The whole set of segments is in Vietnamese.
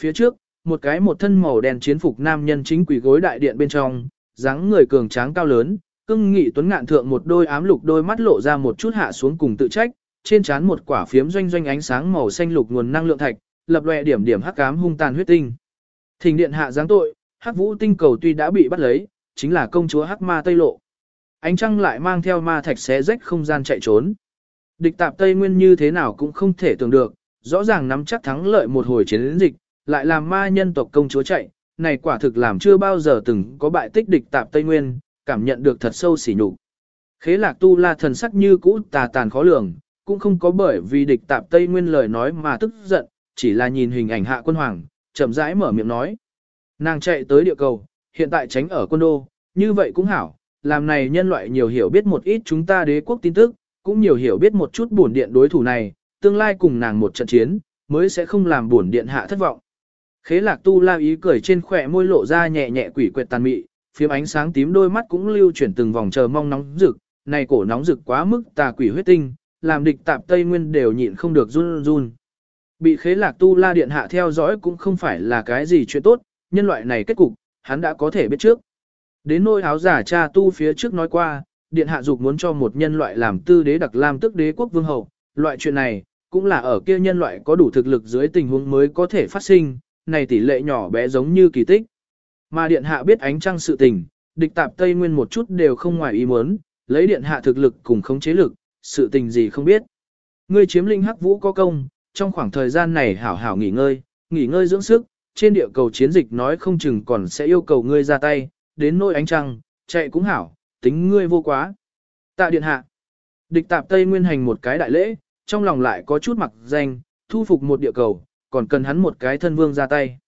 Phía trước, một cái một thân màu đen chiến phục nam nhân chính quỷ gối đại điện bên trong, dáng người cường tráng cao lớn, cưng nghị tuấn ngạn thượng một đôi ám lục đôi mắt lộ ra một chút hạ xuống cùng tự trách, trên trán một quả phiếm doanh doanh ánh sáng màu xanh lục nguồn năng lượng thạch, lập lòe điểm điểm hắc ám hung tàn huyết tinh. Thỉnh điện hạ giáng tội, hắc vũ tinh cầu tuy đã bị bắt lấy, chính là công chúa hắc ma tây lộ. Ánh trăng lại mang theo ma thạch xé rách không gian chạy trốn. Địch tạp Tây Nguyên như thế nào cũng không thể tưởng được, rõ ràng nắm chắc thắng lợi một hồi chiến dịch, lại làm ma nhân tộc công chúa chạy, này quả thực làm chưa bao giờ từng có bại tích địch tạp Tây Nguyên, cảm nhận được thật sâu sỉ nhục. Khế lạc tu la thần sắc như cũ tà tàn khó lường, cũng không có bởi vì địch tạp Tây Nguyên lời nói mà tức giận, chỉ là nhìn hình ảnh hạ quân hoàng, chậm rãi mở miệng nói. Nàng chạy tới địa cầu, hiện tại tránh ở quân đô, như vậy cũng hảo, làm này nhân loại nhiều hiểu biết một ít chúng ta đế quốc tin tức, cũng nhiều hiểu biết một chút bổn điện đối thủ này, tương lai cùng nàng một trận chiến, mới sẽ không làm bổn điện hạ thất vọng. Khế lạc tu la ý cười trên khỏe môi lộ ra nhẹ nhẹ quỷ quyệt tàn mị, phiếm ánh sáng tím đôi mắt cũng lưu chuyển từng vòng chờ mong nóng rực, này cổ nóng rực quá mức tà quỷ huyết tinh, làm địch tạp Tây Nguyên đều nhịn không được run run. Bị khế lạc tu la điện hạ theo dõi cũng không phải là cái gì chuyện tốt, nhân loại này kết cục, hắn đã có thể biết trước. Đến nôi áo giả cha tu phía trước nói qua, điện hạ dục muốn cho một nhân loại làm tư đế đặc lam tức đế quốc vương hậu, loại chuyện này, cũng là ở kia nhân loại có đủ thực lực dưới tình huống mới có thể phát sinh, này tỷ lệ nhỏ bé giống như kỳ tích. Mà điện hạ biết ánh trăng sự tình, địch tạp Tây Nguyên một chút đều không ngoài ý muốn, lấy điện hạ thực lực cùng khống chế lực, sự tình gì không biết. Ngươi chiếm linh hắc vũ có công, trong khoảng thời gian này hảo hảo nghỉ ngơi, nghỉ ngơi dưỡng sức, trên địa cầu chiến dịch nói không chừng còn sẽ yêu cầu ngươi ra tay, đến nỗi ánh trăng, chạy cũng hảo, tính ngươi vô quá. Tạ điện hạ, địch tạp Tây Nguyên hành một cái đại lễ, trong lòng lại có chút mặc danh, thu phục một địa cầu, còn cần hắn một cái thân vương ra tay.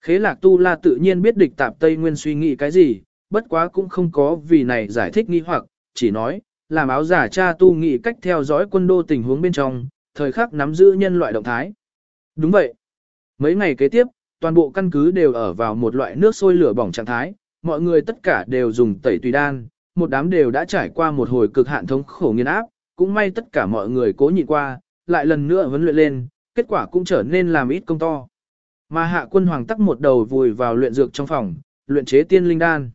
Khế lạc tu la tự nhiên biết địch tạp Tây Nguyên suy nghĩ cái gì, bất quá cũng không có vì này giải thích nghi hoặc, chỉ nói, làm áo giả cha tu nghĩ cách theo dõi quân đô tình huống bên trong, thời khắc nắm giữ nhân loại động thái. Đúng vậy. Mấy ngày kế tiếp, toàn bộ căn cứ đều ở vào một loại nước sôi lửa bỏng trạng thái, mọi người tất cả đều dùng tẩy tùy đan, một đám đều đã trải qua một hồi cực hạn thống khổ nghiên áp, cũng may tất cả mọi người cố nhịn qua, lại lần nữa huấn luyện lên, kết quả cũng trở nên làm ít công to. Mà hạ quân hoàng tắc một đầu vùi vào luyện dược trong phòng, luyện chế tiên linh đan.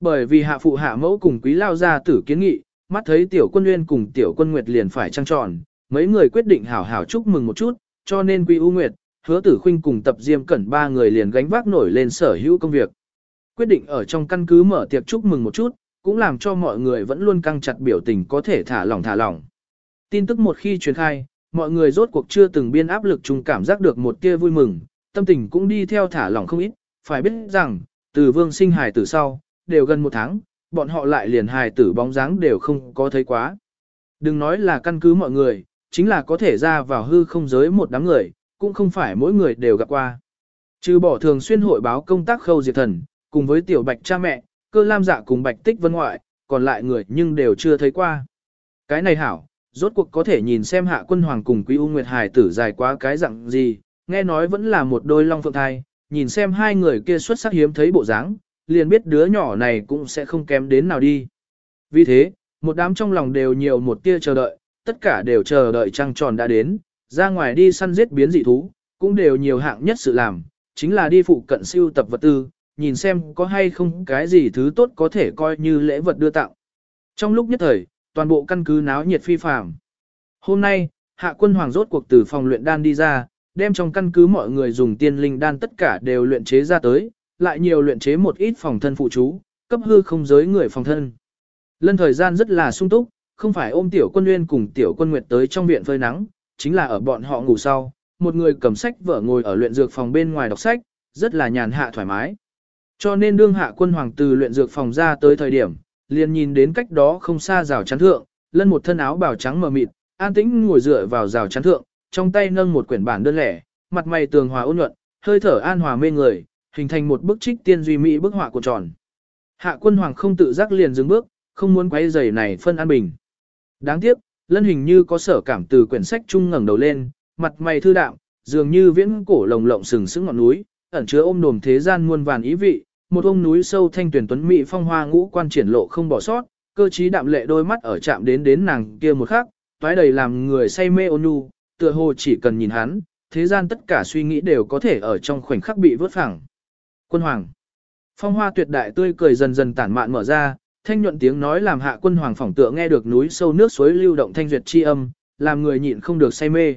Bởi vì hạ phụ hạ mẫu cùng quý lao gia tử kiến nghị, mắt thấy tiểu quân nguyên cùng tiểu quân nguyệt liền phải trăng tròn, mấy người quyết định hảo hảo chúc mừng một chút, cho nên quý u nguyệt, hứa tử khuynh cùng tập diêm cẩn ba người liền gánh vác nổi lên sở hữu công việc. Quyết định ở trong căn cứ mở tiệc chúc mừng một chút, cũng làm cho mọi người vẫn luôn căng chặt biểu tình có thể thả lỏng thả lỏng. Tin tức một khi truyền khai, mọi người rốt cuộc chưa từng biên áp lực chung cảm giác được một tia vui mừng, tâm tình cũng đi theo thả lỏng không ít, phải biết rằng, từ vương sinh hài tử sau, đều gần một tháng, bọn họ lại liền hài tử bóng dáng đều không có thấy quá. Đừng nói là căn cứ mọi người, chính là có thể ra vào hư không giới một đám người, cũng không phải mỗi người đều gặp qua. Trừ bỏ thường xuyên hội báo công tác khâu diệt thần, cùng với tiểu bạch cha mẹ, cơ lam dạ cùng bạch tích vân ngoại, còn lại người nhưng đều chưa thấy qua. Cái này hảo, rốt cuộc có thể nhìn xem hạ quân hoàng cùng quý u nguyệt Hải tử dài quá cái dạng gì, nghe nói vẫn là một đôi long phượng thai, nhìn xem hai người kia xuất sắc hiếm thấy bộ dáng, liền biết đứa nhỏ này cũng sẽ không kém đến nào đi. Vì thế, một đám trong lòng đều nhiều một tia chờ đợi, tất cả đều chờ đợi trăng tròn đã đến, ra ngoài đi săn giết biến dị thú, cũng đều nhiều hạng nhất sự làm, chính là đi phụ cận siêu tập vật tư, nhìn xem có hay không cái gì thứ tốt có thể coi như lễ vật đưa tặng. Trong lúc nhất thời, toàn bộ căn cứ náo nhiệt phi phàm. Hôm nay, hạ quân hoàng rốt cuộc từ phòng luyện đan đi ra, đem trong căn cứ mọi người dùng tiên linh đan tất cả đều luyện chế ra tới, lại nhiều luyện chế một ít phòng thân phụ chú, cấp hư không giới người phòng thân. lân thời gian rất là sung túc, không phải ôm tiểu quân nguyên cùng tiểu quân nguyệt tới trong viện phơi nắng, chính là ở bọn họ ngủ sau, một người cầm sách vợ ngồi ở luyện dược phòng bên ngoài đọc sách, rất là nhàn hạ thoải mái. Cho nên đương hạ quân hoàng từ luyện dược phòng ra tới thời điểm, liền nhìn đến cách đó không xa rào chắn thượng, lân một thân áo bào trắng mờ mịt, an tĩnh ngồi dựa vào rào chắn thượng, trong tay nâng một quyển bản đơn lẻ, mặt mày tường hòa ôn nhuận, hơi thở an hòa mê người, hình thành một bức trích tiên duy mỹ bức họa của tròn. Hạ quân hoàng không tự giác liền dừng bước, không muốn quấy giày này phân an bình. Đáng tiếc, lân hình như có sở cảm từ quyển sách trung ngẩng đầu lên, mặt mày thư đạm, dường như viễn cổ lồng lộng sừng sững ngọn núi, ẩn chứa ôm đồm thế gian muôn vàn ý vị, một ông núi sâu thanh tuyển tuấn mỹ phong hoa ngũ quan triển lộ không bỏ sót, cơ trí đạm lệ đôi mắt ở chạm đến đến nàng kia một khắc, toái đầy làm người say mê ôn nhu, tựa hồ chỉ cần nhìn hắn, thế gian tất cả suy nghĩ đều có thể ở trong khoảnh khắc bị vớt phẳng. Quân hoàng. Phong hoa tuyệt đại tươi cười dần dần tản mạn mở ra, thanh nhuận tiếng nói làm hạ quân hoàng phỏng tựa nghe được núi sâu nước suối lưu động thanh duyệt chi âm, làm người nhịn không được say mê.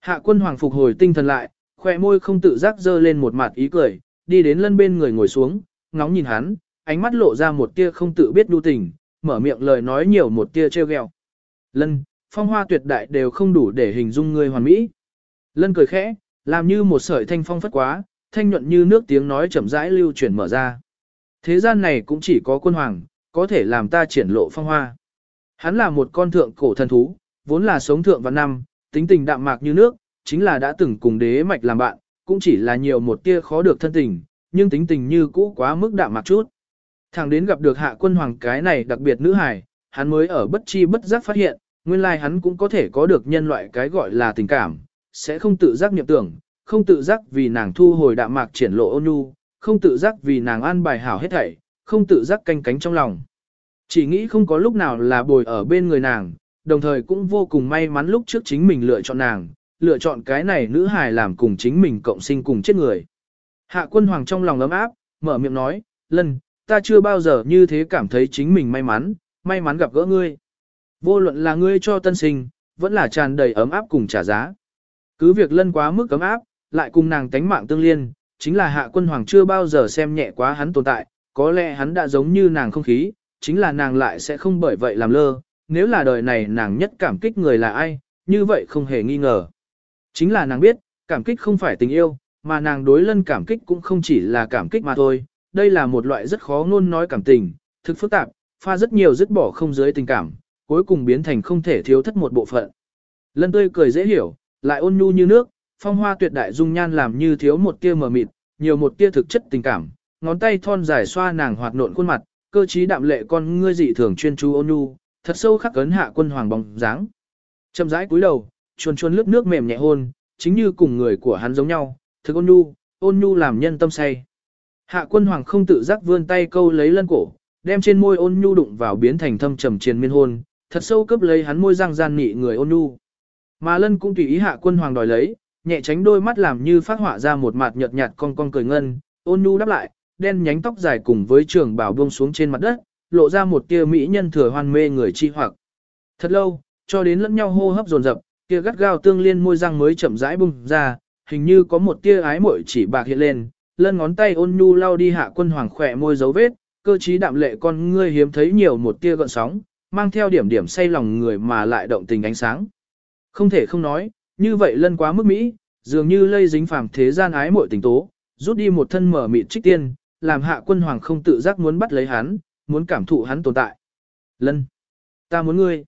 Hạ quân hoàng phục hồi tinh thần lại, khỏe môi không tự giác dơ lên một mặt ý cười, đi đến lân bên người ngồi xuống, ngóng nhìn hắn, ánh mắt lộ ra một tia không tự biết đu tình, mở miệng lời nói nhiều một tia treo ghẹo. Lân, phong hoa tuyệt đại đều không đủ để hình dung người hoàn mỹ. Lân cười khẽ, làm như một sợi thanh phong phất quá, thanh nhuận như nước tiếng nói chậm rãi lưu chuyển mở ra. Thế gian này cũng chỉ có quân hoàng, có thể làm ta triển lộ phong hoa. Hắn là một con thượng cổ thần thú, vốn là sống thượng và năm, tính tình đạm mạc như nước, chính là đã từng cùng đế mạch làm bạn, cũng chỉ là nhiều một tia khó được thân tình, nhưng tính tình như cũ quá mức đạm mạc chút. Thẳng đến gặp được hạ quân hoàng cái này đặc biệt nữ hài, hắn mới ở bất chi bất giác phát hiện, nguyên lai hắn cũng có thể có được nhân loại cái gọi là tình cảm, sẽ không tự giác niệm tưởng, không tự giác vì nàng thu hồi đạm mạc triển lộ ôn nhu, không tự giác vì nàng an bài hảo hết thảy, không tự giác canh cánh trong lòng. Chỉ nghĩ không có lúc nào là bồi ở bên người nàng, đồng thời cũng vô cùng may mắn lúc trước chính mình lựa chọn nàng, lựa chọn cái này nữ hài làm cùng chính mình cộng sinh cùng chết người. Hạ quân hoàng trong lòng ấm áp, mở miệng nói, lân, ta chưa bao giờ như thế cảm thấy chính mình may mắn, may mắn gặp gỡ ngươi. Vô luận là ngươi cho tân sinh, vẫn là tràn đầy ấm áp cùng trả giá. Cứ việc lân quá mức ấm áp, lại cùng nàng tánh mạng tương liên, chính là hạ quân hoàng chưa bao giờ xem nhẹ quá hắn tồn tại, có lẽ hắn đã giống như nàng không khí, chính là nàng lại sẽ không bởi vậy làm lơ, nếu là đời này nàng nhất cảm kích người là ai, như vậy không hề nghi ngờ. Chính là nàng biết, cảm kích không phải tình yêu, mà nàng đối lân cảm kích cũng không chỉ là cảm kích mà thôi, đây là một loại rất khó ngôn nói cảm tình, thực phức tạp, pha rất nhiều dứt bỏ không dưới tình cảm, cuối cùng biến thành không thể thiếu thất một bộ phận. Lân tươi cười dễ hiểu, lại ôn nhu như nước, phong hoa tuyệt đại dung nhan làm như thiếu một tia mờ mịt, nhiều một tia thực chất tình cảm, ngón tay thon dài xoa nàng hoạt nộn khuôn mặt, cơ trí đạm lệ con ngươi dị thường chuyên chú ôn nhu, thật sâu khắc cấn hạ quân hoàng bóng dáng. Chậm rãi cúi đầu, chuồn chuồn lướt nước mềm nhẹ hôn, chính như cùng người của hắn giống nhau, thực ôn nhu, ôn nhu làm nhân tâm say. Hạ quân hoàng không tự giác vươn tay câu lấy lân cổ, đem trên môi ôn nhu đụng vào biến thành thâm trầm triền miên hôn, thật sâu cấp lấy hắn môi răng gian nị người ôn nhu. Mà lân cũng tùy ý hạ quân hoàng đòi lấy, nhẹ tránh đôi mắt làm như phát họa ra một mặt nhợt nhạt con con cười ngân, ôn nhu đáp lại, đen nhánh tóc dài cùng với trường bảo buông xuống trên mặt đất, lộ ra một tia mỹ nhân thừa hoan mê người chi hoặc. Thật lâu, cho đến lẫn nhau hô hấp dồn dập, kia gắt gao tương liên môi răng mới chậm rãi bung ra, hình như có một tia ái muội chỉ bạc hiện lên, lân ngón tay ôn nhu lau đi hạ quân hoàng khỏe môi dấu vết, cơ trí đạm lệ con ngươi hiếm thấy nhiều một tia gợn sóng, mang theo điểm điểm say lòng người mà lại động tình ánh sáng. Không thể không nói, như vậy lân quá mức mỹ, dường như lây dính phàm thế gian ái muội tình tố, rút đi một thân mở mịt trích tiên, làm hạ quân hoàng không tự giác muốn bắt lấy hắn, muốn cảm thụ hắn tồn tại. Lân, ta muốn ngươi.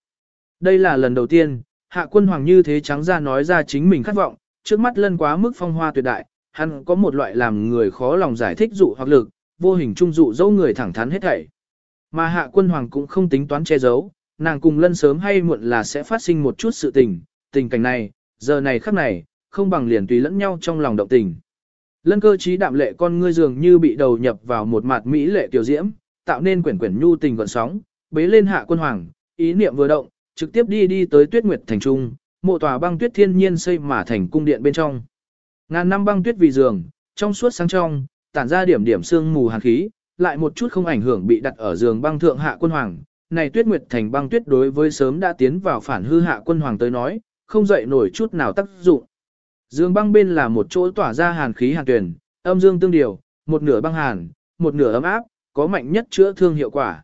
Đây là lần đầu tiên, hạ quân hoàng như thế trắng ra nói ra chính mình khát vọng, trước mắt lân quá mức phong hoa tuyệt đại, hắn có một loại làm người khó lòng giải thích dụ hoặc lực, vô hình trung dụ dấu người thẳng thắn hết thảy. Mà hạ quân hoàng cũng không tính toán che giấu, nàng cùng lân sớm hay muộn là sẽ phát sinh một chút sự tình, tình cảnh này, giờ này khắc này, không bằng liền tùy lẫn nhau trong lòng động tình. Lân cơ trí đạm lệ con ngươi dường như bị đầu nhập vào một mặt mỹ lệ tiểu diễm, tạo nên quyển quyển nhu tình gọn sóng, bế lên hạ quân hoàng, ý niệm vừa động, trực tiếp đi đi tới tuyết nguyệt thành trung, mộ tòa băng tuyết thiên nhiên xây mà thành cung điện bên trong. Ngàn năm băng tuyết vì giường, trong suốt sáng trong, tản ra điểm điểm sương mù hàn khí, lại một chút không ảnh hưởng bị đặt ở giường băng thượng hạ quân hoàng. Này tuyết nguyệt thành băng tuyết đối với sớm đã tiến vào phản hư hạ quân hoàng tới nói, không dậy nổi chút nào tác dụng. Dương băng bên là một chỗ tỏa ra hàn khí hàn tuyển, âm dương tương điều, một nửa băng hàn, một nửa ấm áp, có mạnh nhất chữa thương hiệu quả.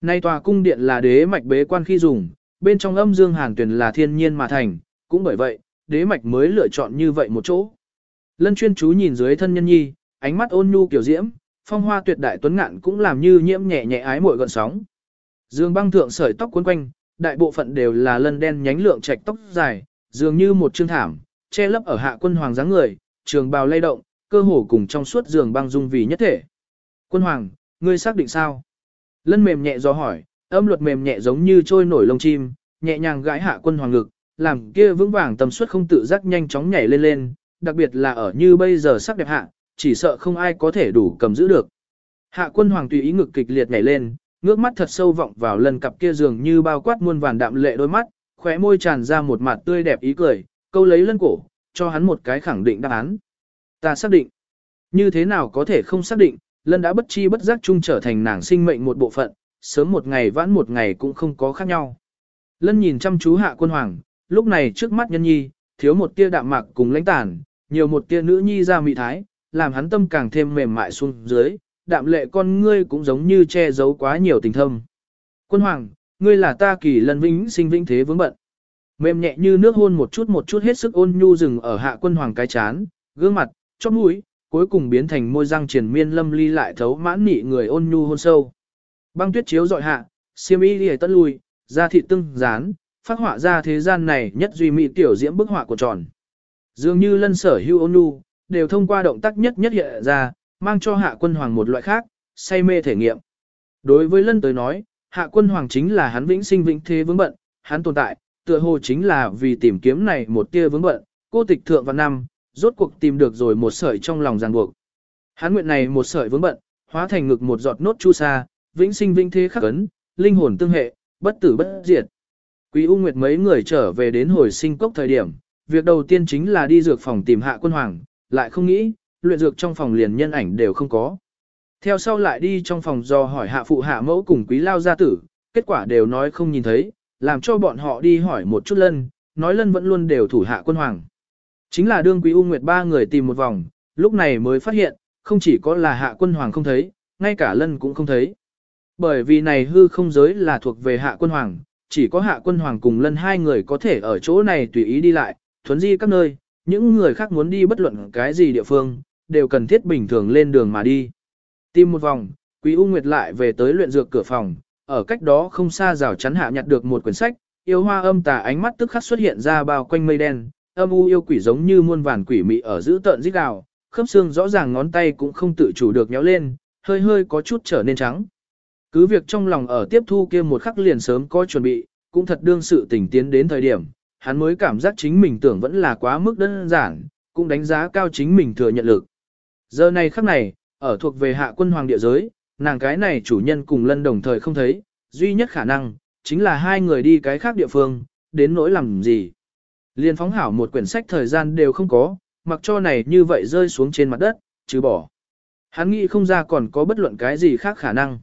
Nay tòa cung điện là đế mạch bế quan khi dùng, bên trong âm dương hàn tuyển là thiên nhiên mà thành, cũng bởi vậy, đế mạch mới lựa chọn như vậy một chỗ. Lân chuyên chú nhìn dưới thân nhân nhi, ánh mắt ôn nhu kiểu diễm, phong hoa tuyệt đại tuấn ngạn cũng làm như nhiễm nhẹ nhẹ ái muội gợn sóng. Dương băng thượng sợi tóc cuốn quanh, đại bộ phận đều là lân đen nhánh lượng trạch tóc dài, dường như một chương thảm, che lấp ở hạ quân hoàng dáng người, trường bào lay động, cơ hồ cùng trong suốt giường băng dung vì nhất thể. Quân hoàng, ngươi xác định sao? Lân mềm nhẹ do hỏi, âm luật mềm nhẹ giống như trôi nổi lông chim, nhẹ nhàng gãi hạ quân hoàng ngực, làm kia vững vàng tầm suất không tự giác nhanh chóng nhảy lên lên, đặc biệt là ở như bây giờ sắc đẹp hạ, chỉ sợ không ai có thể đủ cầm giữ được. Hạ quân hoàng tùy ý ngực kịch liệt nhảy lên, ngước mắt thật sâu vọng vào lần cặp kia giường như bao quát muôn vàn đạm lệ đôi mắt, khóe môi tràn ra một mặt tươi đẹp ý cười, câu lấy lân cổ, cho hắn một cái khẳng định đáp án. Ta xác định. Như thế nào có thể không xác định, lân đã bất chi bất giác chung trở thành nàng sinh mệnh một bộ phận, sớm một ngày vãn một ngày cũng không có khác nhau. Lân nhìn chăm chú hạ quân hoàng, lúc này trước mắt nhân nhi, thiếu một tia đạm mạc cùng lãnh tản, nhiều một tia nữ nhi ra mị thái, làm hắn tâm càng thêm mềm mại xuống dưới, đạm lệ con ngươi cũng giống như che giấu quá nhiều tình thâm. Quân hoàng, ngươi là ta kỳ lân vĩnh sinh vĩnh thế vướng bận. Mềm nhẹ như nước hôn một chút một chút hết sức ôn nhu dừng ở hạ quân hoàng cái chán, gương mặt, chóp mũi, cuối cùng biến thành môi răng triển miên lâm ly lại thấu mãn nị người ôn nhu hôn sâu. Băng tuyết chiếu dọi hạ, siêm y đi tất lui, Ra thịt tưng dán, phát họa ra thế gian này nhất duy mỹ tiểu diễm bức họa của tròn. Dường như lân sở hưu ôn nhu, đều thông qua động tác nhất nhất hiện ra, mang cho hạ quân hoàng một loại khác, say mê thể nghiệm. Đối với lân tới nói, hạ quân hoàng chính là hắn vĩnh sinh vĩnh thế vững bận, hắn tồn tại, tựa hồ chính là vì tìm kiếm này một tia vững bận, cô tịch thượng văn năm, rốt cuộc tìm được rồi một sợi trong lòng ràng buộc. Hắn nguyện này một sợi vững bận, hóa thành ngực một giọt nốt chu sa, vĩnh sinh vĩnh thế khắc ấn, linh hồn tương hệ, bất tử bất diệt. Quý U Nguyệt mấy người trở về đến hồi sinh cốc thời điểm, việc đầu tiên chính là đi dược phòng tìm hạ quân hoàng, lại không nghĩ, luyện dược trong phòng liền nhân ảnh đều không có. Theo sau lại đi trong phòng do hỏi hạ phụ hạ mẫu cùng quý lao gia tử, kết quả đều nói không nhìn thấy, làm cho bọn họ đi hỏi một chút lân, nói lân vẫn luôn đều thủ hạ quân hoàng. Chính là đương quý U Nguyệt ba người tìm một vòng, lúc này mới phát hiện, không chỉ có là hạ quân hoàng không thấy, ngay cả lân cũng không thấy. Bởi vì này hư không giới là thuộc về hạ quân hoàng, chỉ có hạ quân hoàng cùng lân hai người có thể ở chỗ này tùy ý đi lại, thuấn di các nơi, những người khác muốn đi bất luận cái gì địa phương, đều cần thiết bình thường lên đường mà đi. Tìm một vòng, Quý U Nguyệt lại về tới luyện dược cửa phòng, ở cách đó không xa rào chắn hạ nhặt được một quyển sách, yêu hoa âm tà ánh mắt tức khắc xuất hiện ra bao quanh mây đen, âm u yêu quỷ giống như muôn vàn quỷ mị ở giữ tợn rít gào, khớp xương rõ ràng ngón tay cũng không tự chủ được nhéo lên, hơi hơi có chút trở nên trắng. Cứ việc trong lòng ở tiếp thu kia một khắc liền sớm có chuẩn bị, cũng thật đương sự tình tiến đến thời điểm, hắn mới cảm giác chính mình tưởng vẫn là quá mức đơn giản, cũng đánh giá cao chính mình thừa nhận lực. Giờ này khắc này, ở thuộc về hạ quân hoàng địa giới, nàng cái này chủ nhân cùng lân đồng thời không thấy, duy nhất khả năng, chính là hai người đi cái khác địa phương, đến nỗi làm gì. Liên phóng hảo một quyển sách thời gian đều không có, mặc cho này như vậy rơi xuống trên mặt đất, chứ bỏ. Hắn nghĩ không ra còn có bất luận cái gì khác khả năng.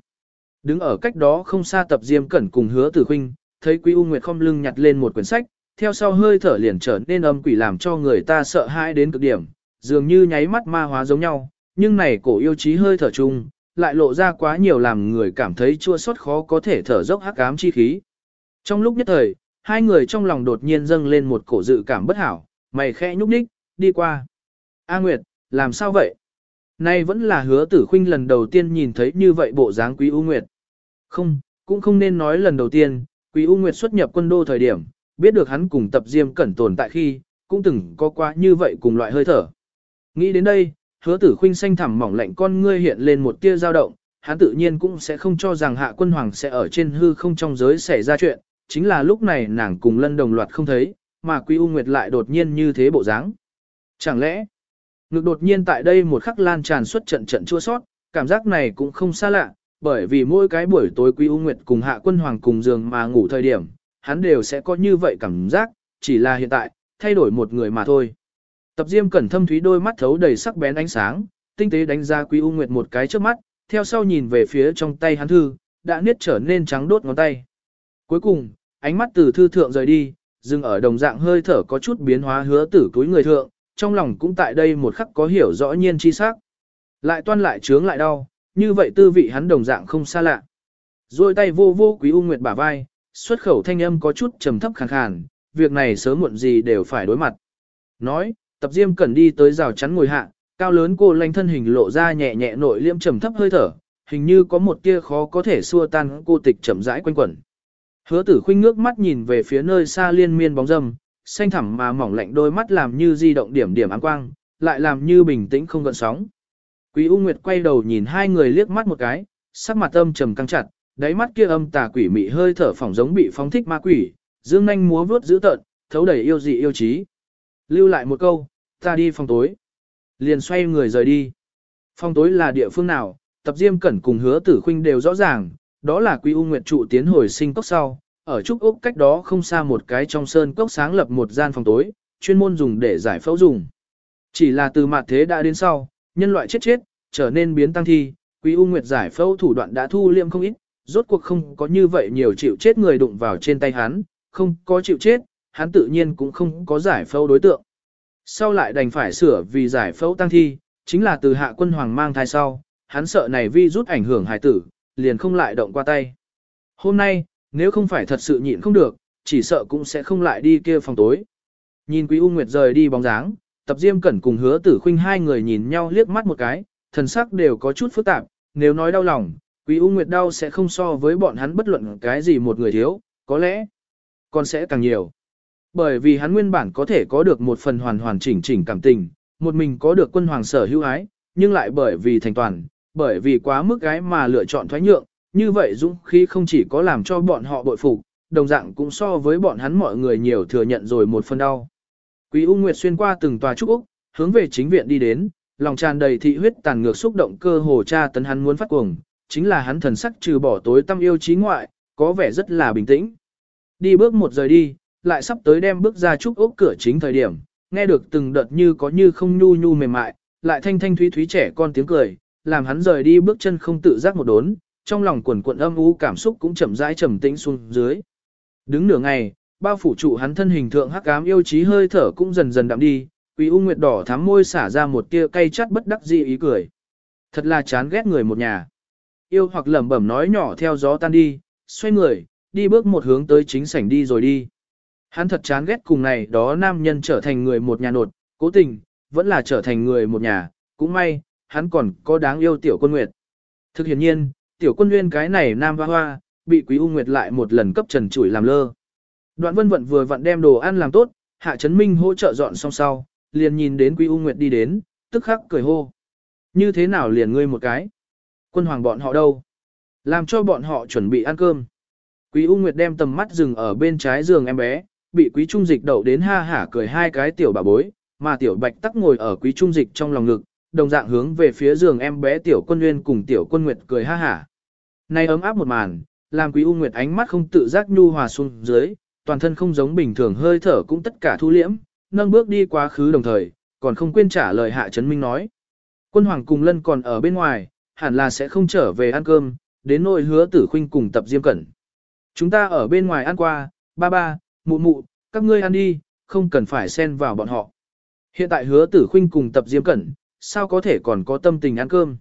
Đứng ở cách đó không xa tập diêm cẩn cùng hứa tử huynh thấy quý U Nguyệt không lưng nhặt lên một quyển sách, theo sau hơi thở liền trở nên âm quỷ làm cho người ta sợ hãi đến cực điểm, dường như nháy mắt ma hóa giống nhau, nhưng này cổ yêu chí hơi thở chung, lại lộ ra quá nhiều làm người cảm thấy chua xót khó có thể thở dốc hắc ám chi khí. Trong lúc nhất thời, hai người trong lòng đột nhiên dâng lên một cổ dự cảm bất hảo, mày khẽ nhúc nhích, đi qua. A Nguyệt, làm sao vậy? Nay vẫn là hứa tử khinh lần đầu tiên nhìn thấy như vậy bộ dáng quý U Nguyệt. Không, cũng không nên nói lần đầu tiên, quý U Nguyệt xuất nhập quân đô thời điểm, biết được hắn cùng tập diêm cẩn tồn tại khi, cũng từng có qua như vậy cùng loại hơi thở. Nghĩ đến đây, hứa tử khinh xanh thẳm mỏng lạnh con ngươi hiện lên một tia dao động, hắn tự nhiên cũng sẽ không cho rằng hạ quân hoàng sẽ ở trên hư không trong giới xảy ra chuyện, chính là lúc này nàng cùng lân đồng loạt không thấy, mà Quý U Nguyệt lại đột nhiên như thế bộ dáng. Chẳng lẽ, ngực đột nhiên tại đây một khắc lan tràn suốt trận trận chua sót, cảm giác này cũng không xa lạ, bởi vì mỗi cái buổi tối Quý U Nguyệt cùng hạ quân hoàng cùng giường mà ngủ thời điểm, hắn đều sẽ có như vậy cảm giác, chỉ là hiện tại, thay đổi một người mà thôi. Tập Diêm cẩn thâm thúy đôi mắt thấu đầy sắc bén ánh sáng, tinh tế đánh ra Quý U Nguyệt một cái trước mắt, theo sau nhìn về phía trong tay hắn thư, đã niết trở nên trắng đốt ngón tay. Cuối cùng, ánh mắt từ thư thượng rời đi, dừng ở đồng dạng hơi thở có chút biến hóa hứa tử túi người thượng, trong lòng cũng tại đây một khắc có hiểu rõ nhiên chi sắc. Lại toan lại trướng lại đau, như vậy tư vị hắn đồng dạng không xa lạ. Rồi tay vô vô Quý U Nguyệt bả vai, xuất khẩu thanh âm có chút trầm thấp khàn khàn, việc này sớm muộn gì đều phải đối mặt. Nói, tập diêm cần đi tới rào chắn ngồi hạ, cao lớn cô lanh thân hình lộ ra nhẹ nhẹ nội liêm trầm thấp hơi thở, hình như có một tia khó có thể xua tan cô tịch chậm rãi quanh quẩn. Hứa tử khuynh ngước mắt nhìn về phía nơi xa liên miên bóng râm, xanh thẳm mà mỏng lạnh đôi mắt làm như di động điểm điểm áng quang, lại làm như bình tĩnh không gợn sóng. Quý U Nguyệt quay đầu nhìn hai người liếc mắt một cái, sắc mặt âm trầm căng chặt, đáy mắt kia âm tà quỷ mị hơi thở phỏng giống bị phóng thích ma quỷ, dương nhanh múa vuốt dữ tợn, thấu đầy yêu dị yêu trí. Lưu lại một câu, ta đi phòng tối. Liền xoay người rời đi. Phòng tối là địa phương nào, tập diêm cẩn cùng hứa tử khuynh đều rõ ràng, đó là quý u nguyệt trụ tiến hồi sinh cốc sau, ở trúc ốc cách đó không xa một cái trong sơn cốc sáng lập một gian phòng tối, chuyên môn dùng để giải phẫu dùng. Chỉ là từ mặt thế đã đến sau, nhân loại chết chết, trở nên biến tăng thi, Quý U Nguyệt giải phẫu thủ đoạn đã thu liêm không ít, rốt cuộc không có như vậy nhiều chịu chết người đụng vào trên tay hắn, không có chịu chết, hắn tự nhiên cũng không có giải phẫu đối tượng. Sau lại đành phải sửa vì giải phẫu tăng thi, chính là từ hạ quân hoàng mang thai sau, hắn sợ này vi rút ảnh hưởng hài tử, liền không lại động qua tay. Hôm nay, nếu không phải thật sự nhịn không được, chỉ sợ cũng sẽ không lại đi kia phòng tối. Nhìn Quý U Nguyệt rời đi bóng dáng, tập diêm cẩn cùng hứa tử khuynh hai người nhìn nhau liếc mắt một cái, thần sắc đều có chút phức tạp, nếu nói đau lòng, Quý U Nguyệt đau sẽ không so với bọn hắn bất luận cái gì một người thiếu, có lẽ còn sẽ càng nhiều. Bởi vì hắn nguyên bản có thể có được một phần hoàn hoàn chỉnh chỉnh cảm tình, một mình có được quân hoàng sở hữu ái, nhưng lại bởi vì thành toàn, bởi vì quá mức gái mà lựa chọn thoái nhượng, như vậy dũng khí không chỉ có làm cho bọn họ bội phục, đồng dạng cũng so với bọn hắn mọi người nhiều thừa nhận rồi một phần đau. Quý U Nguyệt xuyên qua từng tòa trúc Úc, hướng về chính viện đi đến, lòng tràn đầy thị huyết tàn ngược xúc động cơ hồ cha tấn hắn muốn phát cuồng, chính là hắn thần sắc trừ bỏ tối tâm yêu trí ngoại, có vẻ rất là bình tĩnh. Đi bước một rời đi, lại sắp tới đem bước ra trúc ốc cửa chính thời điểm, nghe được từng đợt như có như không nhu nhu mềm mại, lại thanh thanh thúy thúy trẻ con tiếng cười, làm hắn rời đi bước chân không tự giác một đốn, trong lòng quần quận âm u cảm xúc cũng chậm rãi trầm tĩnh xuống dưới. Đứng nửa ngày, bao phủ trụ hắn thân hình thượng hắc ám yêu trí hơi thở cũng dần dần đậm đi, Quý U Nguyệt đỏ thắm môi xả ra một tia cay chát bất đắc dĩ ý cười. Thật là chán ghét người một nhà. Yêu hoặc lẩm bẩm nói nhỏ theo gió tan đi, xoay người, đi bước một hướng tới chính sảnh đi rồi đi. Hắn thật chán ghét cùng này đó nam nhân trở thành người một nhà nột, cố tình, vẫn là trở thành người một nhà, cũng may, hắn còn có đáng yêu tiểu quân nguyệt. Thực hiện nhiên, tiểu quân nguyên cái này nam hoa hoa, bị quý u nguyệt lại một lần cấp trần chủi làm lơ. Đoạn vân vận vừa vặn đem đồ ăn làm tốt, hạ chấn minh hỗ trợ dọn xong sau, liền nhìn đến quý u nguyệt đi đến, tức khắc cười hô. Như thế nào liền ngươi một cái? Quân hoàng bọn họ đâu? Làm cho bọn họ chuẩn bị ăn cơm. Quý U Nguyệt đem tầm mắt dừng ở bên trái giường em bé, bị quý trung dịch đậu đến ha hả cười hai cái tiểu bà bối, mà tiểu bạch tắc ngồi ở quý trung dịch trong lòng ngực, đồng dạng hướng về phía giường em bé tiểu quân nguyên cùng tiểu quân nguyệt cười ha hả. Này ấm áp một màn, làm quý U Nguyệt ánh mắt không tự giác nhu hòa xuống dưới, toàn thân không giống bình thường hơi thở cũng tất cả thu liễm, nâng bước đi quá khứ đồng thời, còn không quên trả lời hạ chấn minh nói. Quân hoàng cùng lân còn ở bên ngoài, hẳn là sẽ không trở về ăn cơm, đến nỗi hứa tử khuynh cùng tập diêm cẩn. Chúng ta ở bên ngoài ăn qua, ba ba, mụ mụ, các ngươi ăn đi, không cần phải xen vào bọn họ. Hiện tại hứa tử khuynh cùng tập diêm cẩn, sao có thể còn có tâm tình ăn cơm.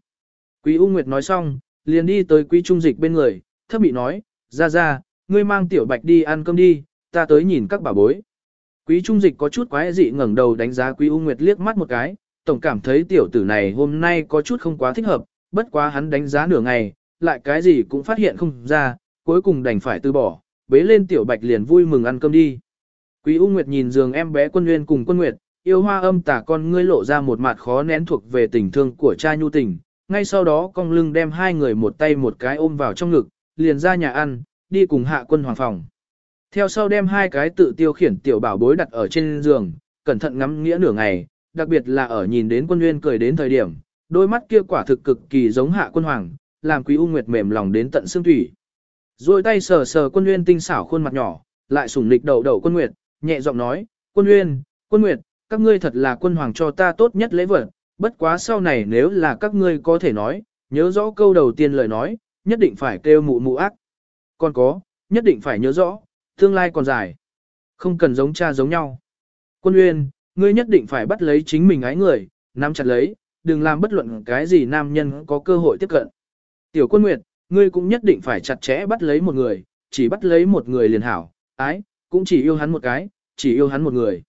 Quý U Nguyệt nói xong, liền đi tới quý trung dịch bên người, thấp bị nói, ra ra, ngươi mang tiểu bạch đi ăn cơm đi, ta tới nhìn các bà bối. Quý trung dịch có chút quái dị ngẩng đầu đánh giá quý U Nguyệt liếc mắt một cái, tổng cảm thấy tiểu tử này hôm nay có chút không quá thích hợp, bất quá hắn đánh giá nửa ngày, lại cái gì cũng phát hiện không ra, cuối cùng đành phải từ bỏ, bế lên tiểu bạch liền vui mừng ăn cơm đi. Quý U Nguyệt nhìn giường em bé quân nguyên cùng quân nguyệt, yêu hoa âm tả con ngươi lộ ra một mặt khó nén thuộc về tình thương của cha nhu tình, ngay sau đó cong lưng đem hai người một tay một cái ôm vào trong ngực, liền ra nhà ăn, đi cùng hạ quân hoàng phòng. Theo sau đem hai cái tự tiêu khiển tiểu bảo bối đặt ở trên giường, cẩn thận ngắm nghĩa nửa ngày, đặc biệt là ở nhìn đến quân nguyên cười đến thời điểm, đôi mắt kia quả thực cực kỳ giống hạ quân hoàng, làm quý u nguyệt mềm lòng đến tận xương thủy. Rồi tay sờ sờ quân nguyên tinh xảo khuôn mặt nhỏ, lại sủng lịch đầu đầu quân nguyệt, nhẹ giọng nói, quân nguyên, quân nguyệt, các ngươi thật là quân hoàng cho ta tốt nhất lễ vật, bất quá sau này nếu là các ngươi có thể nói, nhớ rõ câu đầu tiên lời nói, nhất định phải kêu mụ mụ ác. Còn có, nhất định phải nhớ rõ, tương lai còn dài. Không cần giống cha giống nhau. Quân Nguyên, ngươi nhất định phải bắt lấy chính mình ái người, nắm chặt lấy, đừng làm bất luận cái gì nam nhân có cơ hội tiếp cận. Tiểu quân Nguyệt, ngươi cũng nhất định phải chặt chẽ bắt lấy một người, chỉ bắt lấy một người liền hảo, ái, cũng chỉ yêu hắn một cái, chỉ yêu hắn một người.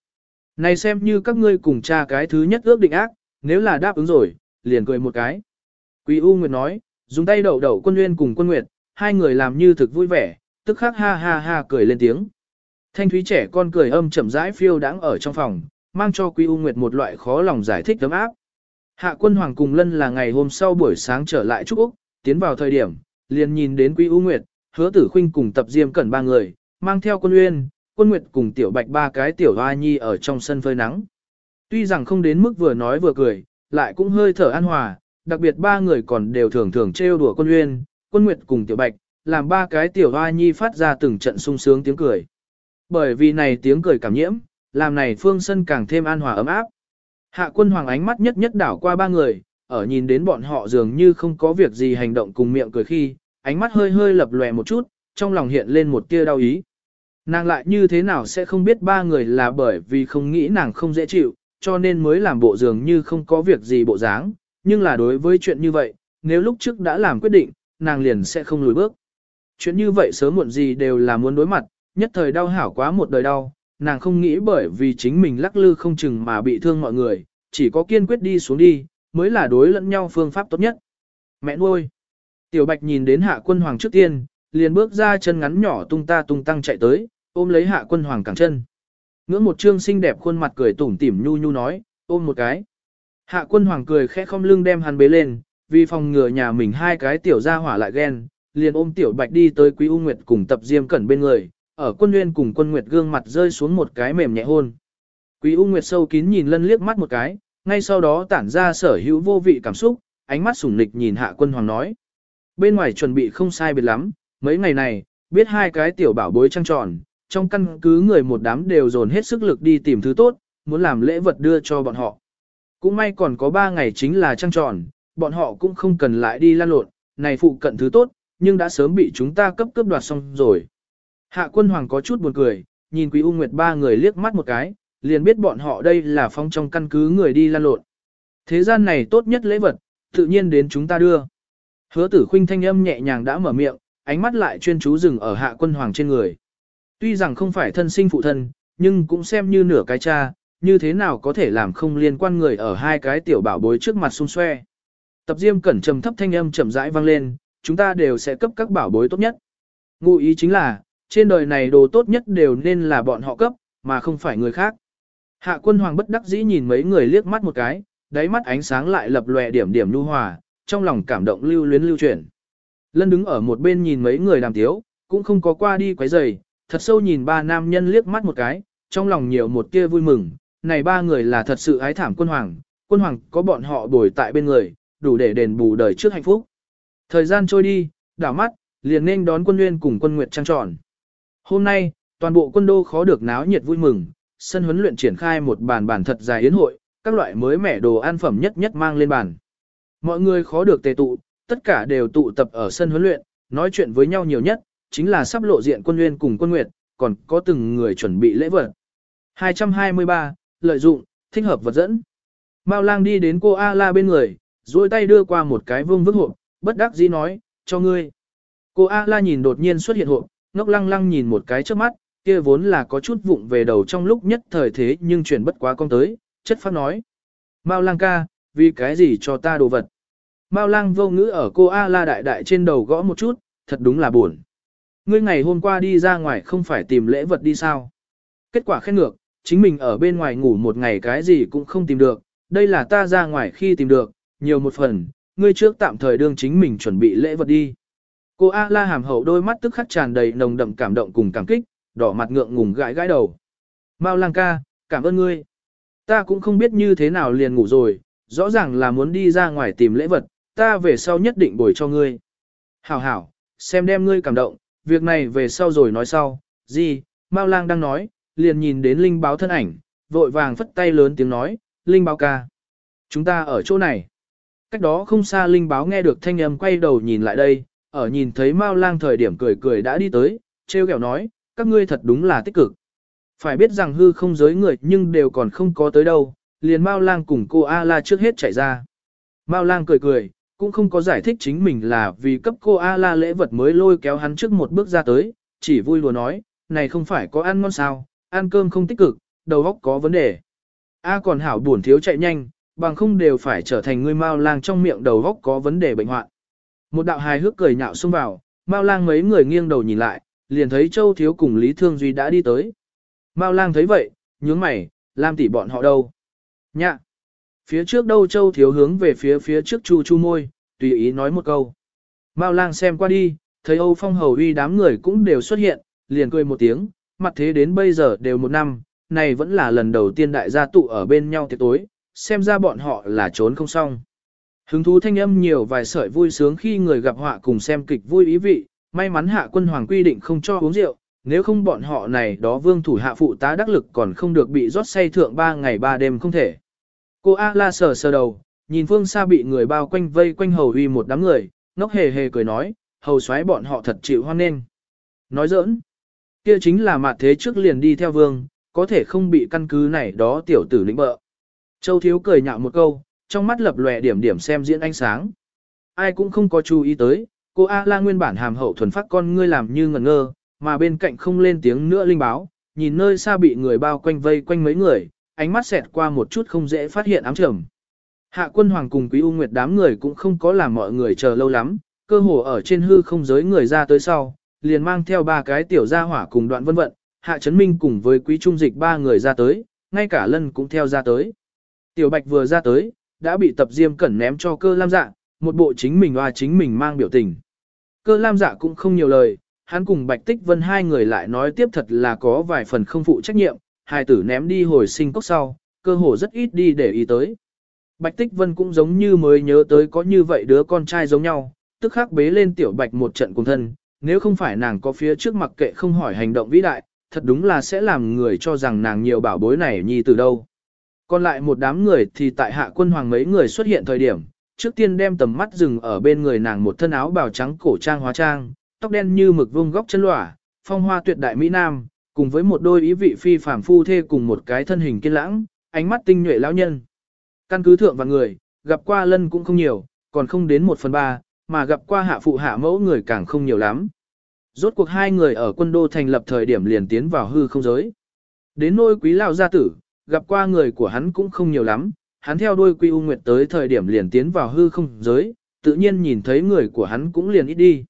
Này xem như các ngươi cùng cha cái thứ nhất ước định ác, nếu là đáp ứng rồi, liền cười một cái. Quý U Nguyệt nói, dùng tay đậu đậu quân nguyên cùng quân nguyệt, hai người làm như thực vui vẻ, tức khắc ha ha ha cười lên tiếng. Thanh thúy trẻ con cười âm chậm rãi phiêu đáng ở trong phòng, mang cho Quý U Nguyệt một loại khó lòng giải thích tấm áp. Hạ quân hoàng cùng lân là ngày hôm sau buổi sáng trở lại Trúc Úc, tiến vào thời điểm, liền nhìn đến Quý U Nguyệt, hứa tử khinh cùng tập diêm cẩn ba người, mang theo quân uyên, quân nguyệt cùng tiểu bạch ba cái tiểu hoa nhi ở trong sân phơi nắng. Tuy rằng không đến mức vừa nói vừa cười, lại cũng hơi thở an hòa, đặc biệt ba người còn đều thường thường trêu đùa quân uyên, quân nguyệt cùng tiểu bạch, làm ba cái tiểu hoa nhi phát ra từng trận sung sướng tiếng cười. Bởi vì này tiếng cười cảm nhiễm, làm này phương sân càng thêm an hòa ấm áp. Hạ quân hoàng ánh mắt nhất nhất đảo qua ba người, ở nhìn đến bọn họ dường như không có việc gì hành động cùng miệng cười khi, ánh mắt hơi hơi lập lòe một chút, trong lòng hiện lên một tia đau ý. Nàng lại như thế nào sẽ không biết ba người là bởi vì không nghĩ nàng không dễ chịu, cho nên mới làm bộ dường như không có việc gì bộ dáng, nhưng là đối với chuyện như vậy, nếu lúc trước đã làm quyết định, nàng liền sẽ không lùi bước. Chuyện như vậy sớm muộn gì đều là muốn đối mặt, nhất thời đau hảo quá một đời đau, nàng không nghĩ bởi vì chính mình lắc lư không chừng mà bị thương mọi người, chỉ có kiên quyết đi xuống đi, mới là đối lẫn nhau phương pháp tốt nhất. Mẹ nuôi. Tiểu Bạch nhìn đến hạ quân hoàng trước tiên, liền bước ra chân ngắn nhỏ tung ta tung tăng chạy tới, ôm lấy hạ quân hoàng cẳng chân. Ngưỡng một trương xinh đẹp khuôn mặt cười tủm tỉm nhu nhu nói, ôm một cái. Hạ quân hoàng cười khẽ không lưng đem hắn bế lên, vì phòng ngừa nhà mình hai cái tiểu gia hỏa lại ghen, liền ôm tiểu bạch đi tới quý u nguyệt cùng tập diêm cẩn bên người, ở quân nguyên cùng quân nguyệt gương mặt rơi xuống một cái mềm nhẹ hôn. Quý u nguyệt sâu kín nhìn lân liếc mắt một cái, ngay sau đó tản ra sở hữu vô vị cảm xúc, ánh mắt sủng nịch nhìn hạ quân hoàng nói. Bên ngoài chuẩn bị không sai biệt lắm, mấy ngày này, biết hai cái tiểu bảo bối trăng tròn, trong căn cứ người một đám đều dồn hết sức lực đi tìm thứ tốt, muốn làm lễ vật đưa cho bọn họ. Cũng may còn có ba ngày chính là trăng tròn, bọn họ cũng không cần lại đi lan lộn, này phụ cận thứ tốt, nhưng đã sớm bị chúng ta cấp cướp đoạt xong rồi. Hạ quân hoàng có chút buồn cười, nhìn Quý U Nguyệt ba người liếc mắt một cái, liền biết bọn họ đây là phong trong căn cứ người đi lan lộn. Thế gian này tốt nhất lễ vật, tự nhiên đến chúng ta đưa. Hứa tử khuynh thanh âm nhẹ nhàng đã mở miệng, ánh mắt lại chuyên chú dừng ở hạ quân hoàng trên người. Tuy rằng không phải thân sinh phụ thân, nhưng cũng xem như nửa cái cha, như thế nào có thể làm không liên quan người ở hai cái tiểu bảo bối trước mặt xung xoe. Tập diêm cẩn trầm thấp thanh âm chậm rãi vang lên, chúng ta đều sẽ cấp các bảo bối tốt nhất. Ngụ ý chính là, trên đời này đồ tốt nhất đều nên là bọn họ cấp, mà không phải người khác. Hạ quân hoàng bất đắc dĩ nhìn mấy người liếc mắt một cái, đáy mắt ánh sáng lại lập lòe điểm điểm lưu hòa, trong lòng cảm động lưu luyến lưu chuyển. Lân đứng ở một bên nhìn mấy người làm tiếu, cũng không có qua đi quấy rầy, thật sâu nhìn ba nam nhân liếc mắt một cái, trong lòng nhiều một tia vui mừng, này ba người là thật sự ái thảm quân hoàng, quân hoàng có bọn họ bồi tại bên người, đủ để đền bù đời trước hạnh phúc. Thời gian trôi đi, đảo mắt, liền nên đón quân nguyên cùng quân nguyệt trăng tròn. Hôm nay, toàn bộ quân đô khó được náo nhiệt vui mừng, sân huấn luyện triển khai một bàn bàn thật dài yến hội, các loại mới mẻ đồ ăn phẩm nhất nhất mang lên bàn. Mọi người khó được tề tụ, tất cả đều tụ tập ở sân huấn luyện, nói chuyện với nhau nhiều nhất, chính là sắp lộ diện quân nguyên cùng quân nguyệt, còn có từng người chuẩn bị lễ vật. 223, lợi dụng, thích hợp vật dẫn. Mao lang đi đến cô A-la bên người, duỗi tay đưa qua một cái vương vức hộp, bất đắc dĩ nói, cho ngươi. Cô A-la nhìn đột nhiên xuất hiện hộp, ngốc lăng lăng nhìn một cái trước mắt, kia vốn là có chút vụng về đầu trong lúc nhất thời thế nhưng chuyển bất quá con tới, chất phát nói. Mao lang ca, vì cái gì cho ta đồ vật? Mao lang vô ngữ ở cô A-la đại đại trên đầu gõ một chút, thật đúng là buồn. Ngươi ngày hôm qua đi ra ngoài không phải tìm lễ vật đi sao? Kết quả khen ngược, chính mình ở bên ngoài ngủ một ngày cái gì cũng không tìm được, đây là ta ra ngoài khi tìm được, nhiều một phần, ngươi trước tạm thời đương chính mình chuẩn bị lễ vật đi. Cô A La hàm hậu đôi mắt tức khắc tràn đầy nồng đậm cảm động cùng cảm kích, đỏ mặt ngượng ngùng gãi gãi đầu. Mao Lang ca, cảm ơn ngươi. Ta cũng không biết như thế nào liền ngủ rồi, rõ ràng là muốn đi ra ngoài tìm lễ vật, ta về sau nhất định bồi cho ngươi. Hảo hảo, xem đem ngươi cảm động, việc này về sau rồi nói sau, gì, Mao Lang đang nói, liền nhìn đến Linh báo thân ảnh, vội vàng phất tay lớn tiếng nói, Linh báo ca. Chúng ta ở chỗ này. Cách đó không xa Linh báo nghe được thanh âm quay đầu nhìn lại đây, ở nhìn thấy Mao Lang thời điểm cười cười đã đi tới, treo kẹo nói, các ngươi thật đúng là tích cực. Phải biết rằng hư không giới người nhưng đều còn không có tới đâu, liền Mao Lang cùng cô A-La trước hết chạy ra. Mao Lang cười cười, cũng không có giải thích chính mình là vì cấp cô A-La lễ vật mới lôi kéo hắn trước một bước ra tới, chỉ vui lùa nói, này không phải có ăn ngon sao, ăn cơm không tích cực, đầu óc có vấn đề. A còn hảo buồn thiếu chạy nhanh, bằng không đều phải trở thành người Mao Lang trong miệng đầu óc có vấn đề bệnh hoạn. Một đạo hài hước cười nhạo xông vào, Mao Lang mấy người nghiêng đầu nhìn lại, liền thấy Châu Thiếu cùng Lý Thương Duy đã đi tới. Mao Lang thấy vậy, nhướng mày, làm tỷ bọn họ đâu? Nhạ! Phía trước đâu Châu Thiếu hướng về phía phía trước chu chu môi, tùy ý nói một câu. Mao Lang xem qua đi, thấy Âu Phong Hầu uy đám người cũng đều xuất hiện, liền cười một tiếng, mặt thế đến bây giờ đều một năm, này vẫn là lần đầu tiên đại gia tụ ở bên nhau tiệc tối, xem ra bọn họ là trốn không xong. Hứng thú thanh âm nhiều vài sợi vui sướng khi người gặp họa cùng xem kịch vui ý vị, may mắn hạ quân hoàng quy định không cho uống rượu, nếu không bọn họ này đó vương thủ hạ phụ tá đắc lực còn không được bị rót say thượng ba ngày ba đêm không thể. Cô A la sờ sờ đầu, nhìn phương xa bị người bao quanh vây quanh hầu uy một đám người, ngốc hề hề cười nói, hầu xoáy bọn họ thật chịu hoan nghênh. Nói giỡn, kia chính là mặt thế trước liền đi theo vương, có thể không bị căn cứ này đó tiểu tử lĩnh bợ. Châu Thiếu cười nhạo một câu, trong mắt lập lòe điểm điểm xem diễn ánh sáng. Ai cũng không có chú ý tới, cô A la nguyên bản hàm hậu thuần phát con ngươi làm như ngẩn ngơ, mà bên cạnh không lên tiếng nữa linh báo, nhìn nơi xa bị người bao quanh vây quanh mấy người, ánh mắt xẹt qua một chút không dễ phát hiện ám trầm. Hạ quân hoàng cùng quý u nguyệt đám người cũng không có làm mọi người chờ lâu lắm, cơ hồ ở trên hư không giới người ra tới sau, liền mang theo ba cái tiểu gia hỏa cùng đoạn vân vận, hạ chấn minh cùng với quý trung dịch ba người ra tới, ngay cả lân cũng theo ra tới. Tiểu bạch vừa ra tới, đã bị tập diêm cẩn ném cho cơ lam dạ, một bộ chính mình hoa chính mình mang biểu tình. Cơ lam dạ cũng không nhiều lời, hắn cùng bạch tích vân hai người lại nói tiếp thật là có vài phần không phụ trách nhiệm, hài tử ném đi hồi sinh cốc sau, cơ hồ rất ít đi để ý tới. Bạch Tích Vân cũng giống như mới nhớ tới có như vậy đứa con trai giống nhau, tức khắc bế lên tiểu bạch một trận cùng thân, nếu không phải nàng có phía trước mặc kệ không hỏi hành động vĩ đại, thật đúng là sẽ làm người cho rằng nàng nhiều bảo bối này nhi từ đâu. Còn lại một đám người thì tại hạ quân hoàng mấy người xuất hiện thời điểm, trước tiên đem tầm mắt dừng ở bên người nàng một thân áo bào trắng cổ trang hóa trang, tóc đen như mực vuông góc chân lỏa, phong hoa tuyệt đại Mỹ Nam, cùng với một đôi ý vị phi phàm phu thê cùng một cái thân hình kiên lãng, ánh mắt tinh nhuệ lão nhân. Căn cứ thượng và người, gặp qua lân cũng không nhiều, còn không đến một phần ba, mà gặp qua hạ phụ hạ mẫu người càng không nhiều lắm. Rốt cuộc hai người ở quân đô thành lập thời điểm liền tiến vào hư không giới. Đến nôi quý lão gia tử, gặp qua người của hắn cũng không nhiều lắm, hắn theo đuôi quy u nguyệt tới thời điểm liền tiến vào hư không giới, tự nhiên nhìn thấy người của hắn cũng liền ít đi.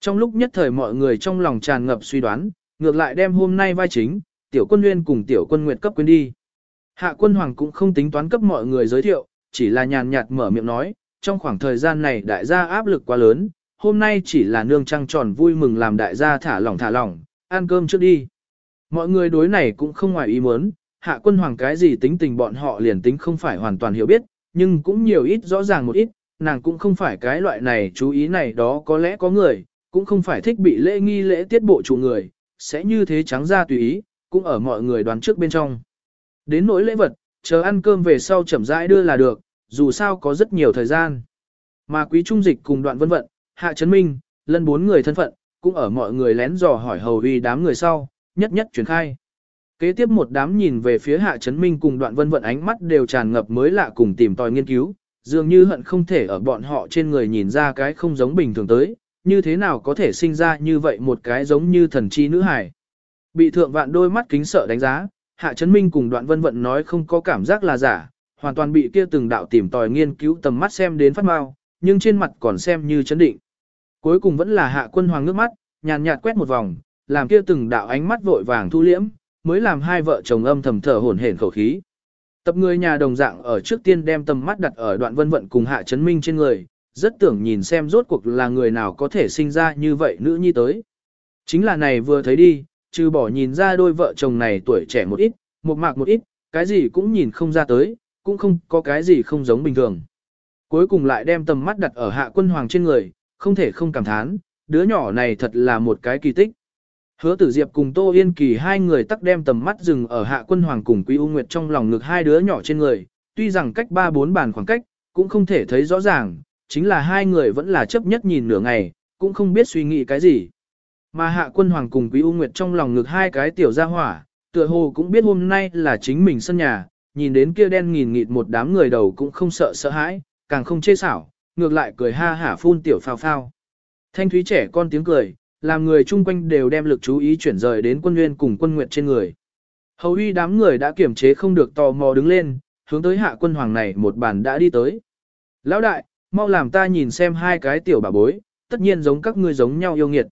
Trong lúc nhất thời mọi người trong lòng tràn ngập suy đoán, ngược lại đem hôm nay vai chính, tiểu quân nguyên cùng tiểu quân nguyệt cấp quên đi. Hạ quân hoàng cũng không tính toán cấp mọi người giới thiệu, chỉ là nhàn nhạt mở miệng nói, trong khoảng thời gian này đại gia áp lực quá lớn, hôm nay chỉ là nương trăng tròn vui mừng làm đại gia thả lỏng thả lỏng, ăn cơm trước đi. Mọi người đối này cũng không ngoài ý muốn, hạ quân hoàng cái gì tính tình bọn họ liền tính không phải hoàn toàn hiểu biết, nhưng cũng nhiều ít rõ ràng một ít, nàng cũng không phải cái loại này chú ý này đó có lẽ có người, cũng không phải thích bị lễ nghi lễ tiết bộ chủ người, sẽ như thế trắng ra tùy ý, cũng ở mọi người đoán trước bên trong. Đến nỗi lễ vật, chờ ăn cơm về sau chậm rãi đưa là được, dù sao có rất nhiều thời gian. Mà quý trung dịch cùng đoạn vân vận, hạ chấn minh, lân bốn người thân phận, cũng ở mọi người lén dò hỏi hầu uy đám người sau, nhất nhất truyền khai. Kế tiếp một đám nhìn về phía hạ chấn minh cùng đoạn vân vận ánh mắt đều tràn ngập mới lạ cùng tìm tòi nghiên cứu, dường như hận không thể ở bọn họ trên người nhìn ra cái không giống bình thường tới, như thế nào có thể sinh ra như vậy một cái giống như thần chi nữ hải. Bị thượng vạn đôi mắt kính sợ đánh giá, Hạ Trấn Minh cùng đoạn vân vận nói không có cảm giác là giả, hoàn toàn bị kia từng đạo tìm tòi nghiên cứu tầm mắt xem đến phát mau, nhưng trên mặt còn xem như chấn định. Cuối cùng vẫn là hạ quân hoàng nước mắt, nhàn nhạt quét một vòng, làm kia từng đạo ánh mắt vội vàng thu liễm, mới làm hai vợ chồng âm thầm thở hổn hển khẩu khí. Tập người nhà đồng dạng ở trước tiên đem tầm mắt đặt ở đoạn vân vận cùng hạ Trấn Minh trên người, rất tưởng nhìn xem rốt cuộc là người nào có thể sinh ra như vậy nữ nhi tới. Chính là này vừa thấy đi, trừ bỏ nhìn ra đôi vợ chồng này tuổi trẻ một ít, một mạc một ít, cái gì cũng nhìn không ra tới, cũng không có cái gì không giống bình thường. Cuối cùng lại đem tầm mắt đặt ở hạ quân hoàng trên người, không thể không cảm thán, đứa nhỏ này thật là một cái kỳ tích. Hứa tử diệp cùng Tô Yên Kỳ hai người tắc đem tầm mắt dừng ở hạ quân hoàng cùng Quý U Nguyệt trong lòng ngực hai đứa nhỏ trên người, tuy rằng cách ba bốn bàn khoảng cách, cũng không thể thấy rõ ràng, chính là hai người vẫn là chấp nhất nhìn nửa ngày, cũng không biết suy nghĩ cái gì. Mà hạ quân hoàng cùng quý U Nguyệt trong lòng ngực hai cái tiểu gia hỏa, tựa hồ cũng biết hôm nay là chính mình sân nhà, nhìn đến kia đen nghìn nghịt một đám người đầu cũng không sợ sợ hãi, càng không chê xảo, ngược lại cười ha hả phun tiểu phao phao. Thanh thúy trẻ con tiếng cười, làm người chung quanh đều đem lực chú ý chuyển rời đến quân nguyên cùng quân nguyệt trên người. Hầu uy đám người đã kiểm chế không được tò mò đứng lên, hướng tới hạ quân hoàng này một bàn đã đi tới. Lão đại, mau làm ta nhìn xem hai cái tiểu bà bối, tất nhiên giống các ngươi giống nhau yêu nghiệt.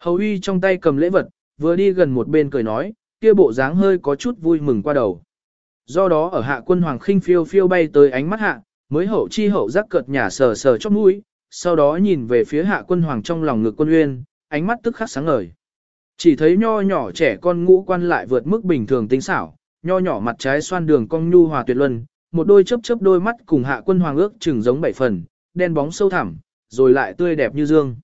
Hầu uy trong tay cầm lễ vật, vừa đi gần một bên cười nói, kia bộ dáng hơi có chút vui mừng qua đầu. Do đó ở hạ quân hoàng khinh phiêu phiêu bay tới ánh mắt hạ, mới hậu chi hậu giác cợt nhả sờ sờ chóp mũi, sau đó nhìn về phía hạ quân hoàng trong lòng ngực quân uyên, ánh mắt tức khắc sáng ngời. Chỉ thấy nho nhỏ trẻ con ngũ quan lại vượt mức bình thường tính xảo, nho nhỏ mặt trái xoan đường cong nhu hòa tuyệt luân, một đôi chớp chớp đôi mắt cùng hạ quân hoàng ước chừng giống bảy phần, đen bóng sâu thẳm, rồi lại tươi đẹp như dương.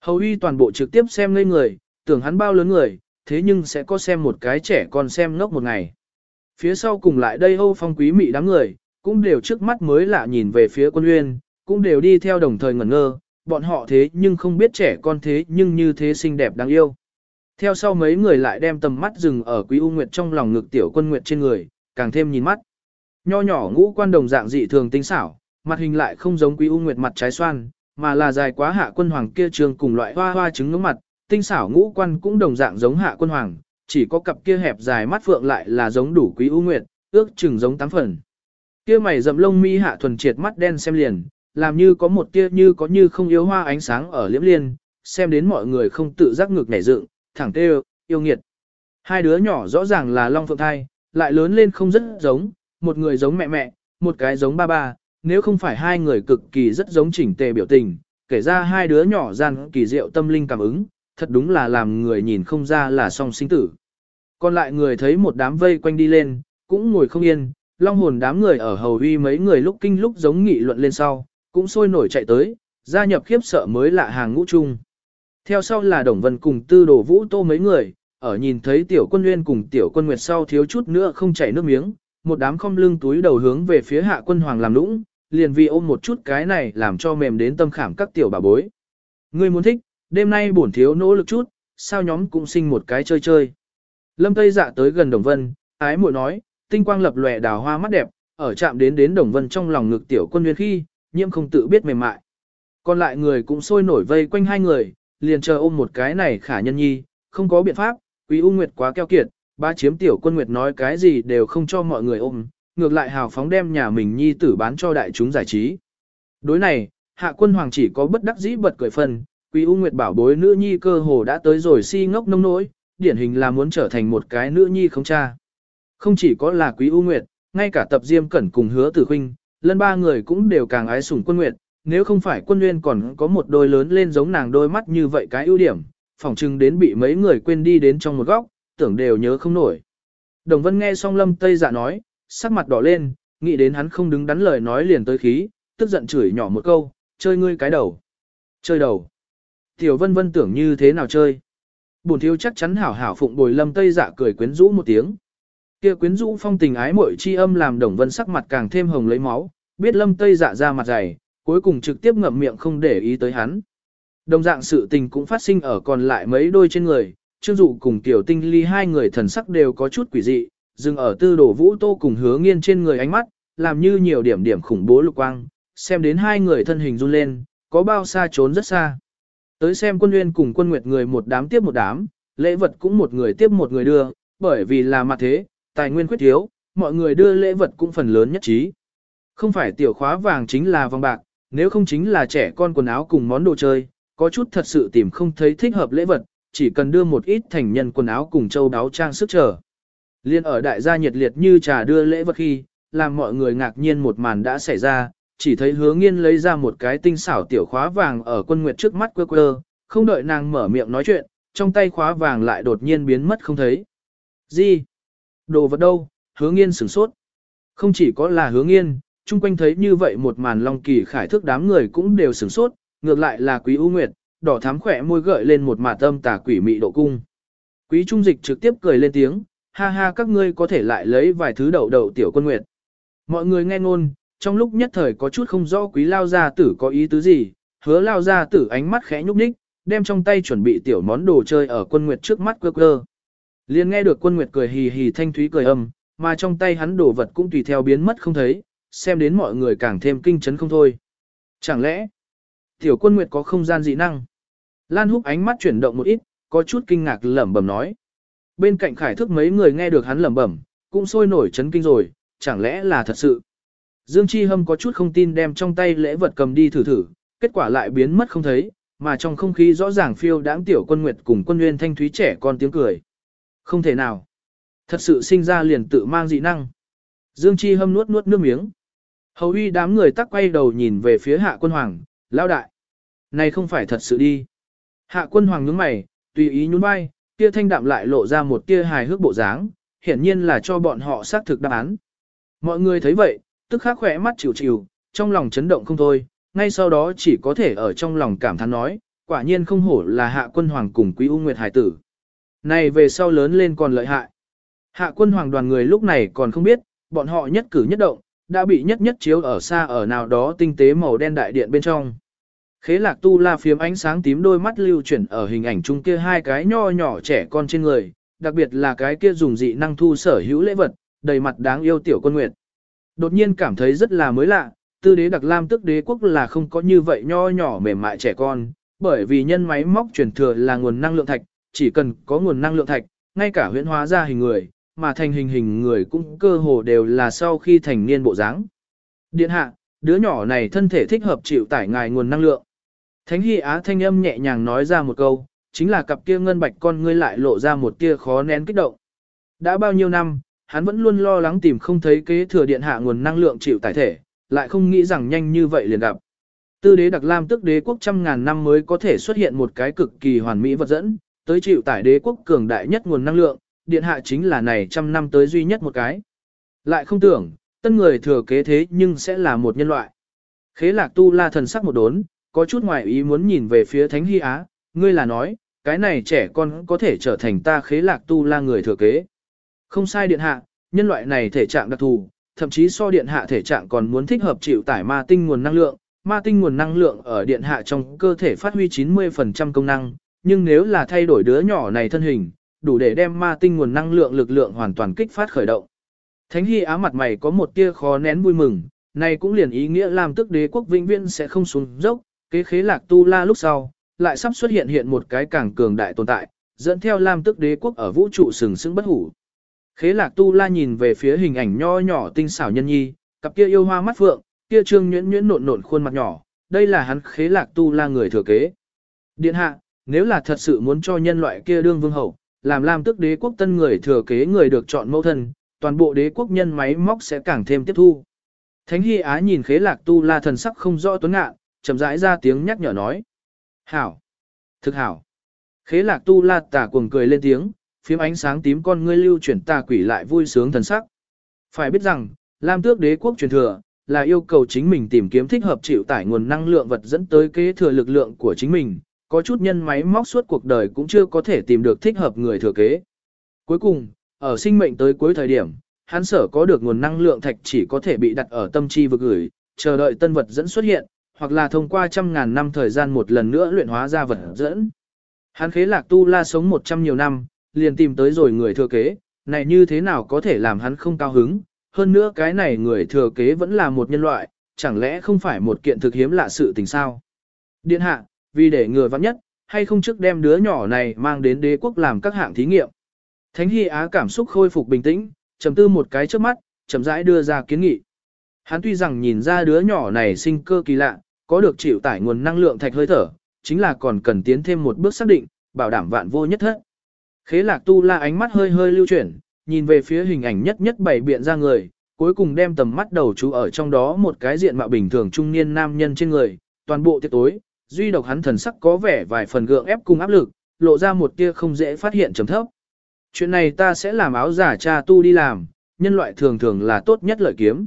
Hầu uy toàn bộ trực tiếp xem ngây người, tưởng hắn bao lớn người, thế nhưng sẽ có xem một cái trẻ con xem ngốc một ngày. Phía sau cùng lại đây hâu Phong quý mị đám người, cũng đều trước mắt mới lạ nhìn về phía quân uyên, cũng đều đi theo đồng thời ngẩn ngơ, bọn họ thế nhưng không biết trẻ con thế nhưng như thế xinh đẹp đáng yêu. Theo sau mấy người lại đem tầm mắt dừng ở Quý U Nguyệt trong lòng ngực tiểu quân nguyệt trên người, càng thêm nhìn mắt. Nho nhỏ ngũ quan đồng dạng dị thường tinh xảo, mặt hình lại không giống Quý U Nguyệt mặt trái xoan, mà là dài quá hạ quân hoàng kia trường cùng loại hoa hoa trứng ngưỡng mặt, tinh xảo ngũ quan cũng đồng dạng giống hạ quân hoàng, chỉ có cặp kia hẹp dài mắt phượng lại là giống đủ Quý U Nguyệt, ước chừng giống tám phần. Kia mày rậm lông mi hạ thuần triệt mắt đen xem liền, làm như có một tia như có như không yếu hoa ánh sáng ở liễm liên, xem đến mọi người không tự giác ngược nảy dựng, thẳng tê yêu nghiệt. Hai đứa nhỏ rõ ràng là long phượng thai, lại lớn lên không rất giống, một người giống mẹ mẹ, một cái giống ba ba, nếu không phải hai người cực kỳ rất giống chỉnh tề biểu tình, kể ra hai đứa nhỏ gian kỳ diệu tâm linh cảm ứng, thật đúng là làm người nhìn không ra là song sinh tử. Còn lại người thấy một đám vây quanh đi lên, cũng ngồi không yên, long hồn đám người ở hầu uy mấy người lúc kinh lúc giống nghị luận lên sau, cũng sôi nổi chạy tới, gia nhập khiếp sợ mới lạ hàng ngũ chung. Theo sau là Đồng Vân cùng tư đồ vũ tô mấy người, ở nhìn thấy tiểu quân nguyên cùng tiểu quân nguyệt sau thiếu chút nữa không chảy nước miếng, một đám không lưng túi đầu hướng về phía hạ quân hoàng làm nũng, liền vì ôm một chút cái này làm cho mềm đến tâm khảm các tiểu bà bối. Ngươi muốn thích, đêm nay bổn thiếu nỗ lực chút, sao nhóm cũng sinh một cái chơi chơi. Lâm Tây dạ tới gần Đồng Vân, ái muội nói, tinh quang lập lòe đào hoa mắt đẹp, ở chạm đến đến Đồng Vân trong lòng ngực tiểu quân nguyên khi, nhiễm không tự biết mềm mại. Còn lại người cũng sôi nổi vây quanh hai người, liền chờ ôm một cái này khả nhân nhi, không có biện pháp, Quý U Nguyệt quá keo kiệt, ba chiếm tiểu quân Nguyệt nói cái gì đều không cho mọi người ôm, ngược lại hào phóng đem nhà mình nhi tử bán cho đại chúng giải trí. Đối này, hạ quân hoàng chỉ có bất đắc dĩ bật cười phần, Quý U Nguyệt bảo bối nữ nhi cơ hồ đã tới rồi si ngốc nông nỗi, điển hình là muốn trở thành một cái nữ nhi không cha. Không chỉ có là Quý U Nguyệt, ngay cả tập Diêm Cẩn cùng hứa tử huynh, lân ba người cũng đều càng ái sủng quân Nguyệt, nếu không phải quân nguyên còn có một đôi lớn lên giống nàng đôi mắt như vậy cái ưu điểm, phỏng chừng đến bị mấy người quên đi đến trong một góc, tưởng đều nhớ không nổi. Đồng Vân nghe xong Lâm Tây Dạ nói, sắc mặt đỏ lên, nghĩ đến hắn không đứng đắn lời nói liền tới khí, tức giận chửi nhỏ một câu, chơi ngươi cái đầu. Chơi đầu. Tiểu Vân Vân tưởng như thế nào chơi. Bổn thiếu chắc chắn hảo hảo phụng bồi Lâm Tây Dạ cười quyến rũ một tiếng. Kia quyến rũ phong tình ái muội chi âm làm Đồng Vân sắc mặt càng thêm hồng lấy máu, biết Lâm Tây Dạ ra mặt dày, cuối cùng trực tiếp ngậm miệng không để ý tới hắn. Đồng dạng sự tình cũng phát sinh ở còn lại mấy đôi trên người, Trương Dụ cùng Tiểu Tinh Ly hai người thần sắc đều có chút quỷ dị, dừng ở tư đổ vũ tô cùng hứa nghiên trên người ánh mắt, làm như nhiều điểm điểm khủng bố lục quang, xem đến hai người thân hình run lên, có bao xa trốn rất xa. Tới xem quân nguyên cùng quân nguyệt người một đám tiếp một đám, lễ vật cũng một người tiếp một người đưa, bởi vì là mặt thế, tài nguyên khuyết thiếu, mọi người đưa lễ vật cũng phần lớn nhất trí. Không phải tiểu khóa vàng chính là vòng bạc, nếu không chính là trẻ con quần áo cùng món đồ chơi, có chút thật sự tìm không thấy thích hợp lễ vật, chỉ cần đưa một ít thành nhân quần áo cùng châu đáo trang sức chờ. Liên ở đại gia nhiệt liệt như trà đưa lễ vật khi, làm mọi người ngạc nhiên một màn đã xảy ra, chỉ thấy hứa nghiên lấy ra một cái tinh xảo tiểu khóa vàng ở quân nguyệt trước mắt quơ quơ, không đợi nàng mở miệng nói chuyện, trong tay khóa vàng lại đột nhiên biến mất không thấy. Gì? Đồ vật đâu? Hứa nghiên sửng sốt. Không chỉ có là hứa nghiên, chung quanh thấy như vậy một màn long kỳ khải thức đám người cũng đều sửng sốt, ngược lại là quý ưu nguyệt, đỏ thắm khỏe môi gợi lên một mạt tâm tà quỷ mị độ cung. Quý trung dịch trực tiếp cười lên tiếng, ha ha các ngươi có thể lại lấy vài thứ đậu đậu tiểu quân nguyệt. Mọi người nghe ngôn, trong lúc nhất thời có chút không rõ quý lao gia tử có ý tứ gì, hứa lao gia tử ánh mắt khẽ nhúc nhích, đem trong tay chuẩn bị tiểu món đồ chơi ở quân nguyệt trước mắt cơ cơ. Liền nghe được quân nguyệt cười hì hì thanh thúy cười âm, mà trong tay hắn đồ vật cũng tùy theo biến mất không thấy, xem đến mọi người càng thêm kinh chấn không thôi. Chẳng lẽ, tiểu quân nguyệt có không gian dị năng? Lan húc ánh mắt chuyển động một ít, có chút kinh ngạc lẩm bẩm nói. Bên cạnh khải thức mấy người nghe được hắn lẩm bẩm, cũng sôi nổi chấn kinh rồi, chẳng lẽ là thật sự? Dương Chi Hâm có chút không tin đem trong tay lễ vật cầm đi thử thử, kết quả lại biến mất không thấy, mà trong không khí rõ ràng phiêu đãng tiểu quân nguyệt cùng quân nguyên thanh thúy trẻ con tiếng cười. Không thể nào. Thật sự sinh ra liền tự mang dị năng. Dương Chi Hâm nuốt nuốt nước miếng. Hầu uy đám người tắc quay đầu nhìn về phía hạ quân hoàng, lao đại. Này không phải thật sự đi. Hạ quân hoàng nhướng mày, tùy ý nhún vai, kia thanh đạm lại lộ ra một tia hài hước bộ dáng, hiển nhiên là cho bọn họ xác thực đáp án. Mọi người thấy vậy, tức khắc khỏe mắt chịu chịu, trong lòng chấn động không thôi, ngay sau đó chỉ có thể ở trong lòng cảm thán nói, quả nhiên không hổ là hạ quân hoàng cùng quý u nguyệt hải tử. Này về sau lớn lên còn lợi hại. Hạ quân hoàng đoàn người lúc này còn không biết, bọn họ nhất cử nhất động, đã bị nhất nhất chiếu ở xa ở nào đó tinh tế màu đen đại điện bên trong. Khế lạc tu la phiếm ánh sáng tím đôi mắt lưu chuyển ở hình ảnh chung kia hai cái nho nhỏ trẻ con trên người, đặc biệt là cái kia dùng dị năng thu sở hữu lễ vật, đầy mặt đáng yêu tiểu quân nguyệt. Đột nhiên cảm thấy rất là mới lạ, tư đế đặc lam tức đế quốc là không có như vậy nho nhỏ mềm mại trẻ con, bởi vì nhân máy móc truyền thừa là nguồn năng lượng thạch, chỉ cần có nguồn năng lượng thạch, ngay cả huyễn hóa ra hình người, mà thành hình hình người cũng cơ hồ đều là sau khi thành niên bộ dáng. Điện hạ, đứa nhỏ này thân thể thích hợp chịu tải ngài nguồn năng lượng. Thánh Hy Á thanh âm nhẹ nhàng nói ra một câu, chính là cặp kia ngân bạch con ngươi lại lộ ra một tia khó nén kích động. Đã bao nhiêu năm, hắn vẫn luôn lo lắng tìm không thấy kế thừa điện hạ nguồn năng lượng chịu tải thể, lại không nghĩ rằng nhanh như vậy liền gặp. Tư đế đặc lam tức đế quốc trăm ngàn năm mới có thể xuất hiện một cái cực kỳ hoàn mỹ vật dẫn, tới chịu tải đế quốc cường đại nhất nguồn năng lượng, điện hạ chính là này trăm năm tới duy nhất một cái. Lại không tưởng, tân người thừa kế thế nhưng sẽ là một nhân loại. Khế lạc tu la thần sắc một đốn, có chút ngoài ý muốn nhìn về phía thánh hy á, ngươi là nói, cái này trẻ con có thể trở thành ta khế lạc tu la người thừa kế. Không sai điện hạ, nhân loại này thể trạng đặc thù, thậm chí so điện hạ thể trạng còn muốn thích hợp chịu tải ma tinh nguồn năng lượng, ma tinh nguồn năng lượng ở điện hạ trong cơ thể phát huy 90% công năng, nhưng nếu là thay đổi đứa nhỏ này thân hình, đủ để đem ma tinh nguồn năng lượng lực lượng hoàn toàn kích phát khởi động. Thánh Hy Á mặt mày có một tia khó nén vui mừng, này cũng liền ý nghĩa làm tức đế quốc vĩnh viễn sẽ không xuống dốc, kế khế lạc tu la lúc sau, lại sắp xuất hiện hiện một cái càng cường đại tồn tại, dẫn theo lam tức đế quốc ở vũ trụ sừng sững bất hủ. Khế lạc tu la nhìn về phía hình ảnh nho nhỏ tinh xảo nhân nhi, cặp kia yêu hoa mắt phượng, kia trương nhuyễn nhuyễn nộn nộn khuôn mặt nhỏ, đây là hắn khế lạc tu la người thừa kế. Điện hạ, nếu là thật sự muốn cho nhân loại kia đương vương hậu, làm lam tức đế quốc tân người thừa kế người được chọn mẫu thân, toàn bộ đế quốc nhân máy móc sẽ càng thêm tiếp thu. Thánh Hy Á nhìn khế lạc tu la thần sắc không rõ tuấn ngạn chậm rãi ra tiếng nhắc nhở nói. Hảo! Thực hảo! Khế lạc tu la tà cuồng cười lên tiếng, phím ánh sáng tím con ngươi lưu chuyển tà quỷ lại vui sướng thần sắc. Phải biết rằng, Lam tước đế quốc truyền thừa, là yêu cầu chính mình tìm kiếm thích hợp chịu tải nguồn năng lượng vật dẫn tới kế thừa lực lượng của chính mình, có chút nhân máy móc suốt cuộc đời cũng chưa có thể tìm được thích hợp người thừa kế. Cuối cùng, ở sinh mệnh tới cuối thời điểm, hắn sở có được nguồn năng lượng thạch chỉ có thể bị đặt ở tâm chi vực gửi, chờ đợi tân vật dẫn xuất hiện, hoặc là thông qua trăm ngàn năm thời gian một lần nữa luyện hóa ra vật dẫn. Hắn khế lạc tu la sống một trăm nhiều năm, liền tìm tới rồi người thừa kế, này như thế nào có thể làm hắn không cao hứng, hơn nữa cái này người thừa kế vẫn là một nhân loại, chẳng lẽ không phải một kiện thực hiếm lạ sự tình sao. Điện hạ, vì để ngừa vắng nhất, hay không trước đem đứa nhỏ này mang đến đế quốc làm các hạng thí nghiệm. Thánh Hy Á cảm xúc khôi phục bình tĩnh, trầm tư một cái trước mắt, chậm rãi đưa ra kiến nghị. Hắn tuy rằng nhìn ra đứa nhỏ này sinh cơ kỳ lạ, có được chịu tải nguồn năng lượng thạch hơi thở, chính là còn cần tiến thêm một bước xác định, bảo đảm vạn vô nhất thất. Khế lạc tu la ánh mắt hơi hơi lưu chuyển, nhìn về phía hình ảnh nhất nhất bảy biện ra người, cuối cùng đem tầm mắt đầu chú ở trong đó một cái diện mạo bình thường trung niên nam nhân trên người, toàn bộ tiệc tối, duy độc hắn thần sắc có vẻ vài phần gượng ép cùng áp lực, lộ ra một tia không dễ phát hiện trầm thấp. Chuyện này ta sẽ làm áo giả cha tu đi làm, nhân loại thường thường là tốt nhất lợi kiếm.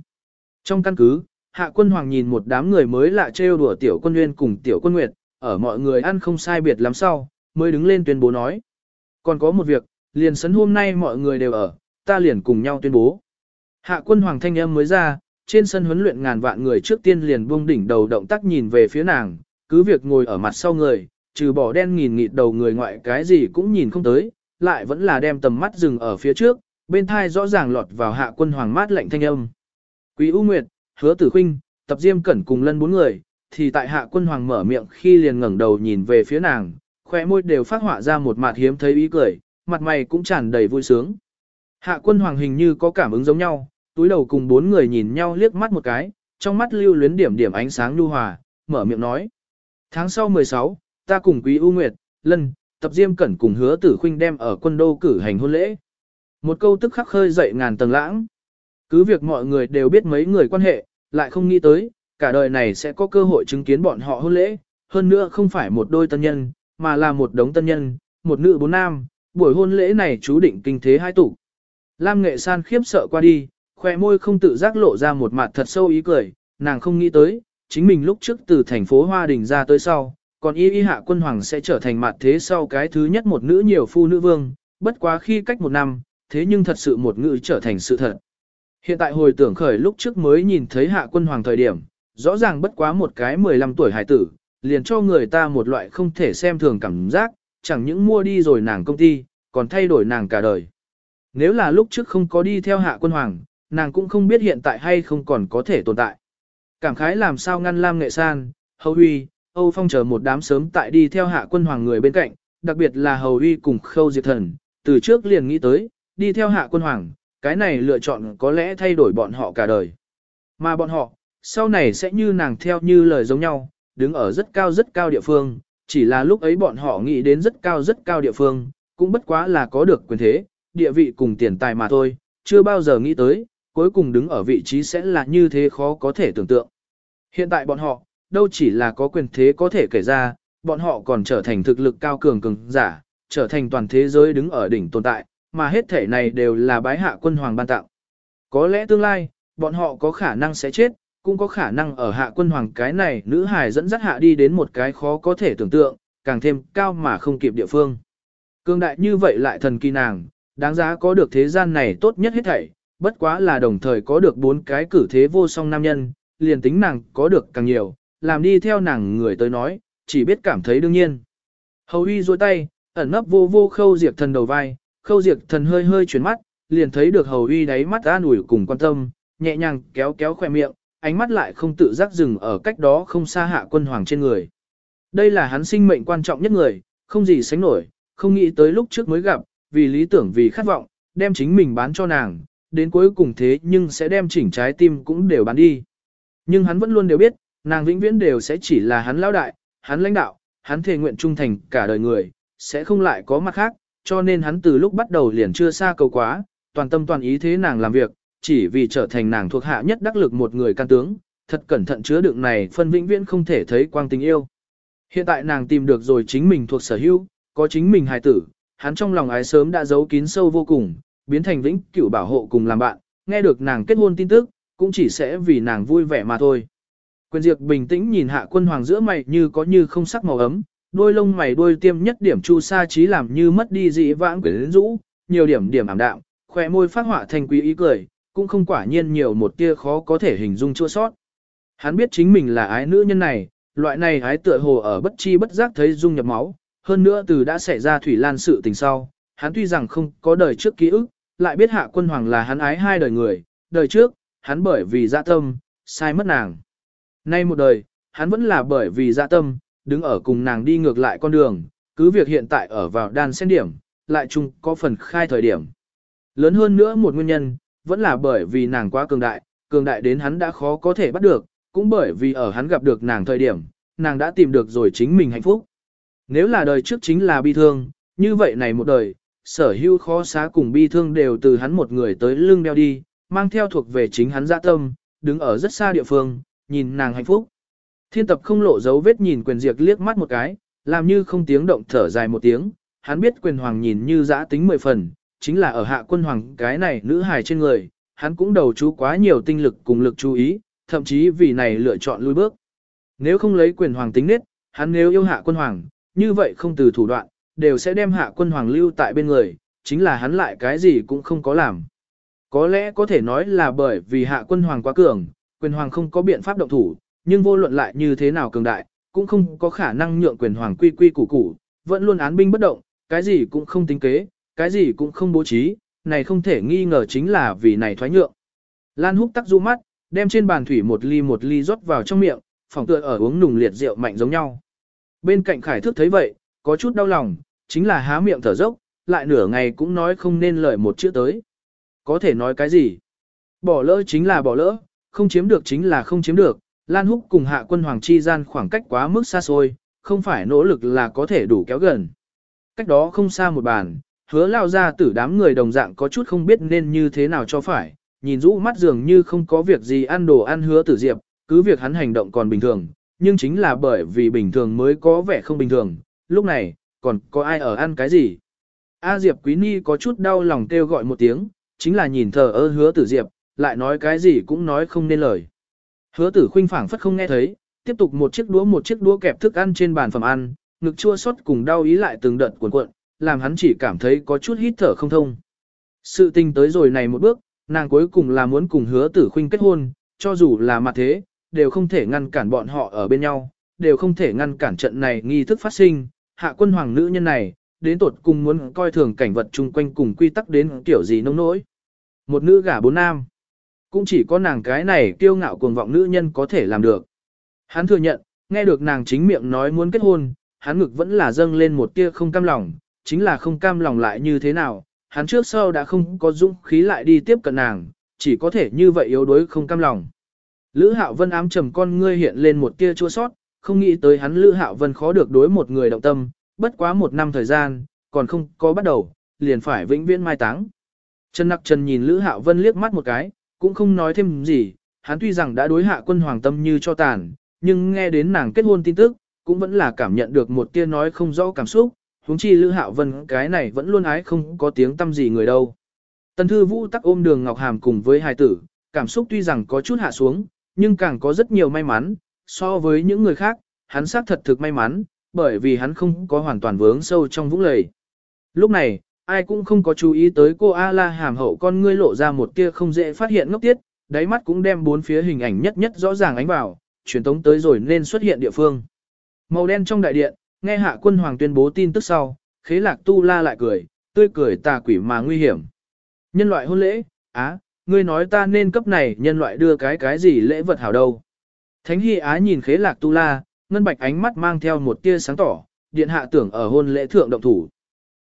Trong căn cứ, hạ quân hoàng nhìn một đám người mới lạ trêu đùa tiểu quân nguyên cùng tiểu quân nguyệt, ở mọi người ăn không sai biệt lắm sau, mới đứng lên tuyên bố nói. Còn có một việc, liền sấn hôm nay mọi người đều ở, ta liền cùng nhau tuyên bố. Hạ quân hoàng thanh âm mới ra, trên sân huấn luyện ngàn vạn người trước tiên liền buông đỉnh đầu động tác nhìn về phía nàng, cứ việc ngồi ở mặt sau người, trừ bỏ đen nghìn nghịt đầu người ngoại cái gì cũng nhìn không tới, lại vẫn là đem tầm mắt dừng ở phía trước, bên thai rõ ràng lọt vào hạ quân hoàng mát lạnh thanh âm. Quý U Nguyệt, Hứa Tử Khinh, Tập Diêm Cẩn cùng lân bốn người, thì tại hạ quân hoàng mở miệng khi liền ngẩng đầu nhìn về phía nàng, khóe môi đều phát họa ra một mặt hiếm thấy ý cười, mặt mày cũng tràn đầy vui sướng. Hạ quân hoàng hình như có cảm ứng giống nhau, túi đầu cùng bốn người nhìn nhau liếc mắt một cái, trong mắt lưu luyến điểm điểm ánh sáng nhu hòa, mở miệng nói. Tháng sau 16, ta cùng Quý U Nguyệt, Lân, Tập Diêm Cẩn cùng hứa tử khuynh đem ở quân đô cử hành hôn lễ. Một câu tức khắc khơi dậy ngàn tầng lãng. Cứ việc mọi người đều biết mấy người quan hệ, lại không nghĩ tới, cả đời này sẽ có cơ hội chứng kiến bọn họ hôn lễ, hơn nữa không phải một đôi tân nhân, mà là một đống tân nhân, một nữ bốn nam, buổi hôn lễ này chú định kinh thế hai tủ. Lam nghệ san khiếp sợ qua đi, khoe môi không tự giác lộ ra một mặt thật sâu ý cười, nàng không nghĩ tới, chính mình lúc trước từ thành phố Hoa Đình ra tới sau, còn y y hạ quân hoàng sẽ trở thành mặt thế sau cái thứ nhất một nữ nhiều phu nữ vương, bất quá khi cách một năm, thế nhưng thật sự một ngữ trở thành sự thật. Hiện tại hồi tưởng khởi lúc trước mới nhìn thấy hạ quân hoàng thời điểm, rõ ràng bất quá một cái 15 tuổi hải tử, liền cho người ta một loại không thể xem thường cảm giác, chẳng những mua đi rồi nàng công ty, còn thay đổi nàng cả đời. Nếu là lúc trước không có đi theo hạ quân hoàng, nàng cũng không biết hiện tại hay không còn có thể tồn tại. Cảm khái làm sao ngăn Lam Nghệ San, Hầu Huy, Âu Phong chờ một đám sớm tại đi theo hạ quân hoàng người bên cạnh, đặc biệt là Hầu Huy cùng Khâu Diệt Thần, từ trước liền nghĩ tới, đi theo hạ quân hoàng, cái này lựa chọn có lẽ thay đổi bọn họ cả đời. Mà bọn họ, sau này sẽ như nàng theo như lời giống nhau, đứng ở rất cao rất cao địa phương, chỉ là lúc ấy bọn họ nghĩ đến rất cao rất cao địa phương, cũng bất quá là có được quyền thế, địa vị cùng tiền tài mà thôi, chưa bao giờ nghĩ tới, cuối cùng đứng ở vị trí sẽ là như thế khó có thể tưởng tượng. Hiện tại bọn họ, đâu chỉ là có quyền thế có thể kể ra, bọn họ còn trở thành thực lực cao cường cường giả, trở thành toàn thế giới đứng ở đỉnh tồn tại, mà hết thể này đều là bái hạ quân hoàng ban tặng. Có lẽ tương lai, bọn họ có khả năng sẽ chết, cũng có khả năng ở hạ quân hoàng cái này nữ hài dẫn dắt hạ đi đến một cái khó có thể tưởng tượng, càng thêm cao mà không kịp địa phương. Cương đại như vậy lại thần kỳ nàng, đáng giá có được thế gian này tốt nhất hết thảy, bất quá là đồng thời có được bốn cái cử thế vô song nam nhân, liền tính nàng có được càng nhiều, làm đi theo nàng người tới nói, chỉ biết cảm thấy đương nhiên. Hầu uy duỗi tay, ẩn nấp vô vô khâu diệt thần đầu vai, khâu diệt thần hơi hơi chuyển mắt, liền thấy được hầu uy đáy mắt an ủi cùng quan tâm, nhẹ nhàng kéo kéo khoe miệng, ánh mắt lại không tự giác dừng ở cách đó không xa hạ quân hoàng trên người. Đây là hắn sinh mệnh quan trọng nhất người, không gì sánh nổi, không nghĩ tới lúc trước mới gặp, vì lý tưởng vì khát vọng, đem chính mình bán cho nàng, đến cuối cùng thế nhưng sẽ đem chỉnh trái tim cũng đều bán đi. Nhưng hắn vẫn luôn đều biết, nàng vĩnh viễn đều sẽ chỉ là hắn lão đại, hắn lãnh đạo, hắn thề nguyện trung thành cả đời người, sẽ không lại có mặt khác, cho nên hắn từ lúc bắt đầu liền chưa xa cầu quá, toàn tâm toàn ý thế nàng làm việc, chỉ vì trở thành nàng thuộc hạ nhất đắc lực một người can tướng, thật cẩn thận chứa đựng này phân vĩnh viễn không thể thấy quang tình yêu. Hiện tại nàng tìm được rồi chính mình thuộc sở hữu, có chính mình hài tử, hắn trong lòng ái sớm đã giấu kín sâu vô cùng, biến thành vĩnh cửu bảo hộ cùng làm bạn, nghe được nàng kết hôn tin tức, cũng chỉ sẽ vì nàng vui vẻ mà thôi. Quyền Diệp bình tĩnh nhìn hạ quân hoàng giữa mày như có như không sắc màu ấm, đôi lông mày đôi tiêm nhất điểm chu sa trí làm như mất đi dị vãng quyến rũ, nhiều điểm điểm ảm đạm, khỏe môi phát họa thành quý ý cười, cũng không quả nhiên nhiều một tia khó có thể hình dung chua sót. Hắn biết chính mình là ái nữ nhân này, loại này ái tựa hồ ở bất chi bất giác thấy dung nhập máu, hơn nữa từ đã xảy ra thủy lan sự tình sau, hắn tuy rằng không có đời trước ký ức, lại biết hạ quân hoàng là hắn ái hai đời người, đời trước, hắn bởi vì dạ tâm, sai mất nàng. Nay một đời, hắn vẫn là bởi vì dạ tâm, đứng ở cùng nàng đi ngược lại con đường, cứ việc hiện tại ở vào đan sen điểm, lại chung có phần khai thời điểm. Lớn hơn nữa một nguyên nhân, vẫn là bởi vì nàng quá cường đại, cường đại đến hắn đã khó có thể bắt được, cũng bởi vì ở hắn gặp được nàng thời điểm, nàng đã tìm được rồi chính mình hạnh phúc. Nếu là đời trước chính là bi thương, như vậy này một đời, sở hữu khó xá cùng bi thương đều từ hắn một người tới lưng đeo đi, mang theo thuộc về chính hắn dạ tâm, đứng ở rất xa địa phương, nhìn nàng hạnh phúc. Thiên tập không lộ dấu vết nhìn quyền diệt liếc mắt một cái, làm như không tiếng động thở dài một tiếng, hắn biết quyền hoàng nhìn như dã tính mười phần, chính là ở hạ quân hoàng cái này nữ hài trên người, hắn cũng đầu chú quá nhiều tinh lực cùng lực chú ý, thậm chí vì này lựa chọn lui bước. Nếu không lấy quyền hoàng tính nết, hắn nếu yêu hạ quân hoàng, như vậy không từ thủ đoạn, đều sẽ đem hạ quân hoàng lưu tại bên người, chính là hắn lại cái gì cũng không có làm. Có lẽ có thể nói là bởi vì hạ quân hoàng quá cường, quyền hoàng không có biện pháp động thủ, nhưng vô luận lại như thế nào cường đại, cũng không có khả năng nhượng quyền hoàng quy quy củ củ, vẫn luôn án binh bất động, cái gì cũng không tính kế, cái gì cũng không bố trí, này không thể nghi ngờ chính là vì này thoái nhượng. Lan húc tắc du mắt, đem trên bàn thủy một ly một ly rót vào trong miệng, phòng tựa ở uống nùng liệt rượu mạnh giống nhau. Bên cạnh khải thước thấy vậy, có chút đau lòng, chính là há miệng thở dốc, lại nửa ngày cũng nói không nên lời một chữ tới. Có thể nói cái gì? Bỏ lỡ chính là bỏ lỡ, không chiếm được chính là không chiếm được, Lan Húc cùng hạ quân hoàng chi gian khoảng cách quá mức xa xôi, không phải nỗ lực là có thể đủ kéo gần. Cách đó không xa một bàn, hứa lao ra tử đám người đồng dạng có chút không biết nên như thế nào cho phải, nhìn rũ mắt dường như không có việc gì ăn đồ ăn hứa tử diệp, cứ việc hắn hành động còn bình thường, nhưng chính là bởi vì bình thường mới có vẻ không bình thường, lúc này, còn có ai ở ăn cái gì. A Diệp Quý Ni có chút đau lòng kêu gọi một tiếng, chính là nhìn thờ ơ hứa tử Diệp, lại nói cái gì cũng nói không nên lời. Hứa tử khuynh phảng phất không nghe thấy, tiếp tục một chiếc đũa một chiếc đũa kẹp thức ăn trên bàn phẩm ăn, ngực chua xót cùng đau ý lại từng đợt cuộn cuộn, làm hắn chỉ cảm thấy có chút hít thở không thông. Sự tình tới rồi này một bước, nàng cuối cùng là muốn cùng hứa tử khuynh kết hôn, cho dù là mặt thế, đều không thể ngăn cản bọn họ ở bên nhau, đều không thể ngăn cản trận này nghi thức phát sinh, hạ quân hoàng nữ nhân này, đến tột cùng muốn coi thường cảnh vật chung quanh cùng quy tắc đến kiểu gì nông nỗi. Một nữ gả bốn nam, cũng chỉ có nàng cái này kiêu ngạo cuồng vọng nữ nhân có thể làm được. Hắn thừa nhận, nghe được nàng chính miệng nói muốn kết hôn, hắn ngực vẫn là dâng lên một tia không cam lòng, chính là không cam lòng lại như thế nào, hắn trước sau đã không có dũng khí lại đi tiếp cận nàng, chỉ có thể như vậy yếu đuối không cam lòng. Lữ Hạo Vân ám trầm con ngươi hiện lên một tia chua sót, không nghĩ tới hắn Lữ Hạo Vân khó được đối một người động tâm, bất quá một năm thời gian, còn không có bắt đầu, liền phải vĩnh viễn mai táng. Trần Nặc Trần nhìn Lữ Hạo Vân liếc mắt một cái, cũng không nói thêm gì, hắn tuy rằng đã đối hạ quân hoàng tâm như cho tàn, nhưng nghe đến nàng kết hôn tin tức, cũng vẫn là cảm nhận được một tia nói không rõ cảm xúc, huống chi Lữ Hạo Vân cái này vẫn luôn ái không có tiếng tâm gì người đâu. Tần Thư Vũ tắc ôm đường Ngọc Hàm cùng với hai tử, cảm xúc tuy rằng có chút hạ xuống, nhưng càng có rất nhiều may mắn, so với những người khác, hắn xác thật thực may mắn, bởi vì hắn không có hoàn toàn vướng sâu trong vũng lầy. Lúc này, ai cũng không có chú ý tới cô A-la hàm hậu con ngươi lộ ra một tia không dễ phát hiện ngốc tiết, đáy mắt cũng đem bốn phía hình ảnh nhất nhất rõ ràng ánh vào, truyền tống tới rồi nên xuất hiện địa phương. Màu đen trong đại điện, nghe hạ quân hoàng tuyên bố tin tức sau, khế lạc tu la lại cười, tươi cười tà quỷ mà nguy hiểm. Nhân loại hôn lễ, á, ngươi nói ta nên cấp này nhân loại đưa cái cái gì lễ vật hảo đâu. Thánh Hy Á nhìn khế lạc tu la, ngân bạch ánh mắt mang theo một tia sáng tỏ, điện hạ tưởng ở hôn lễ thượng động thủ.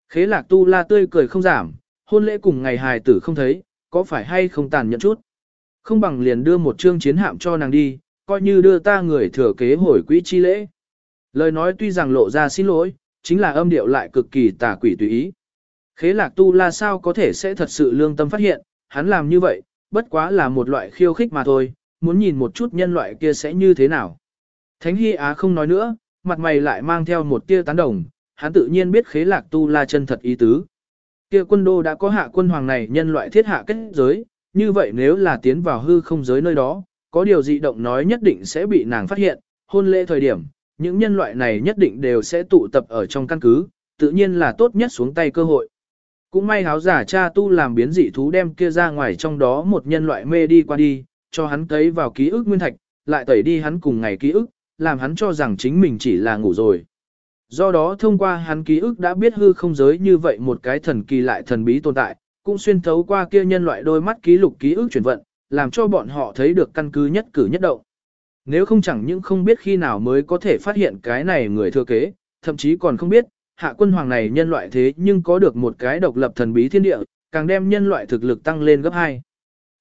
Khế lạc tu la tươi cười không giảm, hôn lễ cùng ngày hài tử không thấy, có phải hay không tàn nhẫn chút. Không bằng liền đưa một chương chiến hạm cho nàng đi, coi như đưa ta người thừa kế hồi quỹ chi lễ. Lời nói tuy rằng lộ ra xin lỗi, chính là âm điệu lại cực kỳ tà quỷ tùy ý. Khế lạc tu la sao có thể sẽ thật sự lương tâm phát hiện, hắn làm như vậy, bất quá là một loại khiêu khích mà thôi, muốn nhìn một chút nhân loại kia sẽ như thế nào. Thánh Hy Á không nói nữa, mặt mày lại mang theo một tia tán đồng, hắn tự nhiên biết khế lạc tu la chân thật ý tứ. Kia quân đô đã có hạ quân hoàng này nhân loại thiết hạ kết giới, như vậy nếu là tiến vào hư không giới nơi đó, có điều dị động nói nhất định sẽ bị nàng phát hiện, hôn lễ thời điểm, những nhân loại này nhất định đều sẽ tụ tập ở trong căn cứ, tự nhiên là tốt nhất xuống tay cơ hội. Cũng may háo giả cha tu làm biến dị thú đem kia ra ngoài trong đó một nhân loại mê đi qua đi, cho hắn thấy vào ký ức nguyên thạch, lại tẩy đi hắn cùng ngày ký ức, làm hắn cho rằng chính mình chỉ là ngủ rồi. Do đó thông qua hắn ký ức đã biết hư không giới như vậy một cái thần kỳ lại thần bí tồn tại, cũng xuyên thấu qua kia nhân loại đôi mắt ký lục ký ức chuyển vận, làm cho bọn họ thấy được căn cứ nhất cử nhất động. Nếu không chẳng những không biết khi nào mới có thể phát hiện cái này người thừa kế, thậm chí còn không biết, hạ quân hoàng này nhân loại thế nhưng có được một cái độc lập thần bí thiên địa, càng đem nhân loại thực lực tăng lên gấp 2.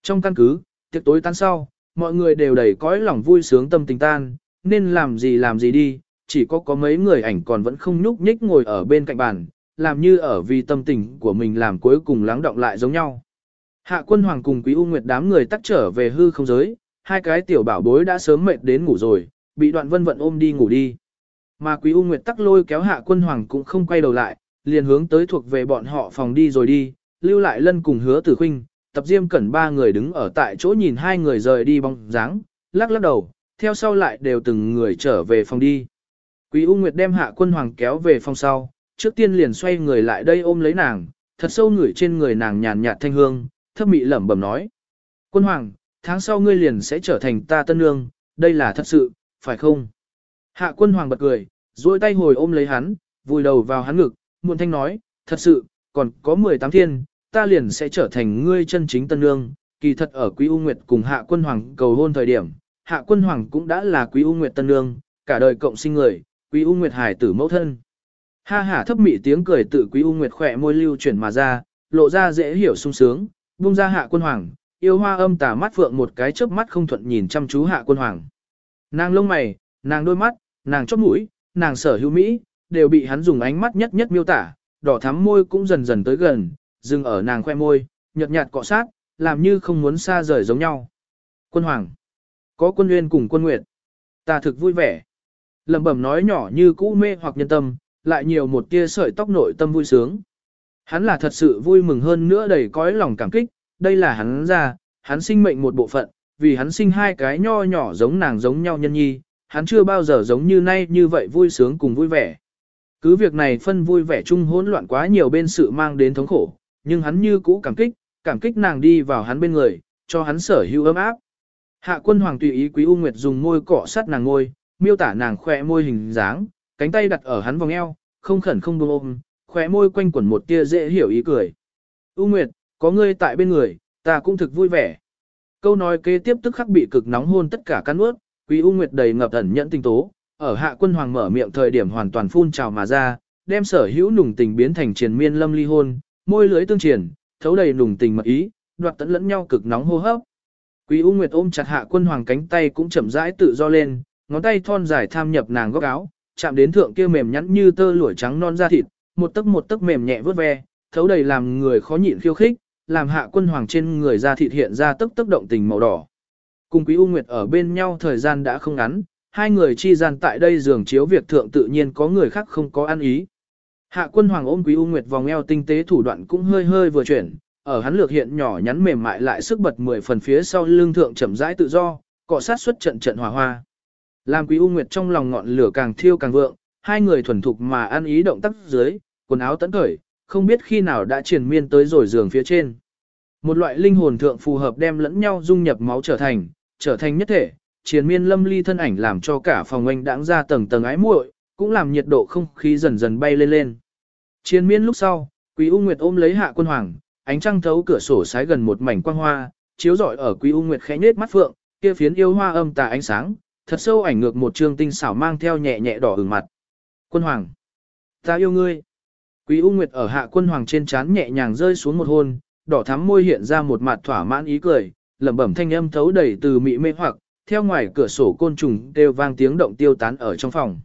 Trong căn cứ, tiệc tối tan sau, mọi người đều đầy cõi lòng vui sướng tâm tình tan, nên làm gì làm gì đi, chỉ có có mấy người ảnh còn vẫn không nhúc nhích ngồi ở bên cạnh bàn, làm như ở vì tâm tình của mình làm cuối cùng lắng động lại giống nhau. Hạ quân hoàng cùng quý U Nguyệt đám người tắt trở về hư không giới, hai cái tiểu bảo bối đã sớm mệt đến ngủ rồi, bị đoạn vân vận ôm đi ngủ đi. Mà quý U Nguyệt tắc lôi kéo hạ quân hoàng cũng không quay đầu lại, liền hướng tới thuộc về bọn họ phòng đi rồi đi, lưu lại lân cùng hứa tử khinh, tập diêm cẩn ba người đứng ở tại chỗ nhìn hai người rời đi bóng dáng, lắc lắc đầu, theo sau lại đều từng người trở về phòng đi. Quý U Nguyệt đem hạ quân hoàng kéo về phòng sau, trước tiên liền xoay người lại đây ôm lấy nàng, thật sâu ngửi trên người nàng nhàn nhạt thanh hương, thấp mị lẩm bẩm nói. Quân hoàng, tháng sau ngươi liền sẽ trở thành ta tân nương, đây là thật sự, phải không? Hạ quân hoàng bật cười, duỗi tay hồi ôm lấy hắn, vùi đầu vào hắn ngực, muộn thanh nói, thật sự, còn có 18 thiên, ta liền sẽ trở thành ngươi chân chính tân nương. Kỳ thật ở Quý U Nguyệt cùng Hạ Quân Hoàng cầu hôn thời điểm, Hạ Quân Hoàng cũng đã là Quý U Nguyệt tân nương, cả đời cộng sinh người, Quý U Nguyệt hải tử mẫu thân. Ha ha thấp mị tiếng cười tự Quý U Nguyệt khỏe môi lưu chuyển mà ra, lộ ra dễ hiểu sung sướng, buông ra Hạ Quân Hoàng, yêu hoa âm tà mắt phượng một cái chớp mắt không thuận nhìn chăm chú Hạ Quân Hoàng. Nàng lông mày, nàng đôi mắt, nàng chóp mũi, nàng sở hữu mỹ, đều bị hắn dùng ánh mắt nhất nhất miêu tả, đỏ thắm môi cũng dần dần tới gần, dừng ở nàng khoe môi, nhợt nhạt cọ sát, làm như không muốn xa rời giống nhau. Quân Hoàng, có quân nguyên cùng quân nguyệt, ta thực vui vẻ. Lẩm bẩm nói nhỏ như cũ mê hoặc nhân tâm, lại nhiều một tia sợi tóc nội tâm vui sướng. Hắn là thật sự vui mừng hơn nữa đầy cõi lòng cảm kích, đây là hắn ra, hắn sinh mệnh một bộ phận, vì hắn sinh hai cái nho nhỏ giống nàng giống nhau nhân nhi, hắn chưa bao giờ giống như nay như vậy vui sướng cùng vui vẻ. Cứ việc này phân vui vẻ chung hỗn loạn quá nhiều bên sự mang đến thống khổ, nhưng hắn như cũ cảm kích, cảm kích nàng đi vào hắn bên người, cho hắn sở hữu ấm áp. Hạ quân hoàng tùy ý quý U Nguyệt dùng môi cọ sát nàng ngôi, miêu tả nàng khỏe môi hình dáng, cánh tay đặt ở hắn vòng eo, không khẩn không buông ôm, khóe môi quanh quẩn một tia dễ hiểu ý cười. U Nguyệt, có ngươi tại bên người, ta cũng thực vui vẻ. Câu nói kế tiếp tức khắc bị cực nóng hôn tất cả căn ướt, Quý U Nguyệt đầy ngập ẩn nhẫn tình tố, ở hạ quân hoàng mở miệng thời điểm hoàn toàn phun trào mà ra, đem sở hữu nùng tình biến thành triền miên lâm ly hôn, môi lưới tương triển, thấu đầy nùng tình mật ý, đoạt tận lẫn nhau cực nóng hô hấp. Quý U Nguyệt ôm chặt hạ quân hoàng cánh tay cũng chậm rãi tự do lên, ngón tay thon dài tham nhập nàng góc áo, chạm đến thượng kia mềm nhẵn như tơ lụa trắng non da thịt, một tấc một tấc mềm nhẹ vớt ve, thấu đầy làm người khó nhịn khiêu khích, làm hạ quân hoàng trên người da thịt hiện ra tấc tấc động tình màu đỏ. Cùng Quý U Nguyệt ở bên nhau thời gian đã không ngắn, hai người chi gian tại đây giường chiếu việc thượng tự nhiên có người khác không có ăn ý. Hạ quân hoàng ôm Quý U Nguyệt vòng eo tinh tế thủ đoạn cũng hơi hơi vừa chuyển, ở hắn lược hiện nhỏ nhắn mềm mại lại sức bật mười phần phía sau lưng thượng chậm rãi tự do, cọ sát xuất trận trận hòa hoa. Làm Quý U Nguyệt trong lòng ngọn lửa càng thiêu càng vượng, hai người thuần thục mà ăn ý động tác dưới, quần áo tấn khởi, không biết khi nào đã triển miên tới rồi giường phía trên. Một loại linh hồn thượng phù hợp đem lẫn nhau dung nhập máu trở thành, trở thành nhất thể, triển miên lâm ly thân ảnh làm cho cả phòng anh đãng ra tầng tầng ái muội, cũng làm nhiệt độ không khí dần dần bay lên lên. Triển miên lúc sau, Quý U Nguyệt ôm lấy hạ quân hoàng, ánh trăng thấu cửa sổ sái gần một mảnh quang hoa, chiếu rọi ở Quý U Nguyệt khẽ nết mắt phượng, kia phiến yêu hoa âm tà ánh sáng, thật sâu ảnh ngược một trương tinh xảo mang theo nhẹ nhẹ đỏ ửng mặt. Quân hoàng, ta yêu ngươi. Quý U Nguyệt ở hạ quân hoàng trên trán nhẹ nhàng rơi xuống một hôn, đỏ thắm môi hiện ra một mặt thỏa mãn ý cười, lẩm bẩm thanh âm thấu đầy từ mị mê hoặc, theo ngoài cửa sổ côn trùng đều vang tiếng động tiêu tán ở trong phòng.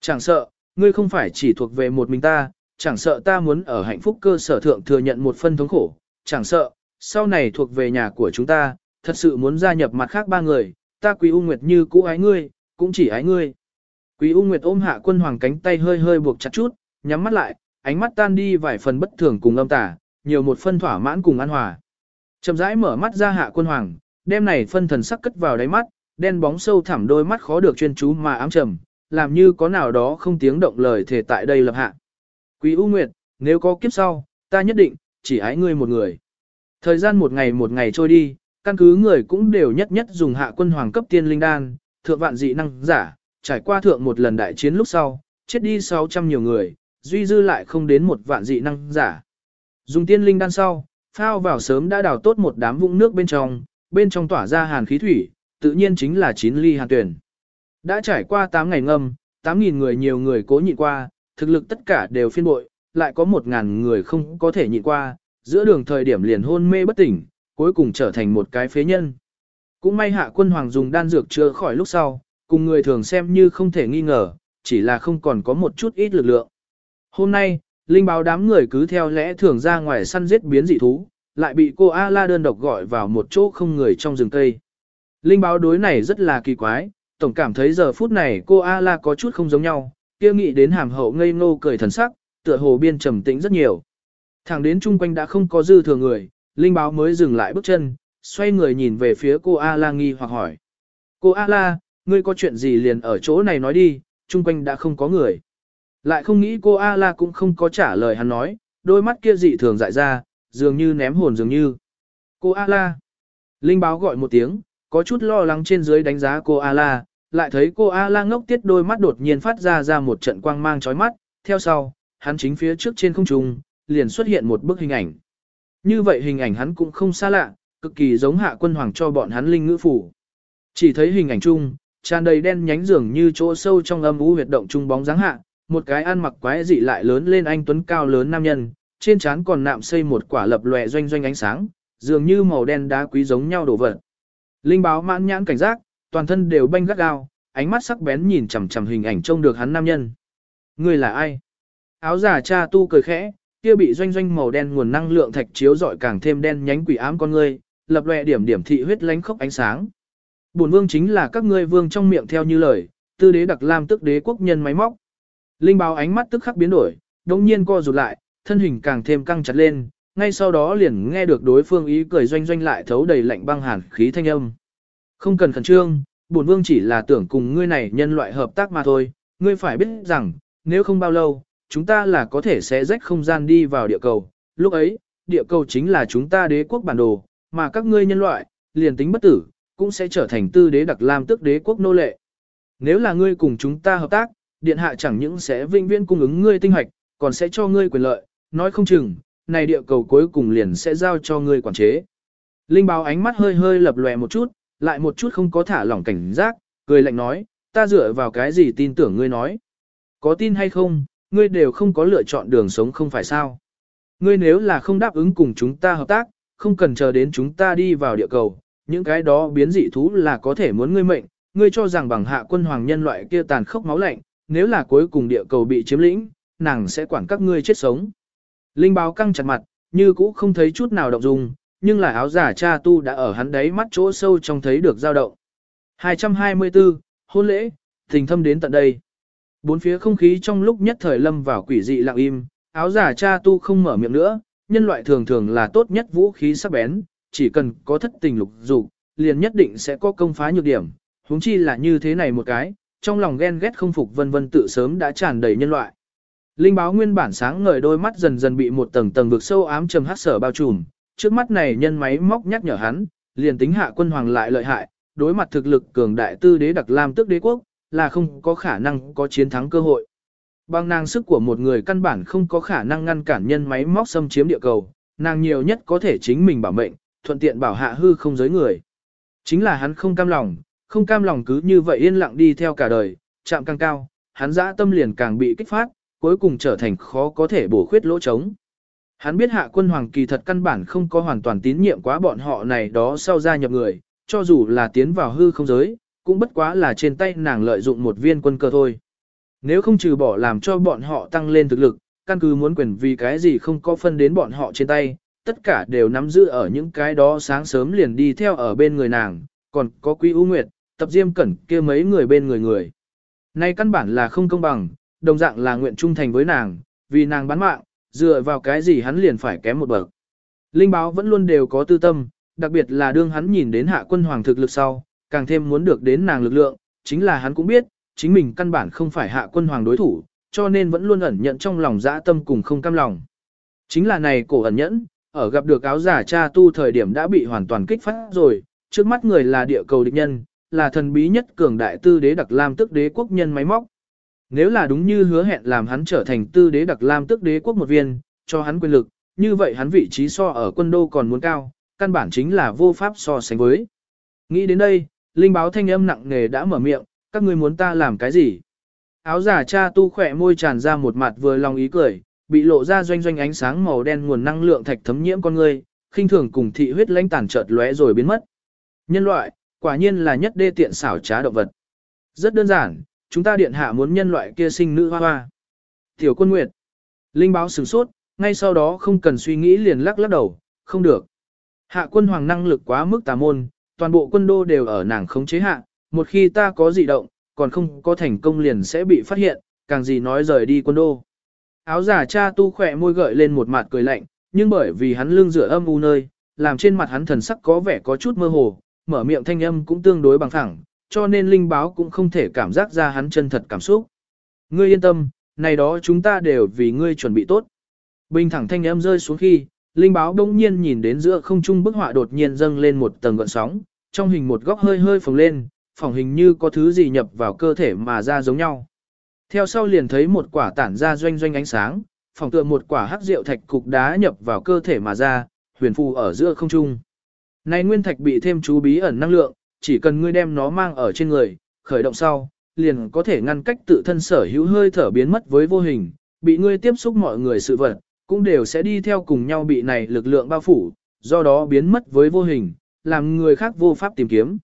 Chẳng sợ, ngươi không phải chỉ thuộc về một mình ta, chẳng sợ ta muốn ở hạnh phúc cơ sở thượng thừa nhận một phân thống khổ, chẳng sợ, sau này thuộc về nhà của chúng ta, thật sự muốn gia nhập mặt khác ba người, ta Quý U Nguyệt như cũ ái ngươi, cũng chỉ ái ngươi. Quý U Nguyệt ôm hạ quân hoàng cánh tay hơi hơi buộc chặt chút, nhắm mắt lại, ánh mắt tan đi vài phần bất thường cùng âm tà, nhiều một phân thỏa mãn cùng an hòa. Chậm rãi mở mắt ra hạ quân hoàng, đêm này phân thần sắc cất vào đáy mắt, đen bóng sâu thẳm đôi mắt khó được chuyên chú mà ám trầm, làm như có nào đó không tiếng động lời thể tại đây lập hạ. Quý U Nguyệt, nếu có kiếp sau, ta nhất định, chỉ ái ngươi một người. Thời gian một ngày một ngày trôi đi, căn cứ người cũng đều nhất nhất dùng hạ quân hoàng cấp tiên linh đan, thượng vạn dị năng giả, trải qua thượng một lần đại chiến lúc sau, chết đi 600 nhiều người, duy dư lại không đến một vạn dị năng giả. Dùng tiên linh đan sau, phao vào sớm đã đào tốt một đám vũng nước bên trong, bên trong tỏa ra hàn khí thủy, tự nhiên chính là chín ly hàn tuyển. Đã trải qua 8 ngày ngâm, 8.000 người nhiều người cố nhịn qua, thực lực tất cả đều phiên bội, lại có 1.000 người không có thể nhịn qua, giữa đường thời điểm liền hôn mê bất tỉnh, cuối cùng trở thành một cái phế nhân. Cũng may hạ quân hoàng dùng đan dược chữa khỏi lúc sau, cùng người thường xem như không thể nghi ngờ, chỉ là không còn có một chút ít lực lượng. Hôm nay, linh báo đám người cứ theo lẽ thường ra ngoài săn giết biến dị thú, lại bị cô A-la đơn độc gọi vào một chỗ không người trong rừng cây. Linh báo đối này rất là kỳ quái, tổng cảm thấy giờ phút này cô A-la có chút không giống nhau, kia nghĩ đến hàm hậu ngây ngô cười thần sắc, tựa hồ biên trầm tĩnh rất nhiều. Thẳng đến chung quanh đã không có dư thừa người, linh báo mới dừng lại bước chân, xoay người nhìn về phía cô A-la nghi hoặc hỏi. Cô A-la, ngươi có chuyện gì liền ở chỗ này nói đi, chung quanh đã không có người. Lại không nghĩ cô A-la cũng không có trả lời hắn nói, đôi mắt kia dị thường dại ra, dường như ném hồn dường như. Cô A-la. Linh báo gọi một tiếng, có chút lo lắng trên dưới đánh giá cô A-la, lại thấy cô A-la ngốc tiết đôi mắt đột nhiên phát ra ra một trận quang mang chói mắt, theo sau, hắn chính phía trước trên không trung, liền xuất hiện một bức hình ảnh. Như vậy hình ảnh hắn cũng không xa lạ, cực kỳ giống hạ quân hoàng cho bọn hắn linh ngữ phủ. Chỉ thấy hình ảnh chung, tràn đầy đen nhánh dường như chỗ sâu trong âm u huyệt động trung bóng dáng hạ, một cái ăn mặc quái dị lại lớn lên anh tuấn cao lớn nam nhân, trên trán còn nạm xây một quả lập lòe doanh doanh ánh sáng, dường như màu đen đá quý giống nhau đổ vật. Linh báo mãn nhãn cảnh giác, toàn thân đều banh gắt gao, ánh mắt sắc bén nhìn chằm chằm hình ảnh trông được hắn nam nhân. Người là ai? Áo giả cha tu cười khẽ, kia bị doanh doanh màu đen nguồn năng lượng thạch chiếu rọi càng thêm đen nhánh quỷ ám con ngươi, lập lòe điểm điểm thị huyết lánh khốc ánh sáng. Bổn vương chính là các ngươi vương trong miệng theo như lời, tư đế đặc lam tức đế quốc nhân máy móc. Linh báo ánh mắt tức khắc biến đổi, đống nhiên co rụt lại, thân hình càng thêm căng chặt lên, ngay sau đó liền nghe được đối phương ý cười doanh doanh lại thấu đầy lạnh băng hàn khí thanh âm. Không cần khẩn trương, bổn vương chỉ là tưởng cùng ngươi này nhân loại hợp tác mà thôi, ngươi phải biết rằng, nếu không bao lâu, chúng ta là có thể sẽ rách không gian đi vào địa cầu, lúc ấy, địa cầu chính là chúng ta đế quốc bản đồ, mà các ngươi nhân loại, liền tính bất tử, cũng sẽ trở thành tư đế đặc lam tức đế quốc nô lệ. Nếu là ngươi cùng chúng ta hợp tác, điện hạ chẳng những sẽ vinh viễn cung ứng ngươi tinh hoạch, còn sẽ cho ngươi quyền lợi, nói không chừng, này địa cầu cuối cùng liền sẽ giao cho ngươi quản chế. Linh báo ánh mắt hơi hơi lập lòe một chút, lại một chút không có thả lỏng cảnh giác, cười lạnh nói, ta dựa vào cái gì tin tưởng ngươi nói. Có tin hay không, ngươi đều không có lựa chọn đường sống không phải sao. Ngươi nếu là không đáp ứng cùng chúng ta hợp tác, không cần chờ đến chúng ta đi vào địa cầu, những cái đó biến dị thú là có thể muốn ngươi mệnh, ngươi cho rằng bằng hạ quân hoàng nhân loại kia tàn khốc máu lạnh, nếu là cuối cùng địa cầu bị chiếm lĩnh, nàng sẽ quản các ngươi chết sống. Linh báo căng chặt mặt, như cũ không thấy chút nào động dung, nhưng là áo giả cha tu đã ở hắn đấy mắt chỗ sâu trong thấy được dao động. 224, hôn lễ, tình thâm đến tận đây. Bốn phía không khí trong lúc nhất thời lâm vào quỷ dị lặng im, áo giả cha tu không mở miệng nữa, nhân loại thường thường là tốt nhất vũ khí sắc bén, chỉ cần có thất tình lục dục, liền nhất định sẽ có công phá nhược điểm, huống chi là như thế này một cái, trong lòng ghen ghét không phục vân vân tự sớm đã tràn đầy nhân loại. Linh báo nguyên bản sáng ngời đôi mắt dần dần bị một tầng tầng vực sâu ám trầm hắc sở bao trùm, trước mắt này nhân máy móc nhắc nhở hắn, liền tính hạ quân hoàng lại lợi hại, đối mặt thực lực cường đại tư đế đặc lam tức đế quốc, là không có khả năng có chiến thắng cơ hội. Bằng năng sức của một người căn bản không có khả năng ngăn cản nhân máy móc xâm chiếm địa cầu, nàng nhiều nhất có thể chính mình bảo mệnh, thuận tiện bảo hạ hư không giới người. Chính là hắn không cam lòng, không cam lòng cứ như vậy yên lặng đi theo cả đời, chạm càng cao, hắn dã tâm liền càng bị kích phát, cuối cùng trở thành khó có thể bổ khuyết lỗ trống. Hắn biết hạ quân hoàng kỳ thật căn bản không có hoàn toàn tín nhiệm quá bọn họ này đó sau gia nhập người, cho dù là tiến vào hư không giới, cũng bất quá là trên tay nàng lợi dụng một viên quân cơ thôi. Nếu không trừ bỏ làm cho bọn họ tăng lên thực lực, căn cứ muốn quyền vì cái gì không có phân đến bọn họ trên tay, tất cả đều nắm giữ ở những cái đó sáng sớm liền đi theo ở bên người nàng, còn có quý ưu nguyệt, tập diêm cẩn kia mấy người bên người người. Nay căn bản là không công bằng, đồng dạng là nguyện trung thành với nàng, vì nàng bán mạng, dựa vào cái gì hắn liền phải kém một bậc. Linh báo vẫn luôn đều có tư tâm, đặc biệt là đương hắn nhìn đến hạ quân hoàng thực lực sau, càng thêm muốn được đến nàng lực lượng, chính là hắn cũng biết, chính mình căn bản không phải hạ quân hoàng đối thủ, cho nên vẫn luôn ẩn nhận trong lòng dã tâm cùng không cam lòng. Chính là này cổ ẩn nhẫn, ở gặp được áo giả cha tu thời điểm đã bị hoàn toàn kích phát rồi, trước mắt người là địa cầu địch nhân, là thần bí nhất cường đại tư đế đặc lam tức đế quốc nhân máy móc. Nếu là đúng như hứa hẹn làm hắn trở thành tư đế đặc lam tức đế quốc một viên, cho hắn quyền lực, như vậy hắn vị trí so ở quân đô còn muốn cao, căn bản chính là vô pháp so sánh với. Nghĩ đến đây, linh báo thanh âm nặng nề đã mở miệng, các ngươi muốn ta làm cái gì? Áo giả cha tu khỏe môi tràn ra một mặt vừa lòng ý cười, bị lộ ra doanh doanh ánh sáng màu đen nguồn năng lượng thạch thấm nhiễm con ngươi, khinh thường cùng thị huyết lãnh tản chợt lóe rồi biến mất. Nhân loại, quả nhiên là nhất đê tiện xảo trá động vật. Rất đơn giản, chúng ta điện hạ muốn nhân loại kia sinh nữ hoa hoa. Tiểu quân nguyệt. Linh báo sửng sốt, ngay sau đó không cần suy nghĩ liền lắc lắc đầu, không được. Hạ quân hoàng năng lực quá mức tà môn, toàn bộ quân đô đều ở nàng khống chế hạ, một khi ta có dị động, còn không có thành công liền sẽ bị phát hiện, càng gì nói rời đi quân đô. Áo giả cha tu khỏe môi gợi lên một mặt cười lạnh, nhưng bởi vì hắn lưng rửa âm u nơi, làm trên mặt hắn thần sắc có vẻ có chút mơ hồ, mở miệng thanh âm cũng tương đối bằng thẳng, cho nên linh báo cũng không thể cảm giác ra hắn chân thật cảm xúc. Ngươi yên tâm, này đó chúng ta đều vì ngươi chuẩn bị tốt. Bình thẳng thanh âm rơi xuống khi, linh báo đông nhiên nhìn đến giữa không trung bức họa đột nhiên dâng lên một tầng gợn sóng, trong hình một góc hơi hơi phồng lên, phỏng hình như có thứ gì nhập vào cơ thể mà ra giống nhau. Theo sau liền thấy một quả tản ra doanh doanh ánh sáng, phỏng tựa một quả hắc rượu thạch cục đá nhập vào cơ thể mà ra, huyền phù ở giữa không trung. Này nguyên thạch bị thêm chú bí ẩn năng lượng, chỉ cần ngươi đem nó mang ở trên người, khởi động sau, liền có thể ngăn cách tự thân sở hữu hơi thở biến mất với vô hình, bị ngươi tiếp xúc mọi người sự vật, cũng đều sẽ đi theo cùng nhau bị này lực lượng bao phủ, do đó biến mất với vô hình, làm người khác vô pháp tìm kiếm.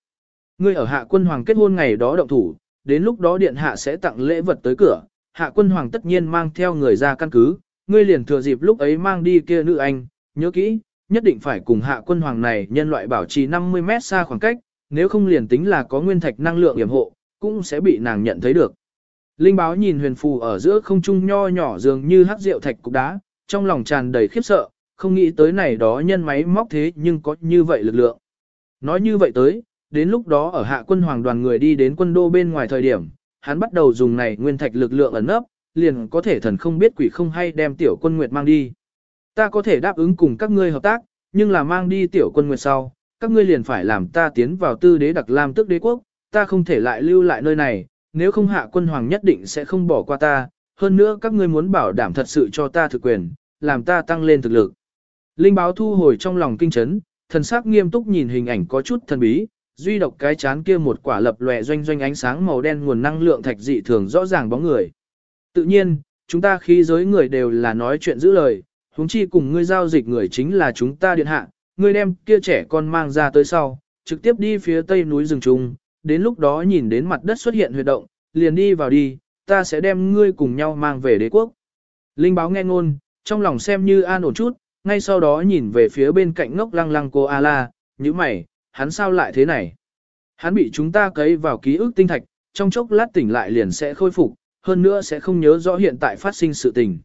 Ngươi ở hạ quân hoàng kết hôn ngày đó động thủ, đến lúc đó điện hạ sẽ tặng lễ vật tới cửa, hạ quân hoàng tất nhiên mang theo người ra căn cứ, ngươi liền thừa dịp lúc ấy mang đi kia nữ anh, nhớ kỹ, nhất định phải cùng hạ quân hoàng này nhân loại bảo trì 50 mét xa khoảng cách, nếu không liền tính là có nguyên thạch năng lượng yểm hộ, cũng sẽ bị nàng nhận thấy được. Linh báo nhìn huyền phù ở giữa không trung nho nhỏ dường như hắc rượu thạch cục đá, trong lòng tràn đầy khiếp sợ, không nghĩ tới này đó nhân máy móc thế nhưng có như vậy lực lượng. Nói như vậy tới, đến lúc đó ở hạ quân hoàng đoàn người đi đến quân đô bên ngoài thời điểm, hắn bắt đầu dùng này nguyên thạch lực lượng ẩn nấp, liền có thể thần không biết quỷ không hay đem tiểu quân nguyệt mang đi. Ta có thể đáp ứng cùng các ngươi hợp tác, nhưng là mang đi tiểu quân nguyệt sau, các ngươi liền phải làm ta tiến vào tư đế đặc lam tức đế quốc, ta không thể lại lưu lại nơi này, nếu không hạ quân hoàng nhất định sẽ không bỏ qua ta, hơn nữa các ngươi muốn bảo đảm thật sự cho ta thực quyền, làm ta tăng lên thực lực. Linh báo thu hồi trong lòng kinh chấn, thần sắc nghiêm túc nhìn hình ảnh có chút thần bí, duy độc cái chán kia một quả lập lòe doanh doanh ánh sáng màu đen nguồn năng lượng thạch dị thường rõ ràng bóng người. Tự nhiên, chúng ta khi giới người đều là nói chuyện giữ lời, huống chi cùng ngươi giao dịch người chính là chúng ta điện hạ, ngươi đem kia trẻ con mang ra tới sau, trực tiếp đi phía tây núi rừng trung, đến lúc đó nhìn đến mặt đất xuất hiện huyệt động, liền đi vào đi, ta sẽ đem ngươi cùng nhau mang về đế quốc. Linh báo nghe ngôn, trong lòng xem như an ổn chút, ngay sau đó nhìn về phía bên cạnh ngốc lăng lăng cô A-la, như mày, hắn sao lại thế này? Hắn bị chúng ta cấy vào ký ức tinh thạch, trong chốc lát tỉnh lại liền sẽ khôi phục, hơn nữa sẽ không nhớ rõ hiện tại phát sinh sự tình.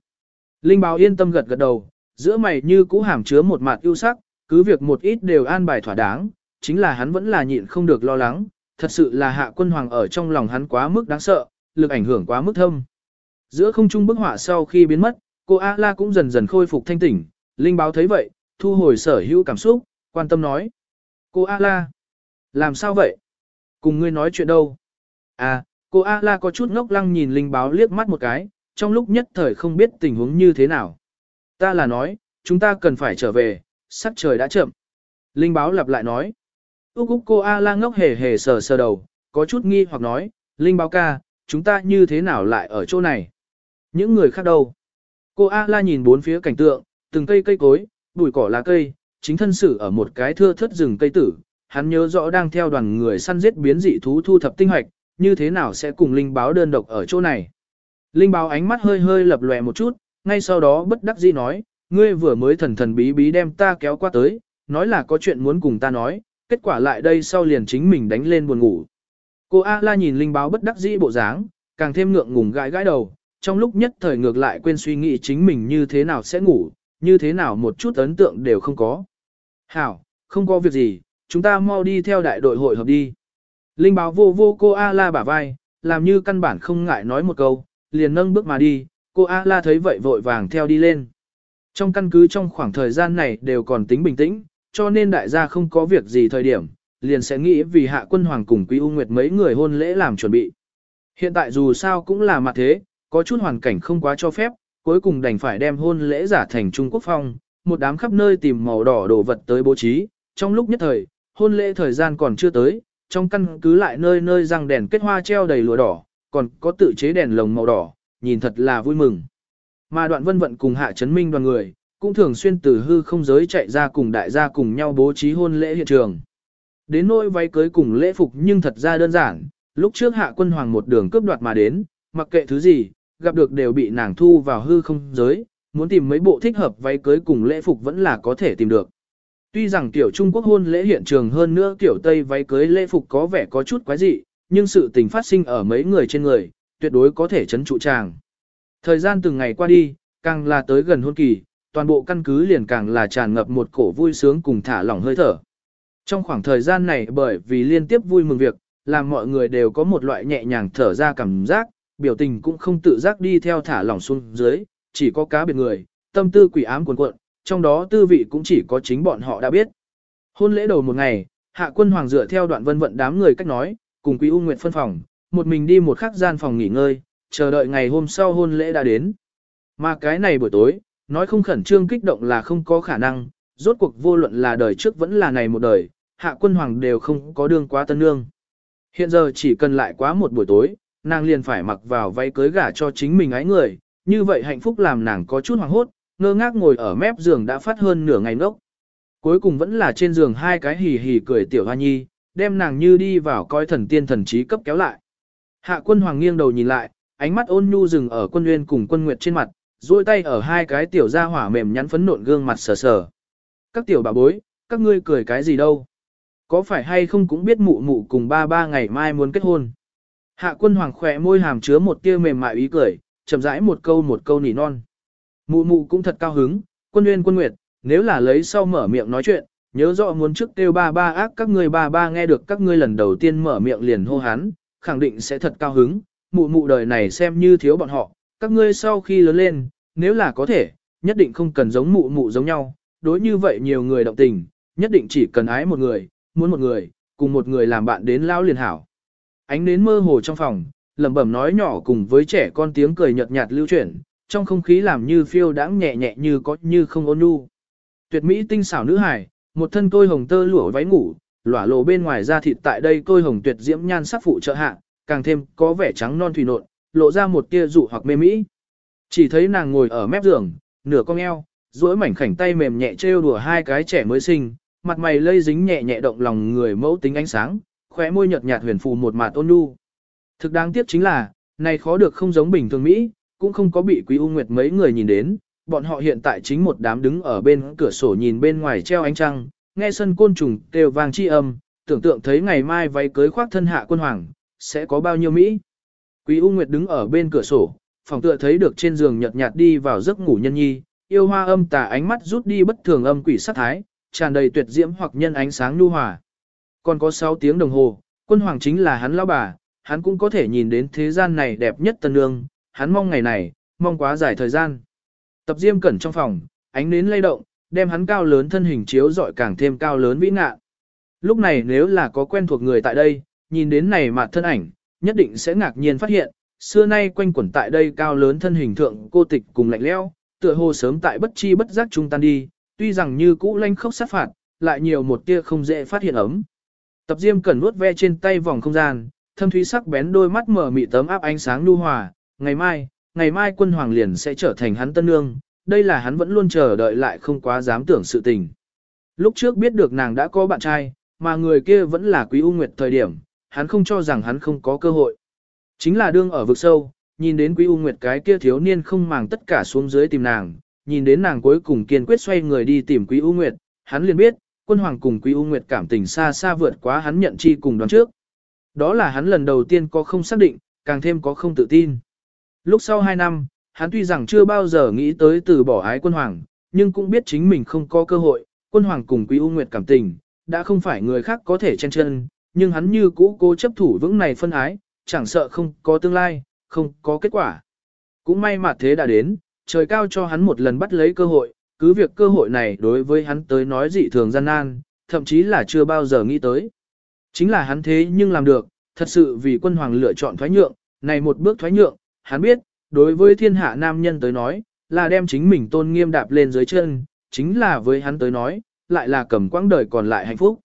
Linh báo yên tâm gật gật đầu, giữa mày như cũ hàm chứa một mặt yêu sắc, cứ việc một ít đều an bài thỏa đáng, chính là hắn vẫn là nhịn không được lo lắng, thật sự là hạ quân hoàng ở trong lòng hắn quá mức đáng sợ, lực ảnh hưởng quá mức thâm. Giữa không trung bức họa sau khi biến mất, cô A-la cũng dần dần khôi phục thanh tỉnh, Linh báo thấy vậy, thu hồi sở hữu cảm xúc, quan tâm nói. Cô A-la, làm sao vậy? Cùng ngươi nói chuyện đâu? À, cô A-la có chút ngốc lăng nhìn Linh báo liếc mắt một cái, trong lúc nhất thời không biết tình huống như thế nào. Ta là nói, chúng ta cần phải trở về, sắc trời đã chậm. Linh báo lặp lại nói. Úc Úc cô A-la ngốc hề hề sờ sờ đầu, có chút nghi hoặc nói, Linh báo ca, chúng ta như thế nào lại ở chỗ này? Những người khác đâu? Cô A-la nhìn bốn phía cảnh tượng, từng cây cây cối, bụi cỏ lá cây, chính thân sử ở một cái thưa thất rừng cây tử, hắn nhớ rõ đang theo đoàn người săn giết biến dị thú thu thập tinh hoạch, như thế nào sẽ cùng linh báo đơn độc ở chỗ này. Linh báo ánh mắt hơi hơi lập lòe một chút, ngay sau đó bất đắc dĩ nói, ngươi vừa mới thần thần bí bí đem ta kéo qua tới, nói là có chuyện muốn cùng ta nói, kết quả lại đây sau liền chính mình đánh lên buồn ngủ. Cô A-la nhìn linh báo bất đắc dĩ bộ dáng, càng thêm ngượng ngùng gãi gãi đầu, trong lúc nhất thời ngược lại quên suy nghĩ chính mình như thế nào sẽ ngủ, như thế nào một chút ấn tượng đều không có. Hảo, không có việc gì, chúng ta mau đi theo đại đội hội hợp đi. Linh báo vô vô cô A-la bả vai, làm như căn bản không ngại nói một câu, liền nâng bước mà đi, cô A-la thấy vậy vội vàng theo đi lên. Trong căn cứ trong khoảng thời gian này đều còn tính bình tĩnh, cho nên đại gia không có việc gì thời điểm, liền sẽ nghĩ vì hạ quân hoàng cùng quý u nguyệt mấy người hôn lễ làm chuẩn bị. Hiện tại dù sao cũng là mặt thế, có chút hoàn cảnh không quá cho phép, cuối cùng đành phải đem hôn lễ giả thành Trung Quốc phong, một đám khắp nơi tìm màu đỏ đồ vật tới bố trí, trong lúc nhất thời, hôn lễ thời gian còn chưa tới, trong căn cứ lại nơi nơi răng đèn kết hoa treo đầy lụa đỏ, còn có tự chế đèn lồng màu đỏ, nhìn thật là vui mừng. Mà đoạn vân vận cùng hạ chấn minh đoàn người, cũng thường xuyên từ hư không giới chạy ra cùng đại gia cùng nhau bố trí hôn lễ hiện trường. Đến nỗi váy cưới cùng lễ phục nhưng thật ra đơn giản, lúc trước hạ quân hoàng một đường cướp đoạt mà đến, mặc kệ thứ gì, gặp được đều bị nàng thu vào hư không giới, muốn tìm mấy bộ thích hợp váy cưới cùng lễ phục vẫn là có thể tìm được. Tuy rằng tiểu Trung Quốc hôn lễ hiện trường hơn nữa kiểu Tây váy cưới lễ phục có vẻ có chút quái dị, nhưng sự tình phát sinh ở mấy người trên người, tuyệt đối có thể chấn trụ chàng. Thời gian từng ngày qua đi, càng là tới gần hôn kỳ, toàn bộ căn cứ liền càng là tràn ngập một cổ vui sướng cùng thả lỏng hơi thở. Trong khoảng thời gian này bởi vì liên tiếp vui mừng việc, làm mọi người đều có một loại nhẹ nhàng thở ra cảm giác, biểu tình cũng không tự giác đi theo thả lỏng xuống dưới, chỉ có cá biệt người, tâm tư quỷ ám cuồn cuộn, trong đó tư vị cũng chỉ có chính bọn họ đã biết. Hôn lễ đầu một ngày, hạ quân hoàng dựa theo đoạn vân vận đám người cách nói, cùng quý u nguyện phân phòng, một mình đi một khắc gian phòng nghỉ ngơi, chờ đợi ngày hôm sau hôn lễ đã đến. Mà cái này buổi tối, nói không khẩn trương kích động là không có khả năng, rốt cuộc vô luận là đời trước vẫn là này một đời, hạ quân hoàng đều không có đương quá tân nương. Hiện giờ chỉ cần lại quá một buổi tối, nàng liền phải mặc vào váy cưới gả cho chính mình ái người, như vậy hạnh phúc làm nàng có chút hoàng hốt, ngơ ngác ngồi ở mép giường đã phát hơn nửa ngày nốc. Cuối cùng vẫn là trên giường hai cái hì hì cười tiểu hoa nhi, đem nàng như đi vào coi thần tiên thần trí cấp kéo lại. Hạ quân hoàng nghiêng đầu nhìn lại, ánh mắt ôn nhu dừng ở quân nguyên cùng quân nguyệt trên mặt, duỗi tay ở hai cái tiểu da hỏa mềm nhắn phấn nộn gương mặt sờ sờ. Các tiểu bà bối, các ngươi cười cái gì đâu? Có phải hay không cũng biết mụ mụ cùng ba ba ngày mai muốn kết hôn? Hạ quân hoàng khỏe môi hàm chứa một tia mềm mại ý cười, chậm rãi một câu một câu nỉ non. Mụ mụ cũng thật cao hứng, quân nguyên quân nguyệt, nếu là lấy sau mở miệng nói chuyện, nhớ rõ muốn trước kêu ba ba ác các ngươi ba ba nghe được các ngươi lần đầu tiên mở miệng liền hô hán, khẳng định sẽ thật cao hứng, mụ mụ đời này xem như thiếu bọn họ, Các ngươi sau khi lớn lên, nếu là có thể, nhất định không cần giống mụ mụ giống nhau, đối như vậy nhiều người động tình, nhất định chỉ cần ái một người, muốn một người, cùng một người làm bạn đến lao liền hảo. Ánh đến mơ hồ trong phòng, lẩm bẩm nói nhỏ cùng với trẻ con tiếng cười nhợt nhạt lưu chuyển, trong không khí làm như phiêu đãng nhẹ nhẹ như có như không ôn nhu. Tuyệt mỹ tinh xảo nữ hài, một thân tôi hồng tơ lụa váy ngủ, lỏa lộ bên ngoài da thịt tại đây tôi hồng tuyệt diễm nhan sắc phụ trợ hạ, càng thêm có vẻ trắng non thủy nộn, lộ ra một tia dụ hoặc mê mỹ. Chỉ thấy nàng ngồi ở mép giường, nửa cong eo, duỗi mảnh khảnh tay mềm nhẹ trêu đùa hai cái trẻ mới sinh, mặt mày lây dính nhẹ nhẹ động lòng người mẫu tính ánh sáng, khóe môi nhợt nhạt huyền phù một mạt ôn nhu. Thực đáng tiếc chính là, này khó được không giống bình thường Mỹ, cũng không có bị Quý U Nguyệt mấy người nhìn đến, bọn họ hiện tại chính một đám đứng ở bên cửa sổ nhìn bên ngoài treo ánh trăng, nghe sân côn trùng kêu vang chi âm, tưởng tượng thấy ngày mai váy cưới khoác thân hạ quân hoàng, sẽ có bao nhiêu Mỹ. Quý U Nguyệt đứng ở bên cửa sổ, phòng tựa thấy được trên giường nhợt nhạt đi vào giấc ngủ nhân nhi, yêu hoa âm tà ánh mắt rút đi bất thường âm quỷ sát thái, tràn đầy tuyệt diễm hoặc nhân ánh sáng nhu hòa. Còn có 6 tiếng đồng hồ, quân hoàng chính là hắn lão bà, hắn cũng có thể nhìn đến thế gian này đẹp nhất tân nương, hắn mong ngày này, mong quá dài thời gian. Tập diêm cẩn trong phòng, ánh nến lay động, đem hắn cao lớn thân hình chiếu rọi càng thêm cao lớn vĩ ngạ. Lúc này nếu là có quen thuộc người tại đây, nhìn đến này mặt thân ảnh, nhất định sẽ ngạc nhiên phát hiện, xưa nay quanh quẩn tại đây cao lớn thân hình thượng cô tịch cùng lạnh leo, tựa hồ sớm tại bất chi bất giác trung tan đi, tuy rằng như cũ lanh khốc sát phạt, lại nhiều một tia không dễ phát hiện ấm. Tập Diêm cần nuốt ve trên tay vòng không gian, thâm thúy sắc bén đôi mắt mở mị tấm áp ánh sáng nhu hòa, ngày mai, ngày mai quân hoàng liền sẽ trở thành hắn tân nương, đây là hắn vẫn luôn chờ đợi lại không quá dám tưởng sự tình. Lúc trước biết được nàng đã có bạn trai, mà người kia vẫn là Quý U Nguyệt thời điểm, hắn không cho rằng hắn không có cơ hội. Chính là đương ở vực sâu, nhìn đến Quý U Nguyệt cái kia thiếu niên không màng tất cả xuống dưới tìm nàng, nhìn đến nàng cuối cùng kiên quyết xoay người đi tìm Quý U Nguyệt, hắn liền biết, quân hoàng cùng Quý U Nguyệt cảm tình xa xa vượt quá hắn nhận chi cùng đoán trước. Đó là hắn lần đầu tiên có không xác định, càng thêm có không tự tin. Lúc sau 2 năm, hắn tuy rằng chưa bao giờ nghĩ tới từ bỏ ái quân hoàng, nhưng cũng biết chính mình không có cơ hội, quân hoàng cùng Quý U Nguyệt cảm tình, đã không phải người khác có thể chen chân, nhưng hắn như cũ cố chấp thủ vững này phân ái, chẳng sợ không có tương lai, không có kết quả. Cũng may mà thế đã đến, trời cao cho hắn một lần bắt lấy cơ hội, cứ việc cơ hội này đối với hắn tới nói dị thường gian nan, thậm chí là chưa bao giờ nghĩ tới. Chính là hắn thế nhưng làm được, thật sự vì quân hoàng lựa chọn thoái nhượng, này một bước thoái nhượng, hắn biết, đối với thiên hạ nam nhân tới nói, là đem chính mình tôn nghiêm đạp lên dưới chân, chính là với hắn tới nói, lại là cầm quãng đời còn lại hạnh phúc.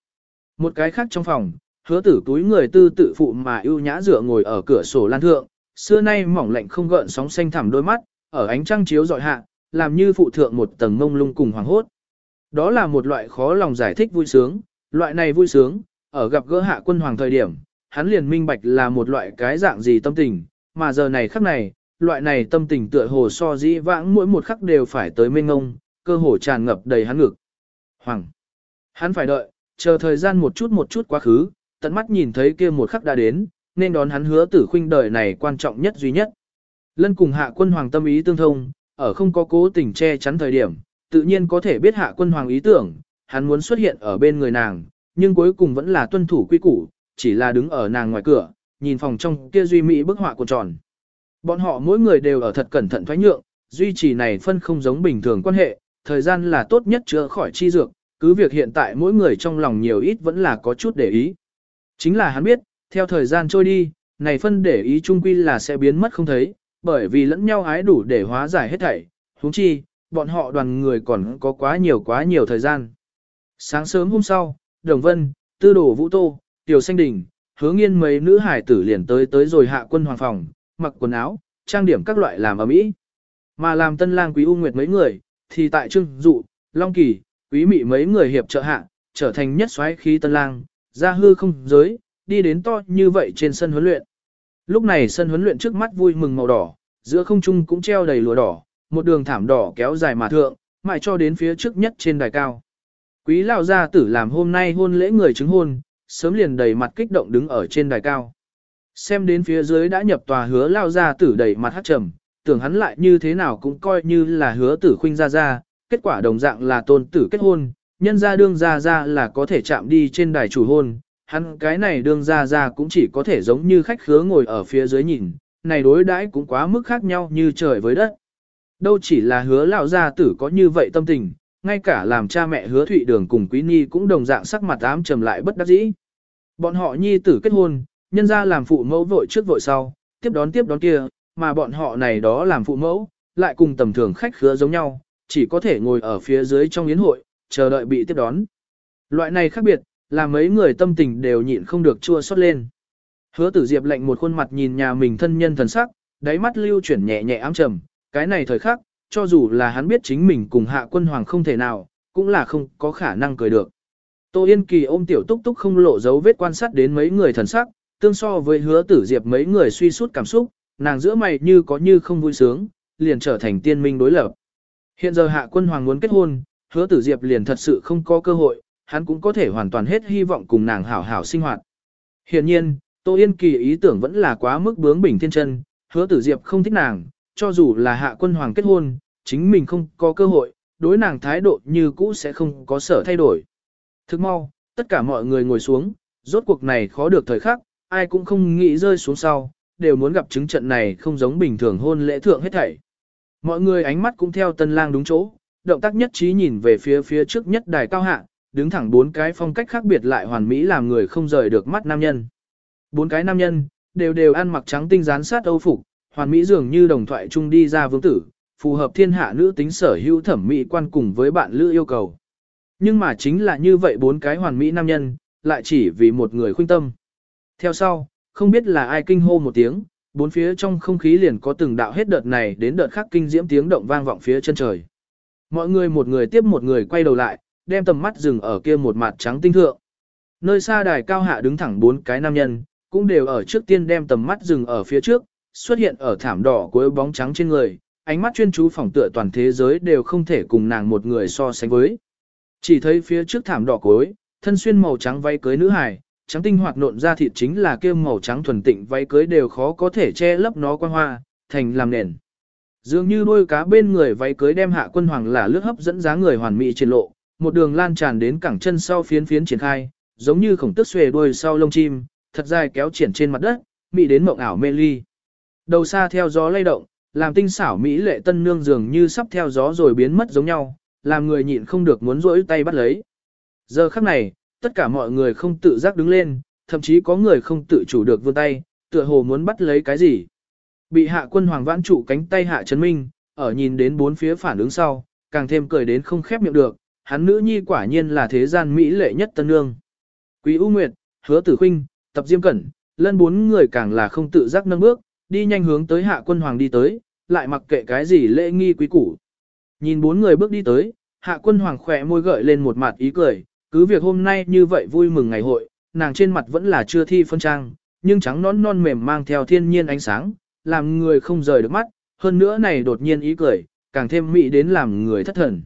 Một cái khác trong phòng, hứa tử túi người tư tự phụ mà ưu nhã dựa ngồi ở cửa sổ lan thượng, xưa nay mỏng lạnh không gợn sóng xanh thẳm đôi mắt, ở ánh trăng chiếu dọi hạ, làm như phụ thượng một tầng mông lung cùng hoàng hốt. Đó là một loại khó lòng giải thích vui sướng, loại này vui sướng, ở gặp gỡ hạ quân hoàng thời điểm, hắn liền minh bạch là một loại cái dạng gì tâm tình, mà giờ này khắc này, loại này tâm tình tựa hồ so dĩ vãng mỗi một khắc đều phải tới mênh ngông, cơ hồ tràn ngập đầy hắn ngực. Hoàng! Hắn phải đợi, chờ thời gian một chút một chút quá khứ, tận mắt nhìn thấy kia một khắc đã đến, nên đón hắn hứa tử khuynh đời này quan trọng nhất duy nhất. Lân cùng hạ quân hoàng tâm ý tương thông, ở không có cố tình che chắn thời điểm, tự nhiên có thể biết hạ quân hoàng ý tưởng, hắn muốn xuất hiện ở bên người nàng, nhưng cuối cùng vẫn là tuân thủ quy củ, chỉ là đứng ở nàng ngoài cửa, nhìn phòng trong kia duy mỹ bức họa của tròn. Bọn họ mỗi người đều ở thật cẩn thận thoái nhượng, duy trì này phân không giống bình thường quan hệ, thời gian là tốt nhất chữa khỏi chi dược, cứ việc hiện tại mỗi người trong lòng nhiều ít vẫn là có chút để ý. Chính là hắn biết, theo thời gian trôi đi, này phân để ý Chung quy là sẽ biến mất không thấy, bởi vì lẫn nhau ái đủ để hóa giải hết thảy, huống chi, bọn họ đoàn người còn có quá nhiều quá nhiều thời gian. Sáng sớm hôm sau, Đồng Vân, Tư Đồ Vũ Tô, Tiểu Xanh Đình, hứa nghiên mấy nữ hải tử liền tới tới rồi hạ quân hoàng phòng, mặc quần áo, trang điểm các loại làm ở mỹ. Mà làm tân lang quý u nguyệt mấy người, thì tại trưng dụ, long kỳ, quý mị mấy người hiệp trợ hạ, trở thành nhất xoáy khí tân lang, ra hư không giới, đi đến to như vậy trên sân huấn luyện. Lúc này sân huấn luyện trước mắt vui mừng màu đỏ, giữa không trung cũng treo đầy lụa đỏ, một đường thảm đỏ kéo dài mà thượng, mãi cho đến phía trước nhất trên đài cao. Quý lão gia tử làm hôm nay hôn lễ người chứng hôn, sớm liền đầy mặt kích động đứng ở trên đài cao. Xem đến phía dưới đã nhập tòa hứa lao gia tử đầy mặt hát trầm, tưởng hắn lại như thế nào cũng coi như là hứa tử khuynh ra ra, kết quả đồng dạng là tôn tử kết hôn, nhân ra đương ra ra là có thể chạm đi trên đài chủ hôn, hắn cái này đương ra ra cũng chỉ có thể giống như khách khứa ngồi ở phía dưới nhìn, này đối đãi cũng quá mức khác nhau như trời với đất. Đâu chỉ là hứa lão gia tử có như vậy tâm tình, ngay cả làm cha mẹ hứa thụy đường cùng quý nhi cũng đồng dạng sắc mặt ám trầm lại bất đắc dĩ. Bọn họ nhi tử kết hôn, nhân ra làm phụ mẫu vội trước vội sau, tiếp đón tiếp đón kia, mà bọn họ này đó làm phụ mẫu, lại cùng tầm thường khách khứa giống nhau, chỉ có thể ngồi ở phía dưới trong yến hội, chờ đợi bị tiếp đón. Loại này khác biệt, là mấy người tâm tình đều nhịn không được chua xót lên. Hứa tử diệp lệnh một khuôn mặt nhìn nhà mình thân nhân thần sắc, đáy mắt lưu chuyển nhẹ nhẹ ám trầm, cái này thời khắc, cho dù là hắn biết chính mình cùng hạ quân hoàng không thể nào, cũng là không có khả năng cười được. Tô Yên Kỳ ôm tiểu túc túc không lộ dấu vết quan sát đến mấy người thần sắc, tương so với hứa tử diệp mấy người suy sút cảm xúc, nàng giữa mày như có như không vui sướng, liền trở thành tiên minh đối lập. Hiện giờ hạ quân hoàng muốn kết hôn, hứa tử diệp liền thật sự không có cơ hội, hắn cũng có thể hoàn toàn hết hy vọng cùng nàng hảo hảo sinh hoạt. Hiện nhiên, Tô Yên Kỳ ý tưởng vẫn là quá mức bướng bỉnh thiên chân, hứa tử diệp không thích nàng, cho dù là hạ quân hoàng kết hôn, chính mình không có cơ hội, đối nàng thái độ như cũ sẽ không có sở thay đổi. Thức mau, tất cả mọi người ngồi xuống, rốt cuộc này khó được thời khắc, ai cũng không nghĩ rơi xuống sau, đều muốn gặp chứng trận này không giống bình thường hôn lễ thượng hết thảy. Mọi người ánh mắt cũng theo tân lang đúng chỗ, động tác nhất trí nhìn về phía phía trước nhất đài cao hạ, đứng thẳng bốn cái phong cách khác biệt lại hoàn mỹ làm người không rời được mắt nam nhân. Bốn cái nam nhân, đều đều ăn mặc trắng tinh rán sát âu phục, hoàn mỹ dường như đồng thoại chung đi ra vương tử, phù hợp thiên hạ nữ tính sở hữu thẩm mỹ quan cùng với bạn lữ yêu cầu. Nhưng mà chính là như vậy bốn cái hoàn mỹ nam nhân, lại chỉ vì một người khuynh tâm. Theo sau, không biết là ai kinh hô một tiếng, bốn phía trong không khí liền có từng đạo hết đợt này đến đợt khác kinh diễm tiếng động vang vọng phía chân trời. Mọi người một người tiếp một người quay đầu lại, đem tầm mắt dừng ở kia một mặt trắng tinh thượng. Nơi xa đài cao hạ đứng thẳng bốn cái nam nhân, cũng đều ở trước tiên đem tầm mắt dừng ở phía trước, xuất hiện ở thảm đỏ cuối bóng trắng trên người, ánh mắt chuyên chú phỏng tựa toàn thế giới đều không thể cùng nàng một người so sánh với. Chỉ thấy phía trước thảm đỏ cuối, thân xuyên màu trắng váy cưới nữ hài, trắng tinh hoạt nộn ra thịt chính là kia màu trắng thuần tịnh váy cưới đều khó có thể che lấp nó quan hoa, thành làm nền. Dường như đôi cá bên người váy cưới đem hạ quân hoàng là lướt hấp dẫn giá người hoàn mỹ trên lộ, một đường lan tràn đến cẳng chân sau phiến phiến triển khai, giống như khổng tức xuề đuôi sau lông chim, thật dài kéo triển trên mặt đất, mỹ đến mộng ảo mê ly. Đầu xa theo gió lay động, làm tinh xảo mỹ lệ tân nương dường như sắp theo gió rồi biến mất giống nhau, làm người nhịn không được muốn rỗi tay bắt lấy. Giờ khắc này, tất cả mọi người không tự giác đứng lên, thậm chí có người không tự chủ được vươn tay, tựa hồ muốn bắt lấy cái gì. Bị hạ quân hoàng vãn trụ cánh tay hạ chấn minh, ở nhìn đến bốn phía phản ứng sau, càng thêm cười đến không khép miệng được, hắn nữ nhi quả nhiên là thế gian mỹ lệ nhất tân nương. Quý U Nguyệt, Hứa Tử Khuynh, Tập Diêm Cẩn, lân bốn người càng là không tự giác nâng bước, đi nhanh hướng tới hạ quân hoàng đi tới, lại mặc kệ cái gì lễ nghi quý củ. Nhìn bốn người bước đi tới, hạ quân hoàng khỏe môi gợi lên một mặt ý cười, cứ việc hôm nay như vậy vui mừng ngày hội, nàng trên mặt vẫn là chưa thi phân trang, nhưng trắng nón non mềm mang theo thiên nhiên ánh sáng, làm người không rời được mắt, hơn nữa này đột nhiên ý cười, càng thêm mỹ đến làm người thất thần.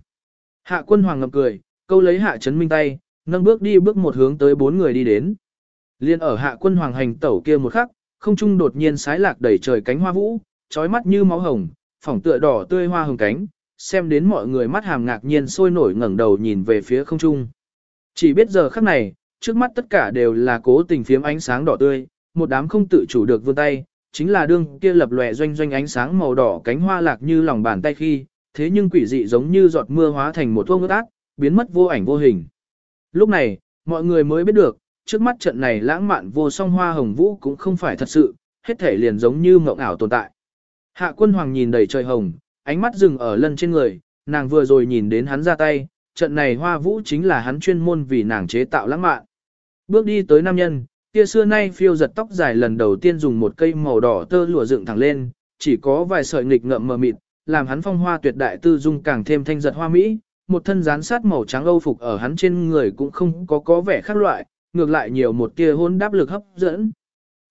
Hạ quân hoàng ngập cười, câu lấy hạ chấn minh tay, nâng bước đi bước một hướng tới bốn người đi đến. Liên ở hạ quân hoàng hành tẩu kia một khắc, không trung đột nhiên sái lạc đẩy trời cánh hoa vũ, trói mắt như máu hồng, phỏng tựa đỏ tươi hoa hồng cánh, xem đến mọi người mắt hàm ngạc nhiên sôi nổi ngẩng đầu nhìn về phía không trung. Chỉ biết giờ khắc này, trước mắt tất cả đều là cố tình phiếm ánh sáng đỏ tươi, một đám không tự chủ được vươn tay, chính là đương kia lập lòe doanh doanh ánh sáng màu đỏ cánh hoa lạc như lòng bàn tay khi, thế nhưng quỷ dị giống như giọt mưa hóa thành một thuốc ác, biến mất vô ảnh vô hình. Lúc này, mọi người mới biết được, trước mắt trận này lãng mạn vô song hoa hồng vũ cũng không phải thật sự, hết thể liền giống như mộng ảo tồn tại. Hạ quân hoàng nhìn đầy trời hồng, ánh mắt dừng ở lân trên người, nàng vừa rồi nhìn đến hắn ra tay, trận này hoa vũ chính là hắn chuyên môn vì nàng chế tạo lãng mạn. Bước đi tới nam nhân, kia xưa nay phiêu giật tóc dài lần đầu tiên dùng một cây màu đỏ tơ lụa dựng thẳng lên, chỉ có vài sợi nghịch ngợm mờ mịt, làm hắn phong hoa tuyệt đại tư dung càng thêm thanh giật hoa mỹ, một thân gián sát màu trắng âu phục ở hắn trên người cũng không có có vẻ khác loại, ngược lại nhiều một tia hôn đáp lực hấp dẫn.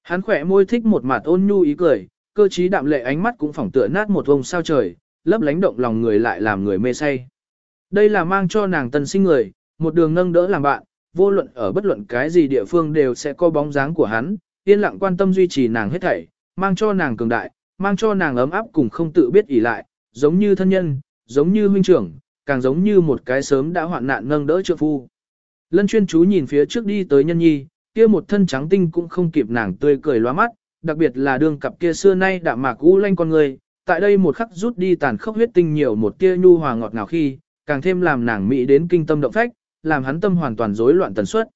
Hắn khỏe môi thích một mặt ôn nhu ý cười, cơ trí đạm lệ ánh mắt cũng phỏng tựa nát một vông sao trời, lấp lánh động lòng người lại làm người mê say. Đây là mang cho nàng tân sinh người, một đường nâng đỡ làm bạn, vô luận ở bất luận cái gì địa phương đều sẽ có bóng dáng của hắn, yên lặng quan tâm duy trì nàng hết thảy, mang cho nàng cường đại, mang cho nàng ấm áp cùng không tự biết ỉ lại, giống như thân nhân, giống như huynh trưởng, càng giống như một cái sớm đã hoạn nạn nâng đỡ trợ phu. Lân chuyên chú nhìn phía trước đi tới nhân nhi, kia một thân trắng tinh cũng không kịp nàng tươi cười loa mắt, đặc biệt là đương cặp kia xưa nay đã mạc u lanh con người, tại đây một khắc rút đi tàn khốc huyết tinh nhiều một tia nhu hòa ngọt ngào khi, càng thêm làm nàng mỹ đến kinh tâm động phách, làm hắn tâm hoàn toàn rối loạn tần suất.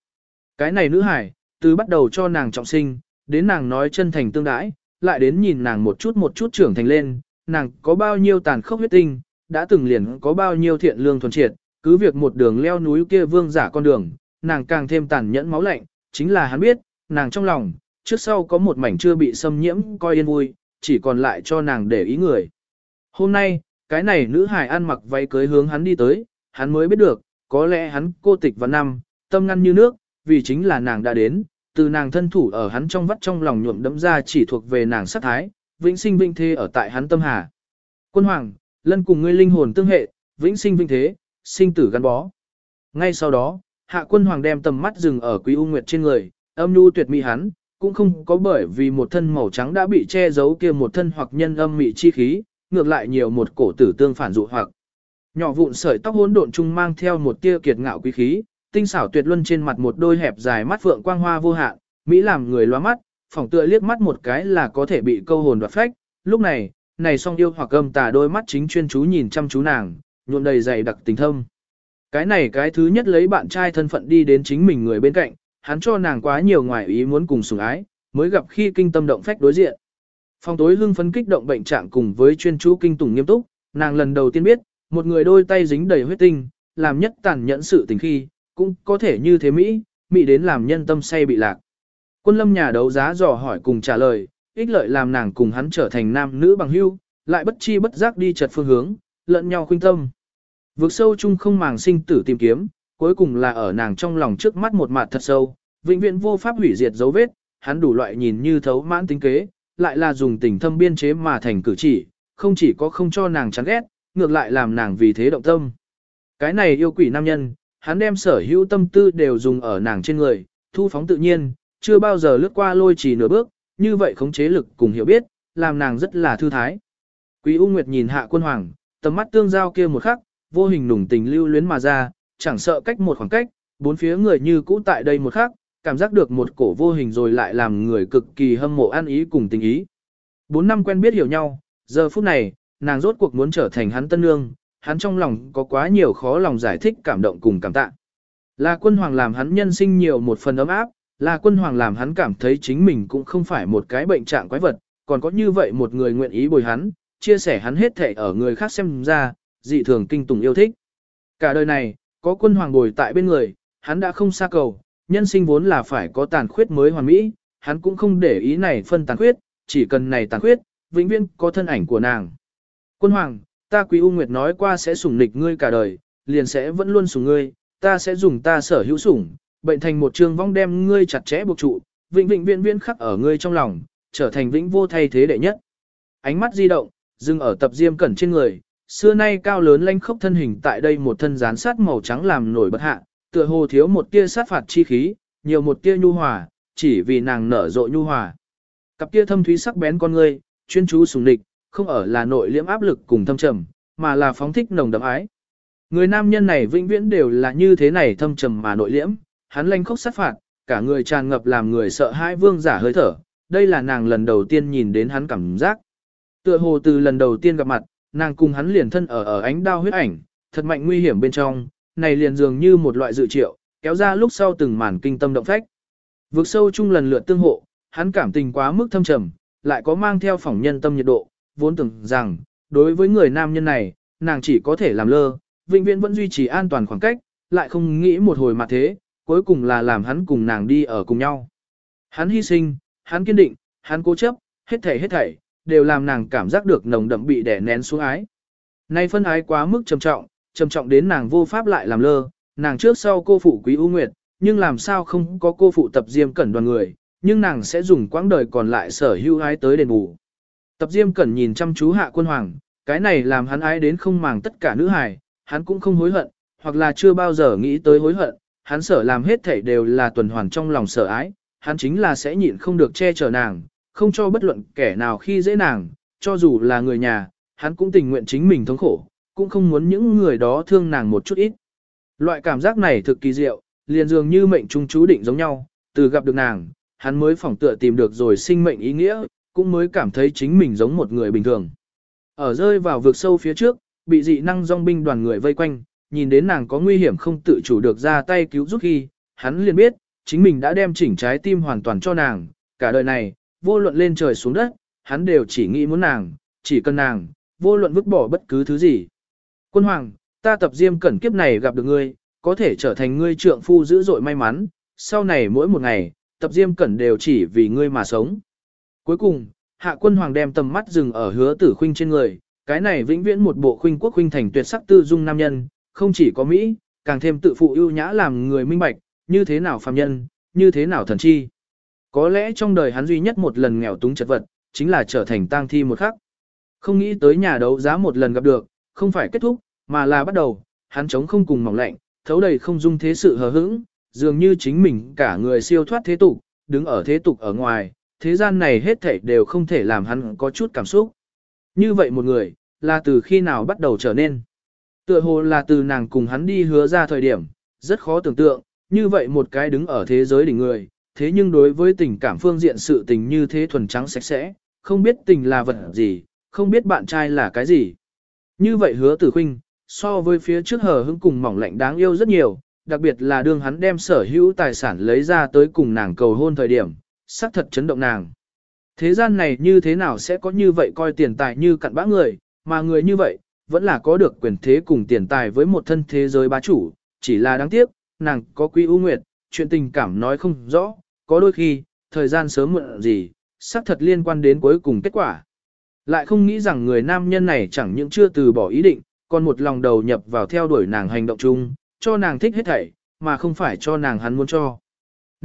Cái này nữ hải, từ bắt đầu cho nàng trọng sinh, đến nàng nói chân thành tương đãi, lại đến nhìn nàng một chút một chút trưởng thành lên, nàng có bao nhiêu tàn khốc huyết tinh, đã từng liền có bao nhiêu thiện lương thuần triệt, cứ việc một đường leo núi kia vương giả con đường, nàng càng thêm tàn nhẫn máu lạnh, chính là hắn biết, nàng trong lòng, trước sau có một mảnh chưa bị xâm nhiễm coi yên vui, chỉ còn lại cho nàng để ý người. Hôm nay, cái này nữ hài ăn mặc váy cưới hướng hắn đi tới, hắn mới biết được, có lẽ hắn cô tịch và năm, tâm ngăn như nước, vì chính là nàng đã đến, từ nàng thân thủ ở hắn trong vắt trong lòng nhuộm đẫm ra chỉ thuộc về nàng sát thái, vĩnh sinh vĩnh thế ở tại hắn tâm hà. Quân hoàng, lân cùng ngươi linh hồn tương hệ, vĩnh sinh vĩnh thế, sinh tử gắn bó. Ngay sau đó, hạ quân hoàng đem tầm mắt dừng ở quý u nguyệt trên người, âm nhu tuyệt mỹ hắn, cũng không có bởi vì một thân màu trắng đã bị che giấu kia một thân hoặc nhân âm mị chi khí, ngược lại nhiều một cổ tử tương phản dụ hoặc. Nhỏ vụn sợi tóc hỗn độn chung mang theo một tia kiệt ngạo quý khí, tinh xảo tuyệt luân trên mặt một đôi hẹp dài mắt phượng quang hoa vô hạn, mỹ làm người loa mắt, phỏng tựa liếc mắt một cái là có thể bị câu hồn đoạt phách. Lúc này, này song yêu hoặc âm tà đôi mắt chính chuyên chú nhìn chăm chú nàng, nhuộm đầy dày đặc tình thâm. Cái này cái thứ nhất lấy bạn trai thân phận đi đến chính mình người bên cạnh, hắn cho nàng quá nhiều ngoài ý muốn cùng sủng ái, mới gặp khi kinh tâm động phách đối diện. phong tối hưng phấn kích động bệnh trạng cùng với chuyên chú kinh tủng nghiêm túc, nàng lần đầu tiên biết, một người đôi tay dính đầy huyết tinh, làm nhất tàn nhẫn sự tình khi, cũng có thể như thế Mỹ, Mỹ đến làm nhân tâm say bị lạc. Quân lâm nhà đấu giá dò hỏi cùng trả lời, ích lợi làm nàng cùng hắn trở thành nam nữ bằng hữu, lại bất chi bất giác đi chật phương hướng, lẫn nhau khuyên tâm. Vượt sâu chung không màng sinh tử tìm kiếm, cuối cùng là ở nàng trong lòng trước mắt một mặt thật sâu, vĩnh viễn vô pháp hủy diệt dấu vết, hắn đủ loại nhìn như thấu mãn tính kế, lại là dùng tình thâm biên chế mà thành cử chỉ, không chỉ có không cho nàng chán ghét, ngược lại làm nàng vì thế động tâm. Cái này yêu quỷ nam nhân, hắn đem sở hữu tâm tư đều dùng ở nàng trên người, thu phóng tự nhiên, chưa bao giờ lướt qua lôi chỉ nửa bước, như vậy khống chế lực cùng hiểu biết, làm nàng rất là thư thái. Quý U Nguyệt nhìn hạ quân hoàng, tầm mắt tương giao kia một khắc, vô hình nùng tình lưu luyến mà ra, chẳng sợ cách một khoảng cách, bốn phía người như cũ tại đây một khắc, cảm giác được một cổ vô hình rồi lại làm người cực kỳ hâm mộ an ý cùng tình ý. Bốn năm quen biết hiểu nhau, giờ phút này, nàng rốt cuộc muốn trở thành hắn tân nương, hắn trong lòng có quá nhiều khó lòng giải thích cảm động cùng cảm tạ. Là quân hoàng làm hắn nhân sinh nhiều một phần ấm áp, là quân hoàng làm hắn cảm thấy chính mình cũng không phải một cái bệnh trạng quái vật, còn có như vậy một người nguyện ý bồi hắn, chia sẻ hắn hết thể ở người khác xem ra, dị thường kinh tùng yêu thích. Cả đời này, có quân hoàng bồi tại bên người, hắn đã không xa cầu, nhân sinh vốn là phải có tàn khuyết mới hoàn mỹ, hắn cũng không để ý này phân tàn khuyết, chỉ cần này tàn khuyết, vĩnh viễn có thân ảnh của nàng. Quân hoàng, ta quý U Nguyệt nói qua sẽ sủng nịch ngươi cả đời, liền sẽ vẫn luôn sủng ngươi, ta sẽ dùng ta sở hữu sủng, bệnh thành một trường vong đem ngươi chặt chẽ buộc trụ, vĩnh vĩnh viễn viễn khắc ở ngươi trong lòng, trở thành vĩnh vô thay thế đệ nhất. Ánh mắt di động, dừng ở tập diêm cẩn trên người, xưa nay cao lớn lanh khốc thân hình tại đây một thân gián sát màu trắng làm nổi bật hạ, tựa hồ thiếu một tia sát phạt chi khí, nhiều một tia nhu hòa, chỉ vì nàng nở rộ nhu hòa. Cặp tia thâm thúy sắc bén con ngươi, chuyên chú sùng địch, không ở là nội liễm áp lực cùng thâm trầm, mà là phóng thích nồng đậm ái. Người nam nhân này vĩnh viễn đều là như thế này thâm trầm mà nội liễm, hắn lanh khốc sát phạt, cả người tràn ngập làm người sợ hãi vương giả hơi thở, đây là nàng lần đầu tiên nhìn đến hắn cảm giác. Tựa hồ từ lần đầu tiên gặp mặt, nàng cùng hắn liền thân ở ở ánh đao huyết ảnh, thật mạnh nguy hiểm bên trong, này liền dường như một loại dự triệu, kéo ra lúc sau từng màn kinh tâm động phách. Vượt sâu chung lần lượt tương hộ, hắn cảm tình quá mức thâm trầm, lại có mang theo phỏng nhân tâm nhiệt độ, vốn tưởng rằng, đối với người nam nhân này, nàng chỉ có thể làm lơ, vĩnh viễn vẫn duy trì an toàn khoảng cách, lại không nghĩ một hồi mà thế, cuối cùng là làm hắn cùng nàng đi ở cùng nhau. Hắn hy sinh, hắn kiên định, hắn cố chấp, hết thảy hết thảy, đều làm nàng cảm giác được nồng đậm bị đè nén xuống ái. Nay phân ái quá mức trầm trọng, trầm trọng đến nàng vô pháp lại làm lơ, nàng trước sau cô phụ quý ưu nguyệt, nhưng làm sao không có cô phụ tập diêm cẩn đoàn người, nhưng nàng sẽ dùng quãng đời còn lại sở hữu ái tới đền bù. Tập diêm cẩn nhìn chăm chú hạ quân hoàng, cái này làm hắn ái đến không màng tất cả nữ hài, hắn cũng không hối hận, hoặc là chưa bao giờ nghĩ tới hối hận, hắn sở làm hết thảy đều là tuần hoàn trong lòng sở ái, hắn chính là sẽ nhịn không được che chở nàng, không cho bất luận kẻ nào khi dễ nàng, cho dù là người nhà, hắn cũng tình nguyện chính mình thống khổ, cũng không muốn những người đó thương nàng một chút ít. Loại cảm giác này thực kỳ diệu, liền dường như mệnh trung chú định giống nhau, từ gặp được nàng, hắn mới phỏng tựa tìm được rồi sinh mệnh ý nghĩa, cũng mới cảm thấy chính mình giống một người bình thường. Ở rơi vào vực sâu phía trước, bị dị năng dòng binh đoàn người vây quanh, nhìn đến nàng có nguy hiểm không tự chủ được ra tay cứu giúp khi, hắn liền biết, chính mình đã đem chỉnh trái tim hoàn toàn cho nàng, cả đời này, vô luận lên trời xuống đất, hắn đều chỉ nghĩ muốn nàng, chỉ cần nàng, vô luận vứt bỏ bất cứ thứ gì. Quân hoàng, ta tập diêm cẩn kiếp này gặp được ngươi, có thể trở thành ngươi trượng phu dữ dội may mắn, sau này mỗi một ngày, tập diêm cẩn đều chỉ vì ngươi mà sống. Cuối cùng, hạ quân hoàng đem tầm mắt dừng ở hứa tử khuynh trên người, cái này vĩnh viễn một bộ khuynh quốc khuynh thành tuyệt sắc tư dung nam nhân, không chỉ có Mỹ, càng thêm tự phụ ưu nhã làm người minh bạch, như thế nào phàm nhân, như thế nào thần chi. Có lẽ trong đời hắn duy nhất một lần nghèo túng chật vật, chính là trở thành tang thi một khắc. Không nghĩ tới nhà đấu giá một lần gặp được, không phải kết thúc, mà là bắt đầu, hắn chống không cùng mỏng lạnh, thấu đầy không dung thế sự hờ hững, dường như chính mình cả người siêu thoát thế tục, đứng ở thế tục ở ngoài, thế gian này hết thảy đều không thể làm hắn có chút cảm xúc. Như vậy một người, là từ khi nào bắt đầu trở nên. Tựa hồ là từ nàng cùng hắn đi hứa ra thời điểm, rất khó tưởng tượng, như vậy một cái đứng ở thế giới đỉnh người, thế nhưng đối với tình cảm phương diện sự tình như thế thuần trắng sạch sẽ, không biết tình là vật gì, không biết bạn trai là cái gì. Như vậy hứa tử khinh, so với phía trước hờ hững cùng mỏng lạnh đáng yêu rất nhiều, đặc biệt là đương hắn đem sở hữu tài sản lấy ra tới cùng nàng cầu hôn thời điểm, xác thật chấn động nàng. Thế gian này như thế nào sẽ có như vậy coi tiền tài như cặn bã người, mà người như vậy, vẫn là có được quyền thế cùng tiền tài với một thân thế giới bá chủ, chỉ là đáng tiếc, nàng có quý ưu nguyệt, chuyện tình cảm nói không rõ, có đôi khi, thời gian sớm muộn gì, xác thật liên quan đến cuối cùng kết quả. Lại không nghĩ rằng người nam nhân này chẳng những chưa từ bỏ ý định, còn một lòng đầu nhập vào theo đuổi nàng hành động chung, cho nàng thích hết thảy, mà không phải cho nàng hắn muốn cho.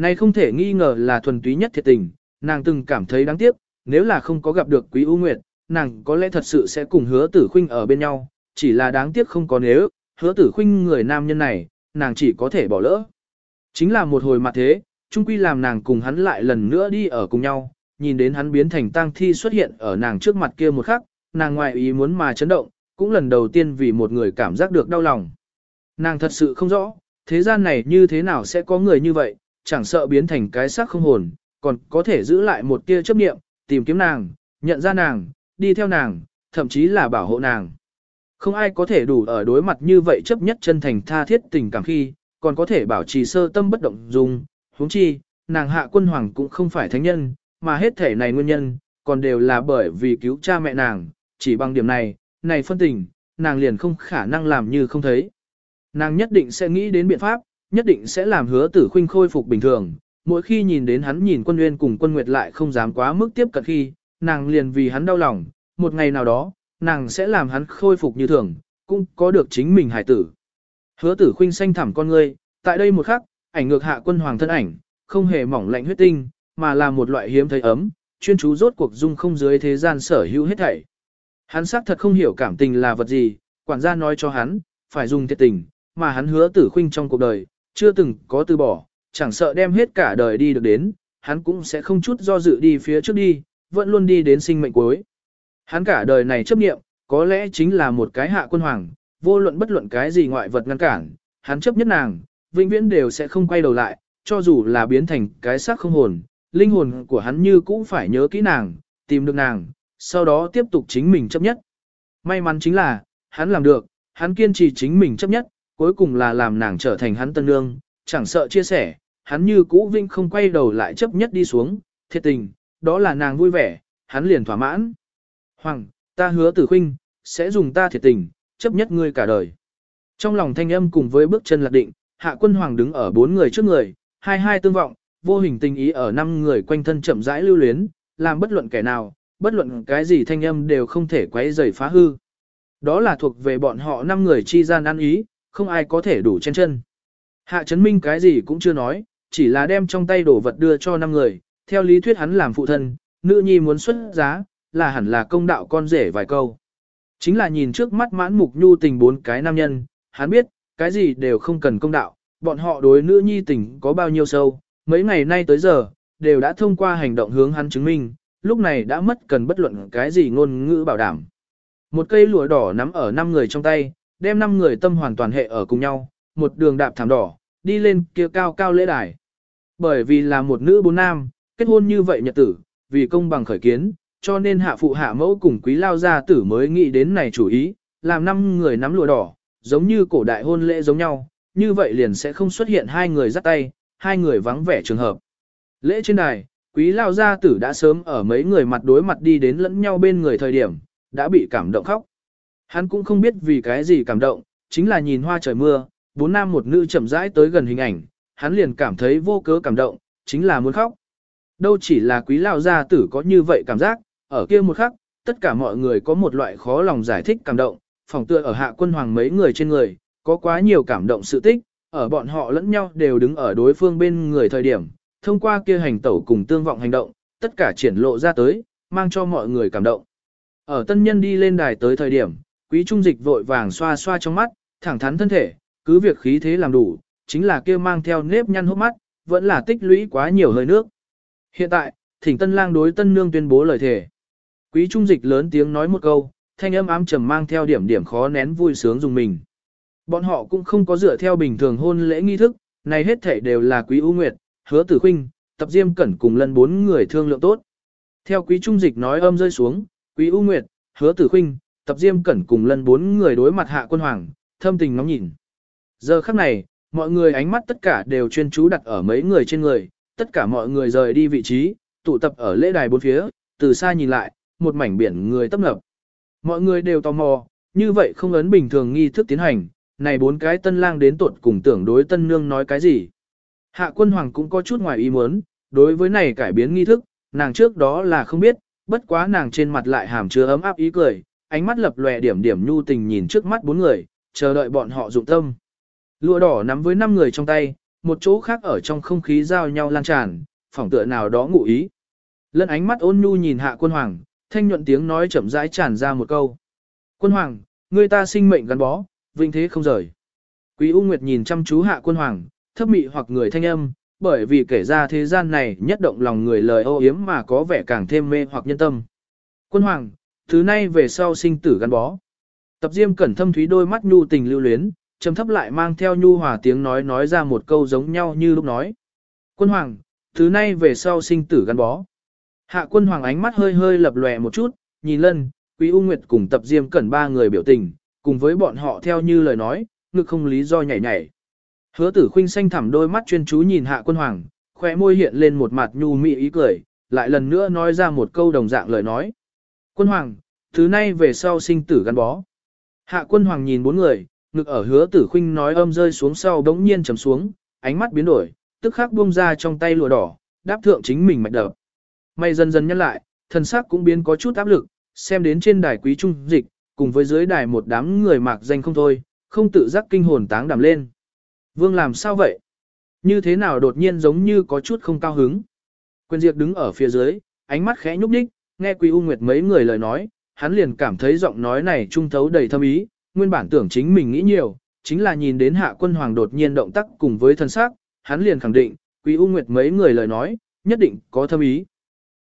Này không thể nghi ngờ là thuần túy nhất thiệt tình, nàng từng cảm thấy đáng tiếc, nếu là không có gặp được quý ưu nguyệt, nàng có lẽ thật sự sẽ cùng hứa tử khuynh ở bên nhau, chỉ là đáng tiếc không có nếu, hứa tử khuynh người nam nhân này, nàng chỉ có thể bỏ lỡ. Chính là một hồi mặt thế, chung quy làm nàng cùng hắn lại lần nữa đi ở cùng nhau, nhìn đến hắn biến thành tang thi xuất hiện ở nàng trước mặt kia một khắc, nàng ngoại ý muốn mà chấn động, cũng lần đầu tiên vì một người cảm giác được đau lòng. Nàng thật sự không rõ, thế gian này như thế nào sẽ có người như vậy, chẳng sợ biến thành cái xác không hồn, còn có thể giữ lại một tia chấp niệm, tìm kiếm nàng, nhận ra nàng, đi theo nàng, thậm chí là bảo hộ nàng. Không ai có thể đủ ở đối mặt như vậy chấp nhất chân thành tha thiết tình cảm khi, còn có thể bảo trì sơ tâm bất động dung, huống chi, nàng hạ quân hoàng cũng không phải thánh nhân, mà hết thể này nguyên nhân, còn đều là bởi vì cứu cha mẹ nàng, chỉ bằng điểm này, này phân tình, nàng liền không khả năng làm như không thấy. Nàng nhất định sẽ nghĩ đến biện pháp, nhất định sẽ làm hứa tử khuynh khôi phục bình thường, mỗi khi nhìn đến hắn nhìn quân nguyên cùng quân nguyệt lại không dám quá mức tiếp cận khi, nàng liền vì hắn đau lòng, một ngày nào đó, nàng sẽ làm hắn khôi phục như thường, cũng có được chính mình hải tử. Hứa tử khuynh xanh thẳm con ngươi, tại đây một khắc, ảnh ngược hạ quân hoàng thân ảnh, không hề mỏng lạnh huyết tinh, mà là một loại hiếm thấy ấm, chuyên chú rốt cuộc dung không dưới thế gian sở hữu hết thảy. Hắn xác thật không hiểu cảm tình là vật gì, quản gia nói cho hắn, phải dùng thiệt tình, mà hắn hứa tử khuynh trong cuộc đời, chưa từng có từ bỏ, chẳng sợ đem hết cả đời đi được đến, hắn cũng sẽ không chút do dự đi phía trước đi, vẫn luôn đi đến sinh mệnh cuối. Hắn cả đời này chấp nghiệm, có lẽ chính là một cái hạ quân hoàng, vô luận bất luận cái gì ngoại vật ngăn cản, hắn chấp nhất nàng, vĩnh viễn đều sẽ không quay đầu lại, cho dù là biến thành cái xác không hồn, linh hồn của hắn như cũng phải nhớ kỹ nàng, tìm được nàng, sau đó tiếp tục chính mình chấp nhất. May mắn chính là, hắn làm được, hắn kiên trì chính mình chấp nhất, cuối cùng là làm nàng trở thành hắn tân nương, chẳng sợ chia sẻ, hắn như cũ vinh không quay đầu lại chấp nhất đi xuống, thiệt tình, đó là nàng vui vẻ, hắn liền thỏa mãn. Hoàng, ta hứa tử khinh, sẽ dùng ta thiệt tình, chấp nhất ngươi cả đời. Trong lòng thanh âm cùng với bước chân lạc định, hạ quân hoàng đứng ở bốn người trước người, hai hai tương vọng, vô hình tình ý ở năm người quanh thân chậm rãi lưu luyến, làm bất luận kẻ nào, bất luận cái gì thanh âm đều không thể quấy rầy phá hư. Đó là thuộc về bọn họ năm người chi gian ăn ý, không ai có thể đủ chen chân. Hạ Trấn Minh cái gì cũng chưa nói, chỉ là đem trong tay đổ vật đưa cho năm người, theo lý thuyết hắn làm phụ thân, nữ nhi muốn xuất giá, là hẳn là công đạo con rể vài câu. Chính là nhìn trước mắt mãn mục nhu tình bốn cái nam nhân, hắn biết, cái gì đều không cần công đạo, bọn họ đối nữ nhi tình có bao nhiêu sâu, mấy ngày nay tới giờ, đều đã thông qua hành động hướng hắn chứng minh, lúc này đã mất cần bất luận cái gì ngôn ngữ bảo đảm. Một cây lụa đỏ nắm ở năm người trong tay, đem năm người tâm hoàn toàn hệ ở cùng nhau, một đường đạp thảm đỏ, đi lên kia cao cao lễ đài. Bởi vì là một nữ bốn nam, kết hôn như vậy nhật tử, vì công bằng khởi kiến, cho nên hạ phụ hạ mẫu cùng quý lao gia tử mới nghĩ đến này chủ ý, làm năm người nắm lụa đỏ, giống như cổ đại hôn lễ giống nhau, như vậy liền sẽ không xuất hiện hai người dắt tay, hai người vắng vẻ trường hợp. Lễ trên đài, quý lao gia tử đã sớm ở mấy người mặt đối mặt đi đến lẫn nhau bên người thời điểm, đã bị cảm động khóc. Hắn cũng không biết vì cái gì cảm động, chính là nhìn hoa trời mưa, bốn nam một nữ chậm rãi tới gần hình ảnh, hắn liền cảm thấy vô cớ cảm động, chính là muốn khóc. Đâu chỉ là quý lao gia tử có như vậy cảm giác, ở kia một khắc, tất cả mọi người có một loại khó lòng giải thích cảm động, phòng tựa ở hạ quân hoàng mấy người trên người, có quá nhiều cảm động sự tích, ở bọn họ lẫn nhau đều đứng ở đối phương bên người thời điểm, thông qua kia hành tẩu cùng tương vọng hành động, tất cả triển lộ ra tới, mang cho mọi người cảm động. Ở tân nhân đi lên đài tới thời điểm, quý trung dịch vội vàng xoa xoa trong mắt, thẳng thắn thân thể, cứ việc khí thế làm đủ, chính là kia mang theo nếp nhăn hốc mắt, vẫn là tích lũy quá nhiều hơi nước. Hiện tại, thỉnh tân lang đối tân nương tuyên bố lời thề. Quý trung dịch lớn tiếng nói một câu, thanh âm ám trầm mang theo điểm điểm khó nén vui sướng dùng mình. Bọn họ cũng không có dựa theo bình thường hôn lễ nghi thức, này hết thảy đều là quý ưu nguyệt, hứa tử khinh, tập diêm cẩn cùng lân bốn người thương lượng tốt. Theo quý trung dịch nói âm rơi xuống, quý ưu nguyệt, hứa tử khinh, tập diêm cẩn cùng lân bốn người đối mặt hạ quân hoàng, thâm tình ngóng nhìn. Giờ khắc này, mọi người ánh mắt tất cả đều chuyên chú đặt ở mấy người trên người, tất cả mọi người rời đi vị trí, tụ tập ở lễ đài bốn phía, từ xa nhìn lại, một mảnh biển người tấp nập. Mọi người đều tò mò, như vậy không ấn bình thường nghi thức tiến hành, này bốn cái tân lang đến tuột cùng tưởng đối tân nương nói cái gì. Hạ quân hoàng cũng có chút ngoài ý muốn, đối với này cải biến nghi thức, nàng trước đó là không biết, bất quá nàng trên mặt lại hàm chứa ấm áp ý cười, ánh mắt lập lòe điểm điểm nhu tình nhìn trước mắt bốn người, chờ đợi bọn họ dụng tâm. Lụa đỏ nắm với năm người trong tay, một chỗ khác ở trong không khí giao nhau lan tràn, phỏng tựa nào đó ngụ ý. Lân ánh mắt ôn nhu nhìn hạ quân hoàng, thanh nhuận tiếng nói chậm rãi tràn ra một câu. Quân hoàng, người ta sinh mệnh gắn bó, vinh thế không rời. Quý U Nguyệt nhìn chăm chú hạ quân hoàng, thấp mị hoặc người thanh âm, bởi vì kể ra thế gian này nhất động lòng người lời ô yếm mà có vẻ càng thêm mê hoặc nhân tâm. Quân hoàng, thứ nay về sau sinh tử gắn bó. Tập diêm cẩn thâm thúy đôi mắt nhu tình lưu luyến, trầm thấp lại mang theo nhu hòa tiếng nói nói ra một câu giống nhau như lúc nói. Quân hoàng, thứ nay về sau sinh tử gắn bó. Hạ quân hoàng ánh mắt hơi hơi lập lòe một chút, nhìn lân, quý U Nguyệt cùng tập diêm cẩn ba người biểu tình, cùng với bọn họ theo như lời nói, ngực không lý do nhảy nhảy. Hứa tử khinh xanh thẳm đôi mắt chuyên chú nhìn hạ quân hoàng, khóe môi hiện lên một mặt nhu mị ý cười, lại lần nữa nói ra một câu đồng dạng lời nói. Quân hoàng, thứ nay về sau sinh tử gắn bó. Hạ quân hoàng nhìn bốn người, ngực ở hứa tử khinh nói âm rơi xuống sau đống nhiên trầm xuống, ánh mắt biến đổi, tức khắc buông ra trong tay lụa đỏ, đáp thượng chính mình mạch đập. May dần dần nhân lại, thần sắc cũng biến có chút áp lực, xem đến trên đài quý trung dịch, cùng với dưới đài một đám người mạc danh không thôi, không tự giác kinh hồn táng đảm lên. Vương làm sao vậy? Như thế nào đột nhiên giống như có chút không cao hứng? Quyền Diệp đứng ở phía dưới, ánh mắt khẽ nhúc nhích, nghe Quý U Nguyệt mấy người lời nói, hắn liền cảm thấy giọng nói này trung thấu đầy thâm ý, nguyên bản tưởng chính mình nghĩ nhiều, chính là nhìn đến Hạ Quân Hoàng đột nhiên động tác cùng với thân xác, hắn liền khẳng định, Quý U Nguyệt mấy người lời nói, nhất định có thâm ý.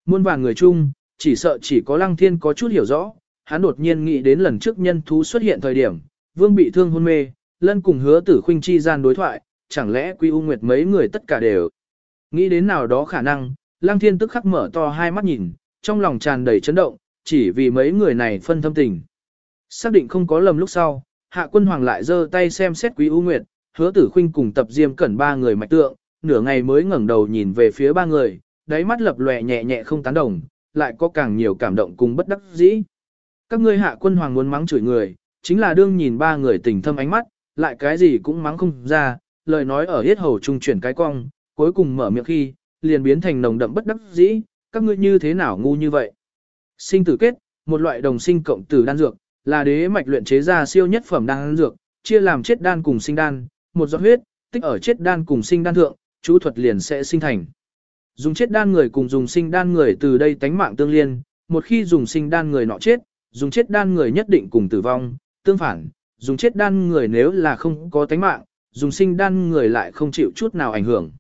Muôn vàng người chung, chỉ sợ chỉ có Lăng Thiên có chút hiểu rõ, hắn đột nhiên nghĩ đến lần trước nhân thú xuất hiện thời điểm, Vương bị thương hôn mê, lân cùng hứa tử khuynh chi gian đối thoại, chẳng lẽ Quý U Nguyệt mấy người tất cả đều nghĩ đến nào đó khả năng, Lăng Thiên tức khắc mở to hai mắt nhìn, trong lòng tràn đầy chấn động, chỉ vì mấy người này phân thâm tình. Xác định không có lầm lúc sau, Hạ Quân Hoàng lại giơ tay xem xét Quý U Nguyệt, hứa tử khuynh cùng tập diêm cẩn ba người mạch tượng, nửa ngày mới ngẩng đầu nhìn về phía ba người, đáy mắt lập lòe nhẹ nhẹ không tán đồng, lại có càng nhiều cảm động cùng bất đắc dĩ. Các ngươi Hạ Quân Hoàng muốn mắng chửi người, chính là đương nhìn ba người tình thâm ánh mắt, lại cái gì cũng mắng không ra, lời nói ở hết hầu trung chuyển cái cong, cuối cùng mở miệng khi, liền biến thành nồng đậm bất đắc dĩ, các ngươi như thế nào ngu như vậy. Sinh tử kết, một loại đồng sinh cộng tử đan dược, là đế mạch luyện chế ra siêu nhất phẩm đan dược, chia làm chết đan cùng sinh đan, một giọt huyết, tích ở chết đan cùng sinh đan thượng, chú thuật liền sẽ sinh thành. Dùng chết đan người cùng dùng sinh đan người từ đây tánh mạng tương liên, một khi dùng sinh đan người nọ chết, dùng chết đan người nhất định cùng tử vong, tương phản, dùng chết đan người nếu là không có tánh mạng, dùng sinh đan người lại không chịu chút nào ảnh hưởng.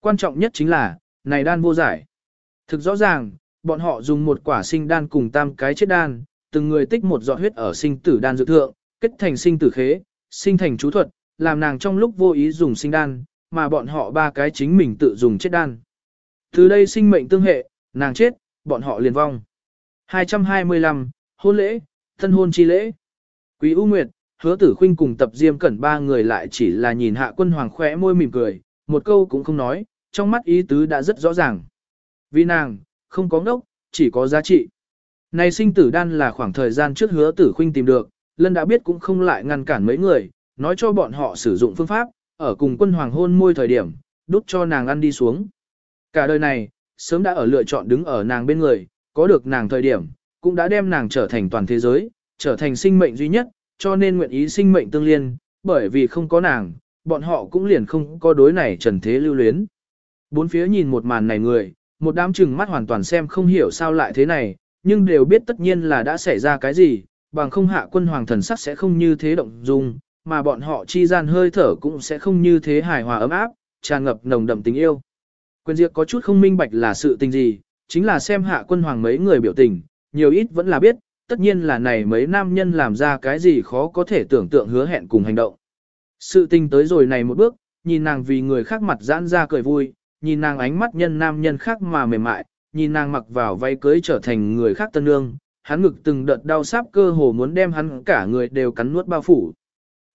Quan trọng nhất chính là, này đan vô giải. Thực rõ ràng, bọn họ dùng một quả sinh đan cùng tam cái chết đan, từng người tích một giọt huyết ở sinh tử đan dự thượng, kết thành sinh tử khế, sinh thành chú thuật, làm nàng trong lúc vô ý dùng sinh đan, mà bọn họ ba cái chính mình tự dùng chết đan. Từ đây sinh mệnh tương hệ, nàng chết, bọn họ liền vong. 225, hôn lễ, thân hôn chi lễ. Quý U Nguyệt, hứa tử Khinh cùng tập diêm cẩn ba người lại chỉ là nhìn hạ quân hoàng khỏe môi mỉm cười, một câu cũng không nói, trong mắt ý tứ đã rất rõ ràng. Vì nàng, không có ngốc, chỉ có giá trị. Này sinh tử đan là khoảng thời gian trước hứa tử khuynh tìm được, lân đã biết cũng không lại ngăn cản mấy người, nói cho bọn họ sử dụng phương pháp, ở cùng quân hoàng hôn môi thời điểm, đút cho nàng ăn đi xuống. Cả đời này, sớm đã ở lựa chọn đứng ở nàng bên người, có được nàng thời điểm, cũng đã đem nàng trở thành toàn thế giới, trở thành sinh mệnh duy nhất, cho nên nguyện ý sinh mệnh tương liên, bởi vì không có nàng, bọn họ cũng liền không có đối này trần thế lưu luyến. Bốn phía nhìn một màn này người, một đám chừng mắt hoàn toàn xem không hiểu sao lại thế này, nhưng đều biết tất nhiên là đã xảy ra cái gì, bằng không hạ quân hoàng thần sắc sẽ không như thế động dung, mà bọn họ chi gian hơi thở cũng sẽ không như thế hài hòa ấm áp, tràn ngập nồng đậm tình yêu. Quyền diệt có chút không minh bạch là sự tình gì, chính là xem hạ quân hoàng mấy người biểu tình, nhiều ít vẫn là biết, tất nhiên là này mấy nam nhân làm ra cái gì khó có thể tưởng tượng hứa hẹn cùng hành động. Sự tình tới rồi này một bước, nhìn nàng vì người khác mặt giãn ra cười vui, nhìn nàng ánh mắt nhân nam nhân khác mà mềm mại, nhìn nàng mặc vào váy cưới trở thành người khác tân nương, hắn ngực từng đợt đau sáp cơ hồ muốn đem hắn cả người đều cắn nuốt bao phủ.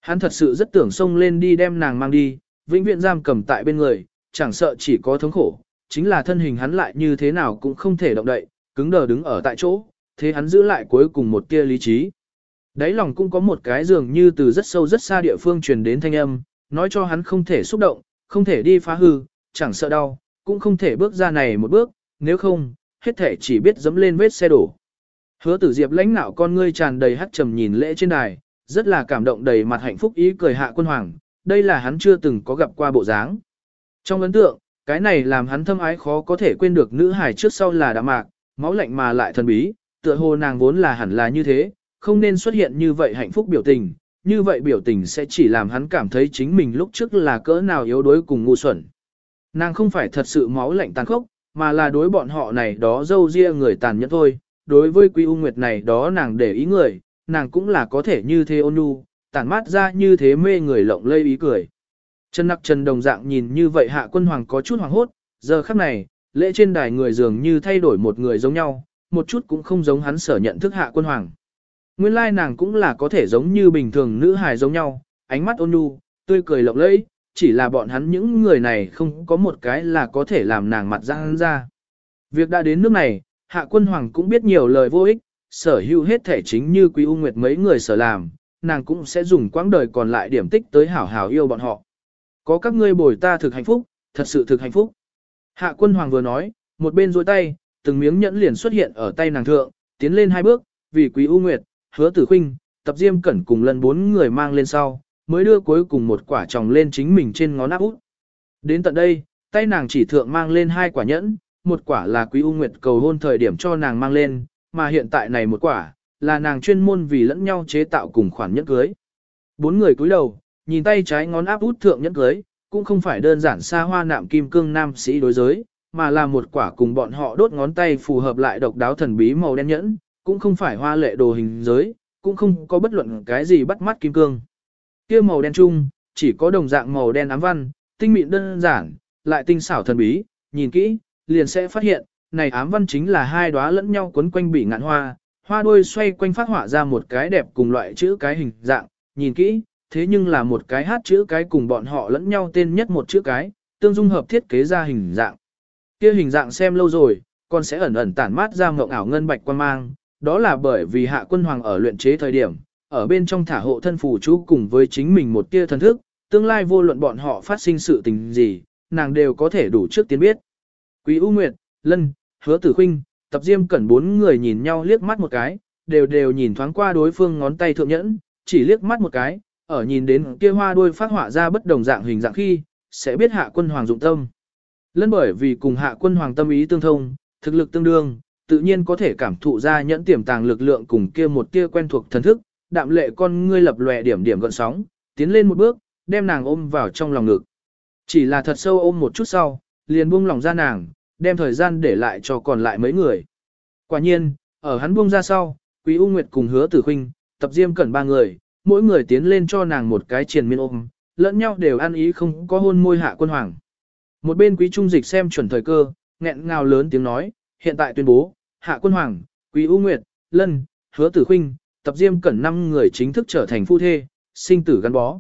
Hắn thật sự rất tưởng xông lên đi đem nàng mang đi, vĩnh viễn giam cầm tại bên người, chẳng sợ chỉ có thống khổ, chính là thân hình hắn lại như thế nào cũng không thể động đậy, cứng đờ đứng ở tại chỗ, thế hắn giữ lại cuối cùng một tia lý trí. Đấy lòng cũng có một cái dường như từ rất sâu rất xa địa phương truyền đến thanh âm, nói cho hắn không thể xúc động, không thể đi phá hư, chẳng sợ đau, cũng không thể bước ra này một bước, nếu không, hết thể chỉ biết dẫm lên vết xe đổ. Hứa tử diệp lãnh nạo con ngươi tràn đầy hắt trầm nhìn lễ trên đài, rất là cảm động đầy mặt hạnh phúc ý cười hạ quân hoàng, đây là hắn chưa từng có gặp qua bộ dáng. Trong ấn tượng, cái này làm hắn thâm ái khó có thể quên được nữ hải trước sau là đã mạc, máu lạnh mà lại thần bí, tựa hồ nàng vốn là hẳn là như thế, không nên xuất hiện như vậy hạnh phúc biểu tình, như vậy biểu tình sẽ chỉ làm hắn cảm thấy chính mình lúc trước là cỡ nào yếu đuối cùng ngu xuẩn. Nàng không phải thật sự máu lạnh tàn khốc, mà là đối bọn họ này đó dâu ria người tàn nhẫn thôi, đối với Quý U Nguyệt này đó nàng để ý người, nàng cũng là có thể như thế ôn nhu, tản mát ra như thế mê người lộng lây ý cười. Trần Nặc Trần đồng dạng nhìn như vậy hạ quân hoàng có chút hoàng hốt, giờ khắc này, lễ trên đài người dường như thay đổi một người giống nhau, một chút cũng không giống hắn sở nhận thức hạ quân hoàng. Nguyên lai nàng cũng là có thể giống như bình thường nữ hài giống nhau, ánh mắt ôn nhu, tươi cười lộng lẫy, chỉ là bọn hắn những người này không có một cái là có thể làm nàng mặt ra hắn ra. Việc đã đến nước này, hạ quân hoàng cũng biết nhiều lời vô ích, sở hữu hết thể chính như quý u nguyệt mấy người sở làm, nàng cũng sẽ dùng quãng đời còn lại điểm tích tới hảo hảo yêu bọn họ. Có các ngươi bồi ta thực hạnh phúc, thật sự thực hạnh phúc. Hạ quân hoàng vừa nói, một bên duỗi tay, từng miếng nhẫn liền xuất hiện ở tay nàng thượng, tiến lên hai bước, vì quý u nguyệt, hứa tử khinh, tập diêm cẩn cùng lần bốn người mang lên sau, mới đưa cuối cùng một quả tròng lên chính mình trên ngón áp út. Đến tận đây, tay nàng chỉ thượng mang lên hai quả nhẫn, một quả là quý u nguyệt cầu hôn thời điểm cho nàng mang lên, mà hiện tại này một quả, là nàng chuyên môn vì lẫn nhau chế tạo cùng khoản nhẫn cưới. Bốn người cúi đầu, nhìn tay trái ngón áp út thượng nhẫn cưới, cũng không phải đơn giản xa hoa nạm kim cương nam sĩ đối giới, mà là một quả cùng bọn họ đốt ngón tay phù hợp lại độc đáo thần bí màu đen nhẫn, cũng không phải hoa lệ đồ hình giới, cũng không có bất luận cái gì bắt mắt kim cương. Kia màu đen chung, chỉ có đồng dạng màu đen ám văn, tinh mịn đơn giản, lại tinh xảo thần bí, nhìn kỹ, liền sẽ phát hiện, này ám văn chính là hai đóa lẫn nhau quấn quanh bị ngạn hoa, hoa đuôi xoay quanh phát họa ra một cái đẹp cùng loại chữ cái hình dạng, nhìn kỹ, thế nhưng là một cái hát chữ cái cùng bọn họ lẫn nhau tên nhất một chữ cái, tương dung hợp thiết kế ra hình dạng. Kia hình dạng xem lâu rồi, còn sẽ ẩn ẩn tản mát ra ngộng ảo ngân bạch quan mang, đó là bởi vì hạ quân hoàng ở luyện chế thời điểm, ở bên trong thả hộ thân phù chú cùng với chính mình một tia thần thức, tương lai vô luận bọn họ phát sinh sự tình gì, nàng đều có thể đủ trước tiên biết. Quý U Nguyệt, Lân, Hứa Tử Khinh, Tập Diêm Cẩn bốn người nhìn nhau liếc mắt một cái, đều đều nhìn thoáng qua đối phương ngón tay thượng nhẫn, chỉ liếc mắt một cái, ở nhìn đến kia hoa đuôi phát họa ra bất đồng dạng hình dạng khi, sẽ biết hạ quân hoàng dụng tâm. Lân bởi vì cùng hạ quân hoàng tâm ý tương thông, thực lực tương đương, tự nhiên có thể cảm thụ ra nhẫn tiềm tàng lực lượng cùng kia một tia quen thuộc thần thức, đạm lệ con ngươi lập lòe điểm điểm gợn sóng, tiến lên một bước, đem nàng ôm vào trong lòng ngực. Chỉ là thật sâu ôm một chút sau, liền buông lòng ra nàng, đem thời gian để lại cho còn lại mấy người. Quả nhiên, ở hắn buông ra sau, Quý U Nguyệt cùng hứa tử khinh, tập diêm cẩn ba người, mỗi người tiến lên cho nàng một cái triền miên ôm, lẫn nhau đều ăn ý không có hôn môi hạ quân hoàng. Một bên quý trung dịch xem chuẩn thời cơ, nghẹn ngào lớn tiếng nói, hiện tại tuyên bố, Hạ Quân Hoàng, Quý U Nguyệt, Lân, Hứa Tử huynh Tập Diêm Cẩn năm người chính thức trở thành phu thê, sinh tử gắn bó.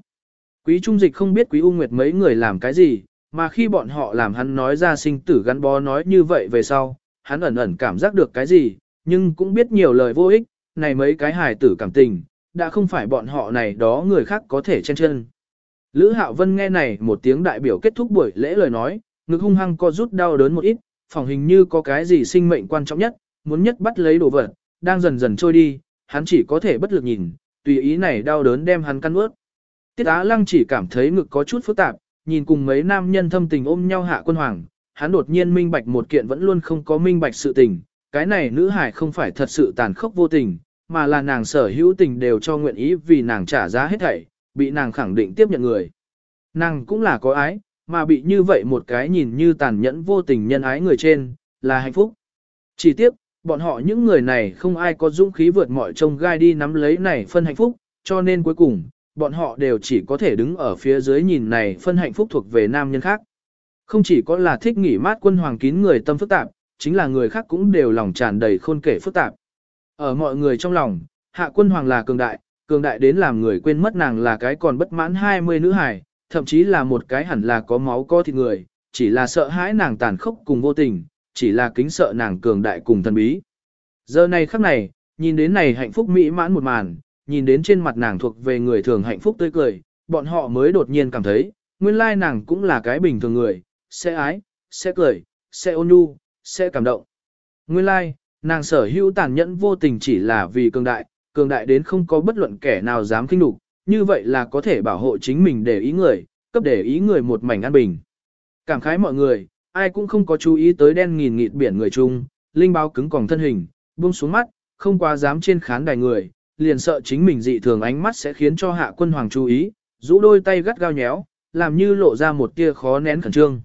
Quý Trung Dịch không biết Quý U Nguyệt mấy người làm cái gì, mà khi bọn họ làm hắn nói ra sinh tử gắn bó nói như vậy về sau, hắn ẩn ẩn cảm giác được cái gì, nhưng cũng biết nhiều lời vô ích, này mấy cái hài tử cảm tình, đã không phải bọn họ này đó người khác có thể chen chân. Lữ Hạo Vân nghe này một tiếng đại biểu kết thúc buổi lễ lời nói, ngực hung hăng co rút đau đớn một ít, phòng hình như có cái gì sinh mệnh quan trọng nhất, muốn nhất bắt lấy đồ vật, đang dần dần trôi đi, hắn chỉ có thể bất lực nhìn, tùy ý này đau đớn đem hắn căn ướt. Tiết Á Lăng chỉ cảm thấy ngực có chút phức tạp, nhìn cùng mấy nam nhân thâm tình ôm nhau hạ quân hoàng, hắn đột nhiên minh bạch một kiện vẫn luôn không có minh bạch sự tình, cái này nữ hải không phải thật sự tàn khốc vô tình, mà là nàng sở hữu tình đều cho nguyện ý vì nàng trả giá hết thảy, bị nàng khẳng định tiếp nhận người. Nàng cũng là có ái, mà bị như vậy một cái nhìn như tàn nhẫn vô tình nhân ái người trên, là hạnh phúc. Chỉ tiếc, bọn họ những người này không ai có dũng khí vượt mọi trông gai đi nắm lấy này phân hạnh phúc, cho nên cuối cùng, bọn họ đều chỉ có thể đứng ở phía dưới nhìn này phân hạnh phúc thuộc về nam nhân khác. Không chỉ có là thích nghỉ mát quân hoàng kín người tâm phức tạp, chính là người khác cũng đều lòng tràn đầy khôn kể phức tạp. Ở mọi người trong lòng, hạ quân hoàng là cường đại, cường đại đến làm người quên mất nàng là cái còn bất mãn 20 nữ hài, thậm chí là một cái hẳn là có máu có thịt người, chỉ là sợ hãi nàng tàn khốc cùng vô tình, chỉ là kính sợ nàng cường đại cùng thần bí. Giờ này khắc này, nhìn đến này hạnh phúc mỹ mãn một màn, nhìn đến trên mặt nàng thuộc về người thường hạnh phúc tươi cười, bọn họ mới đột nhiên cảm thấy, nguyên lai nàng cũng là cái bình thường người, sẽ ái, sẽ cười, sẽ ôn nhu, sẽ cảm động. Nguyên lai, nàng sở hữu tàn nhẫn vô tình chỉ là vì cường đại, cường đại đến không có bất luận kẻ nào dám kinh đục, như vậy là có thể bảo hộ chính mình để ý người, cấp để ý người một mảnh an bình. Cảm khái mọi người, ai cũng không có chú ý tới đen nghìn nghịt biển người chung, linh báo cứng còng thân hình, buông xuống mắt, không quá dám trên khán đài người, liền sợ chính mình dị thường ánh mắt sẽ khiến cho hạ quân hoàng chú ý, rũ đôi tay gắt gao nhéo, làm như lộ ra một tia khó nén khẩn trương.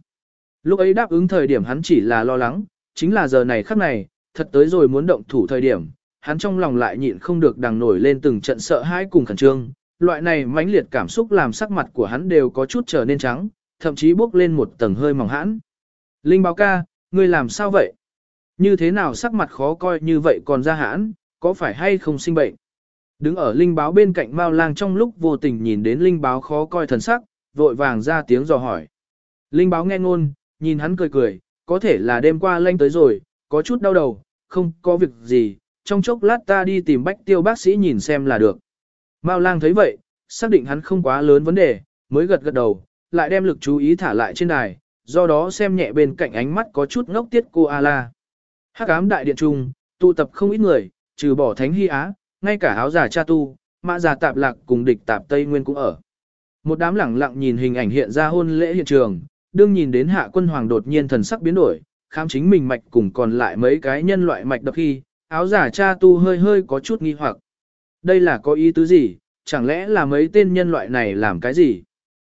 Lúc ấy đáp ứng thời điểm hắn chỉ là lo lắng, chính là giờ này khắc này, thật tới rồi muốn động thủ thời điểm, hắn trong lòng lại nhịn không được đằng nổi lên từng trận sợ hãi cùng khẩn trương. Loại này mãnh liệt cảm xúc làm sắc mặt của hắn đều có chút trở nên trắng, thậm chí bốc lên một tầng hơi mỏng hãn. Linh báo ca, ngươi làm sao vậy? Như thế nào sắc mặt khó coi như vậy còn ra hãn, có phải hay không sinh bệnh? Đứng ở linh báo bên cạnh Mao Lang trong lúc vô tình nhìn đến linh báo khó coi thần sắc, vội vàng ra tiếng dò hỏi. Linh báo nghe ngôn, nhìn hắn cười cười, có thể là đêm qua lanh tới rồi, có chút đau đầu, không có việc gì, trong chốc lát ta đi tìm bách tiêu bác sĩ nhìn xem là được. Mao lang thấy vậy, xác định hắn không quá lớn vấn đề, mới gật gật đầu, lại đem lực chú ý thả lại trên đài, do đó xem nhẹ bên cạnh ánh mắt có chút ngốc tiết cô A-la. Hắc ám đại điện trung, tụ tập không ít người, trừ bỏ thánh hy á, ngay cả áo giả cha tu, mã giả tạp lạc cùng địch tạp Tây Nguyên cũng ở. Một đám lẳng lặng nhìn hình ảnh hiện ra hôn lễ hiện trường, đương nhìn đến hạ quân hoàng đột nhiên thần sắc biến đổi, khám chính mình mạch cùng còn lại mấy cái nhân loại mạch đập khi, áo giả cha tu hơi hơi có chút nghi hoặc. Đây là có ý tứ gì, chẳng lẽ là mấy tên nhân loại này làm cái gì?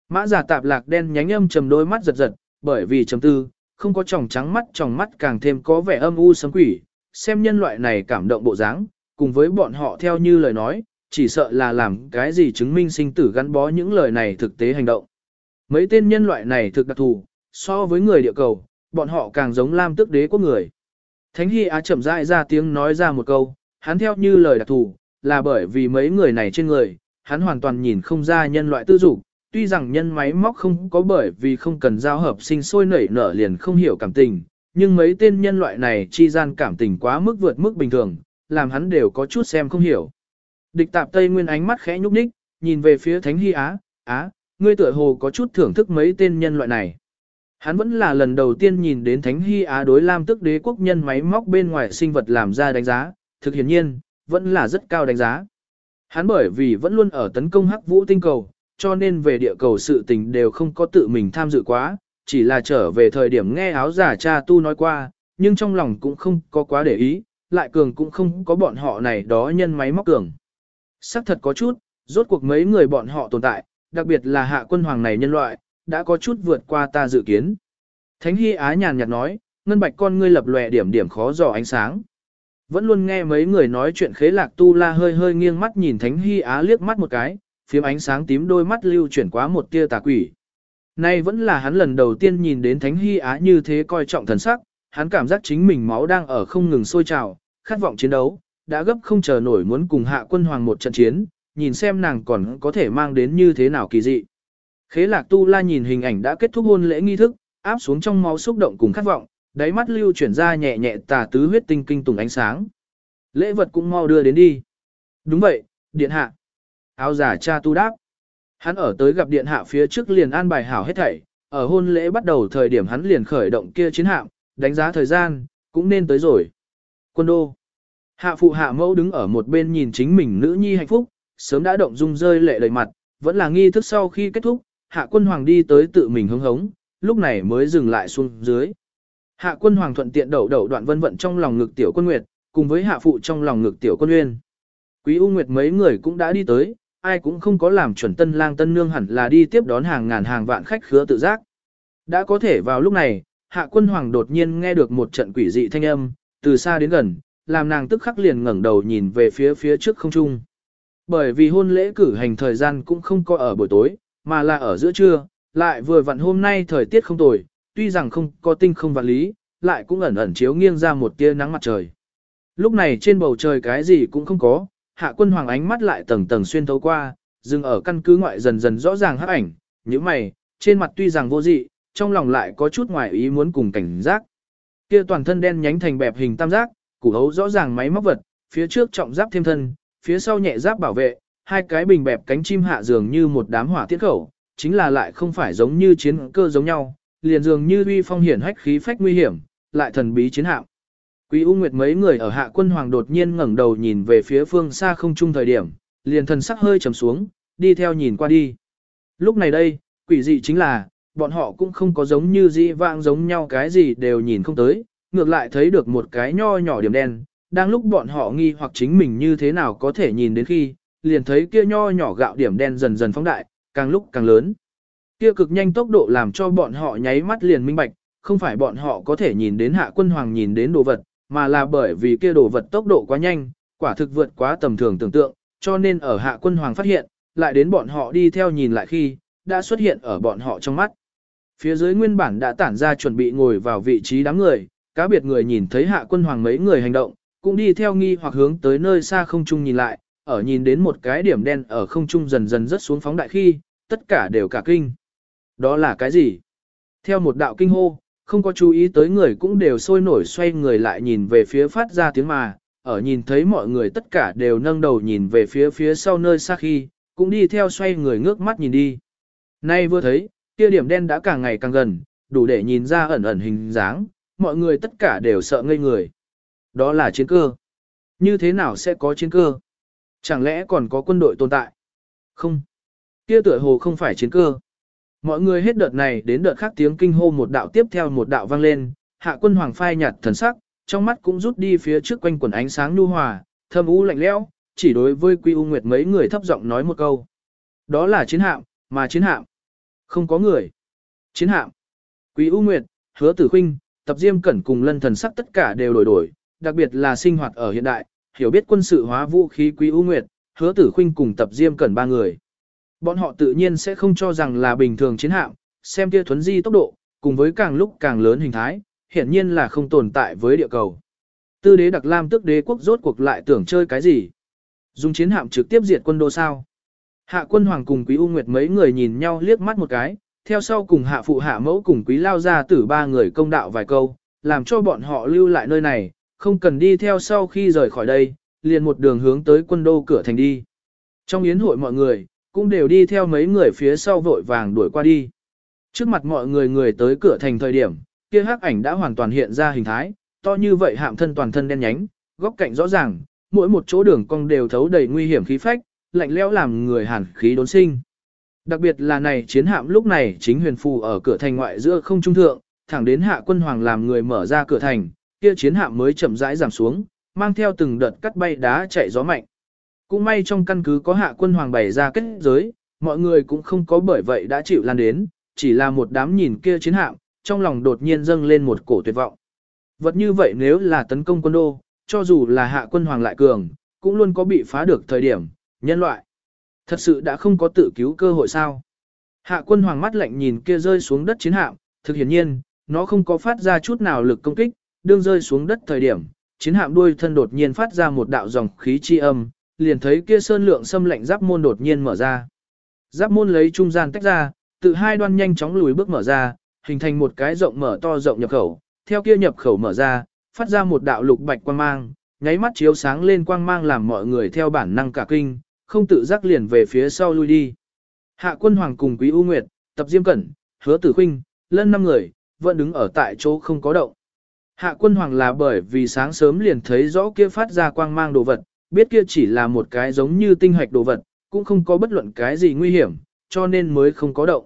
Mã giả tạp lạc đen nhánh âm trầm đôi mắt giật giật, bởi vì trầm tư, không có tròng trắng mắt tròng mắt càng thêm có vẻ âm u sấm quỷ, xem nhân loại này cảm động bộ dáng, cùng với bọn họ theo như lời nói, chỉ sợ là làm cái gì chứng minh sinh tử gắn bó những lời này thực tế hành động. Mấy tên nhân loại này thực đặc thù, so với người địa cầu, bọn họ càng giống lam tước đế của người. Thánh Hy Á chậm rãi ra tiếng nói ra một câu, hắn theo như lời đặc thù, là bởi vì mấy người này trên người, hắn hoàn toàn nhìn không ra nhân loại tư dục, tuy rằng nhân máy móc không có bởi vì không cần giao hợp sinh sôi nảy nở liền không hiểu cảm tình, nhưng mấy tên nhân loại này chi gian cảm tình quá mức vượt mức bình thường, làm hắn đều có chút xem không hiểu. Địch tạp Tây Nguyên ánh mắt khẽ nhúc nhích, nhìn về phía Thánh Hy Á, Á, ngươi tựa hồ có chút thưởng thức mấy tên nhân loại này. Hắn vẫn là lần đầu tiên nhìn đến Thánh Hy Á đối Lam tức đế quốc nhân máy móc bên ngoài sinh vật làm ra đánh giá, thực hiển nhiên, vẫn là rất cao đánh giá. Hắn bởi vì vẫn luôn ở tấn công hắc vũ tinh cầu, cho nên về địa cầu sự tình đều không có tự mình tham dự quá, chỉ là trở về thời điểm nghe áo giả cha tu nói qua, nhưng trong lòng cũng không có quá để ý, lại cường cũng không có bọn họ này đó nhân máy móc cường. Sắc thật có chút, rốt cuộc mấy người bọn họ tồn tại, đặc biệt là hạ quân hoàng này nhân loại, đã có chút vượt qua ta dự kiến. Thánh Hy Á nhàn nhạt nói, ngân bạch con ngươi lập lòe điểm điểm khó dò ánh sáng. Vẫn luôn nghe mấy người nói chuyện khế lạc tu la hơi hơi nghiêng mắt nhìn Thánh Hy Á liếc mắt một cái, phiếm ánh sáng tím đôi mắt lưu chuyển quá một tia tà quỷ. Nay vẫn là hắn lần đầu tiên nhìn đến Thánh Hy Á như thế coi trọng thần sắc, hắn cảm giác chính mình máu đang ở không ngừng sôi trào, khát vọng chiến đấu, đã gấp không chờ nổi muốn cùng hạ quân hoàng một trận chiến, nhìn xem nàng còn có thể mang đến như thế nào kỳ dị. Khế lạc tu la nhìn hình ảnh đã kết thúc hôn lễ nghi thức, áp xuống trong máu xúc động cùng khát vọng, đáy mắt lưu chuyển ra nhẹ nhẹ tà tứ huyết tinh kinh tùng ánh sáng. Lễ vật cũng mau đưa đến đi. Đúng vậy, điện hạ. Áo giả cha tu đáp. Hắn ở tới gặp điện hạ phía trước liền an bài hảo hết thảy, ở hôn lễ bắt đầu thời điểm hắn liền khởi động kia chiến hạm, đánh giá thời gian, cũng nên tới rồi. Quân đô. Hạ phụ hạ mẫu đứng ở một bên nhìn chính mình nữ nhi hạnh phúc, sớm đã động dung rơi lệ đầy mặt, vẫn là nghi thức sau khi kết thúc, hạ quân hoàng đi tới tự mình hứng hống, lúc này mới dừng lại xuống dưới. Hạ quân hoàng thuận tiện đậu đậu đoạn vân vận trong lòng ngực tiểu quân nguyệt, cùng với hạ phụ trong lòng ngực tiểu quân uyên. Quý U Nguyệt mấy người cũng đã đi tới, ai cũng không có làm chuẩn tân lang tân nương hẳn là đi tiếp đón hàng ngàn hàng vạn khách khứa tự giác. Đã có thể vào lúc này, hạ quân hoàng đột nhiên nghe được một trận quỷ dị thanh âm, từ xa đến gần, làm nàng tức khắc liền ngẩng đầu nhìn về phía phía trước không trung. Bởi vì hôn lễ cử hành thời gian cũng không có ở buổi tối, mà là ở giữa trưa, lại vừa vặn hôm nay thời tiết không tồi, tuy rằng không có tinh không vạn lý, lại cũng ẩn ẩn chiếu nghiêng ra một tia nắng mặt trời. Lúc này trên bầu trời cái gì cũng không có, hạ quân hoàng ánh mắt lại tầng tầng xuyên thấu qua, dừng ở căn cứ ngoại dần dần rõ ràng hắc ảnh, như mày, trên mặt tuy rằng vô dị, trong lòng lại có chút ngoài ý muốn cùng cảnh giác. Kia toàn thân đen nhánh thành bẹp hình tam giác, củ hấu rõ ràng máy móc vật, phía trước trọng giáp thêm thân, phía sau nhẹ giáp bảo vệ, hai cái bình bẹp cánh chim hạ dường như một đám hỏa tiết khẩu, chính là lại không phải giống như chiến cơ giống nhau, liền dường như uy phong hiển hách khí phách nguy hiểm, lại thần bí chiến hạm. Quý U Nguyệt mấy người ở hạ quân hoàng đột nhiên ngẩng đầu nhìn về phía phương xa không trung thời điểm, liền thần sắc hơi trầm xuống, đi theo nhìn qua đi. Lúc này đây, quỷ dị chính là, bọn họ cũng không có giống như dị vãng giống nhau cái gì đều nhìn không tới, ngược lại thấy được một cái nho nhỏ điểm đen, đang lúc bọn họ nghi hoặc chính mình như thế nào có thể nhìn đến khi, liền thấy kia nho nhỏ gạo điểm đen dần dần phóng đại, càng lúc càng lớn. Kia cực nhanh tốc độ làm cho bọn họ nháy mắt liền minh bạch, không phải bọn họ có thể nhìn đến hạ quân hoàng nhìn đến đồ vật, mà là bởi vì kia đồ vật tốc độ quá nhanh, quả thực vượt quá tầm thường tưởng tượng, cho nên ở hạ quân hoàng phát hiện, lại đến bọn họ đi theo nhìn lại khi, đã xuất hiện ở bọn họ trong mắt. Phía dưới nguyên bản đã tản ra chuẩn bị ngồi vào vị trí đám người, cá biệt người nhìn thấy hạ quân hoàng mấy người hành động, cũng đi theo nghi hoặc hướng tới nơi xa không trung nhìn lại, ở nhìn đến một cái điểm đen ở không trung dần dần rất xuống phóng đại khi, tất cả đều cả kinh. Đó là cái gì? Theo một đạo kinh hô, không có chú ý tới người cũng đều sôi nổi xoay người lại nhìn về phía phát ra tiếng mà, ở nhìn thấy mọi người tất cả đều nâng đầu nhìn về phía phía sau nơi xa khi, cũng đi theo xoay người ngước mắt nhìn đi. Nay vừa thấy, kia điểm đen đã càng ngày càng gần, đủ để nhìn ra ẩn ẩn hình dáng, mọi người tất cả đều sợ ngây người. Đó là chiến cơ. Như thế nào sẽ có chiến cơ? Chẳng lẽ còn có quân đội tồn tại? Không. Kia tựa hồ không phải chiến cơ. Mọi người hết đợt này đến đợt khác tiếng kinh hô một đạo tiếp theo một đạo vang lên, hạ quân hoàng phai nhạt thần sắc, trong mắt cũng rút đi phía trước quanh quần ánh sáng nhu hòa, thâm u lạnh lẽo, chỉ đối với Quy U Nguyệt mấy người thấp giọng nói một câu. Đó là chiến hạm, mà chiến hạm không có người. Chiến hạm. Quý U Nguyệt, Hứa Tử Khuynh, Tập Diêm Cẩn cùng Lân Thần sắc tất cả đều đổi đổi, đặc biệt là sinh hoạt ở hiện đại, hiểu biết quân sự hóa vũ khí Quý U Nguyệt, Hứa Tử Khuynh cùng Tập Diêm Cẩn ba người. Bọn họ tự nhiên sẽ không cho rằng là bình thường chiến hạm, xem kia thuấn di tốc độ, cùng với càng lúc càng lớn hình thái, hiển nhiên là không tồn tại với địa cầu. Tư đế Đặc Lam tức đế quốc rốt cuộc lại tưởng chơi cái gì? Dùng chiến hạm trực tiếp diệt quân đô sao? Hạ quân hoàng cùng quý U Nguyệt mấy người nhìn nhau liếc mắt một cái, theo sau cùng hạ phụ hạ mẫu cùng quý lao ra tử ba người công đạo vài câu, làm cho bọn họ lưu lại nơi này, không cần đi theo sau khi rời khỏi đây, liền một đường hướng tới quân đô cửa thành đi. Trong yến hội mọi người, cũng đều đi theo mấy người phía sau vội vàng đuổi qua đi. Trước mặt mọi người người tới cửa thành thời điểm, kia hắc ảnh đã hoàn toàn hiện ra hình thái, to như vậy hạm thân toàn thân đen nhánh, góc cạnh rõ ràng, mỗi một chỗ đường cong đều thấu đầy nguy hiểm khí phách, lạnh lẽo làm người hàn khí đốn sinh. Đặc biệt là này chiến hạm lúc này chính huyền phù ở cửa thành ngoại giữa không trung thượng, thẳng đến hạ quân hoàng làm người mở ra cửa thành, kia chiến hạm mới chậm rãi giảm xuống, mang theo từng đợt cắt bay đá chạy gió mạnh. Cũng may trong căn cứ có hạ quân hoàng bày ra kết giới, mọi người cũng không có bởi vậy đã chịu lan đến, chỉ là một đám nhìn kia chiến hạm, trong lòng đột nhiên dâng lên một cổ tuyệt vọng. Vật như vậy nếu là tấn công quân đô, cho dù là hạ quân hoàng lại cường, cũng luôn có bị phá được thời điểm, nhân loại. Thật sự đã không có tự cứu cơ hội sao. Hạ quân hoàng mắt lạnh nhìn kia rơi xuống đất chiến hạm, thực hiển nhiên, nó không có phát ra chút nào lực công kích, đương rơi xuống đất thời điểm, chiến hạm đuôi thân đột nhiên phát ra một đạo dòng khí chi âm, liền thấy kia sơn lượng xâm lạnh giáp môn đột nhiên mở ra. Giáp môn lấy trung gian tách ra, tự hai đoan nhanh chóng lùi bước mở ra, hình thành một cái rộng mở to rộng nhập khẩu, theo kia nhập khẩu mở ra, phát ra một đạo lục bạch quang mang, nháy mắt chiếu sáng lên quang mang làm mọi người theo bản năng cả kinh, không tự giác liền về phía sau lui đi. Hạ quân hoàng cùng quý U Nguyệt, tập diêm cẩn, hứa tử khinh, lân năm người, vẫn đứng ở tại chỗ không có động. Hạ quân hoàng là bởi vì sáng sớm liền thấy rõ kia phát ra quang mang đồ vật, biết kia chỉ là một cái giống như tinh hoạch đồ vật, cũng không có bất luận cái gì nguy hiểm, cho nên mới không có động.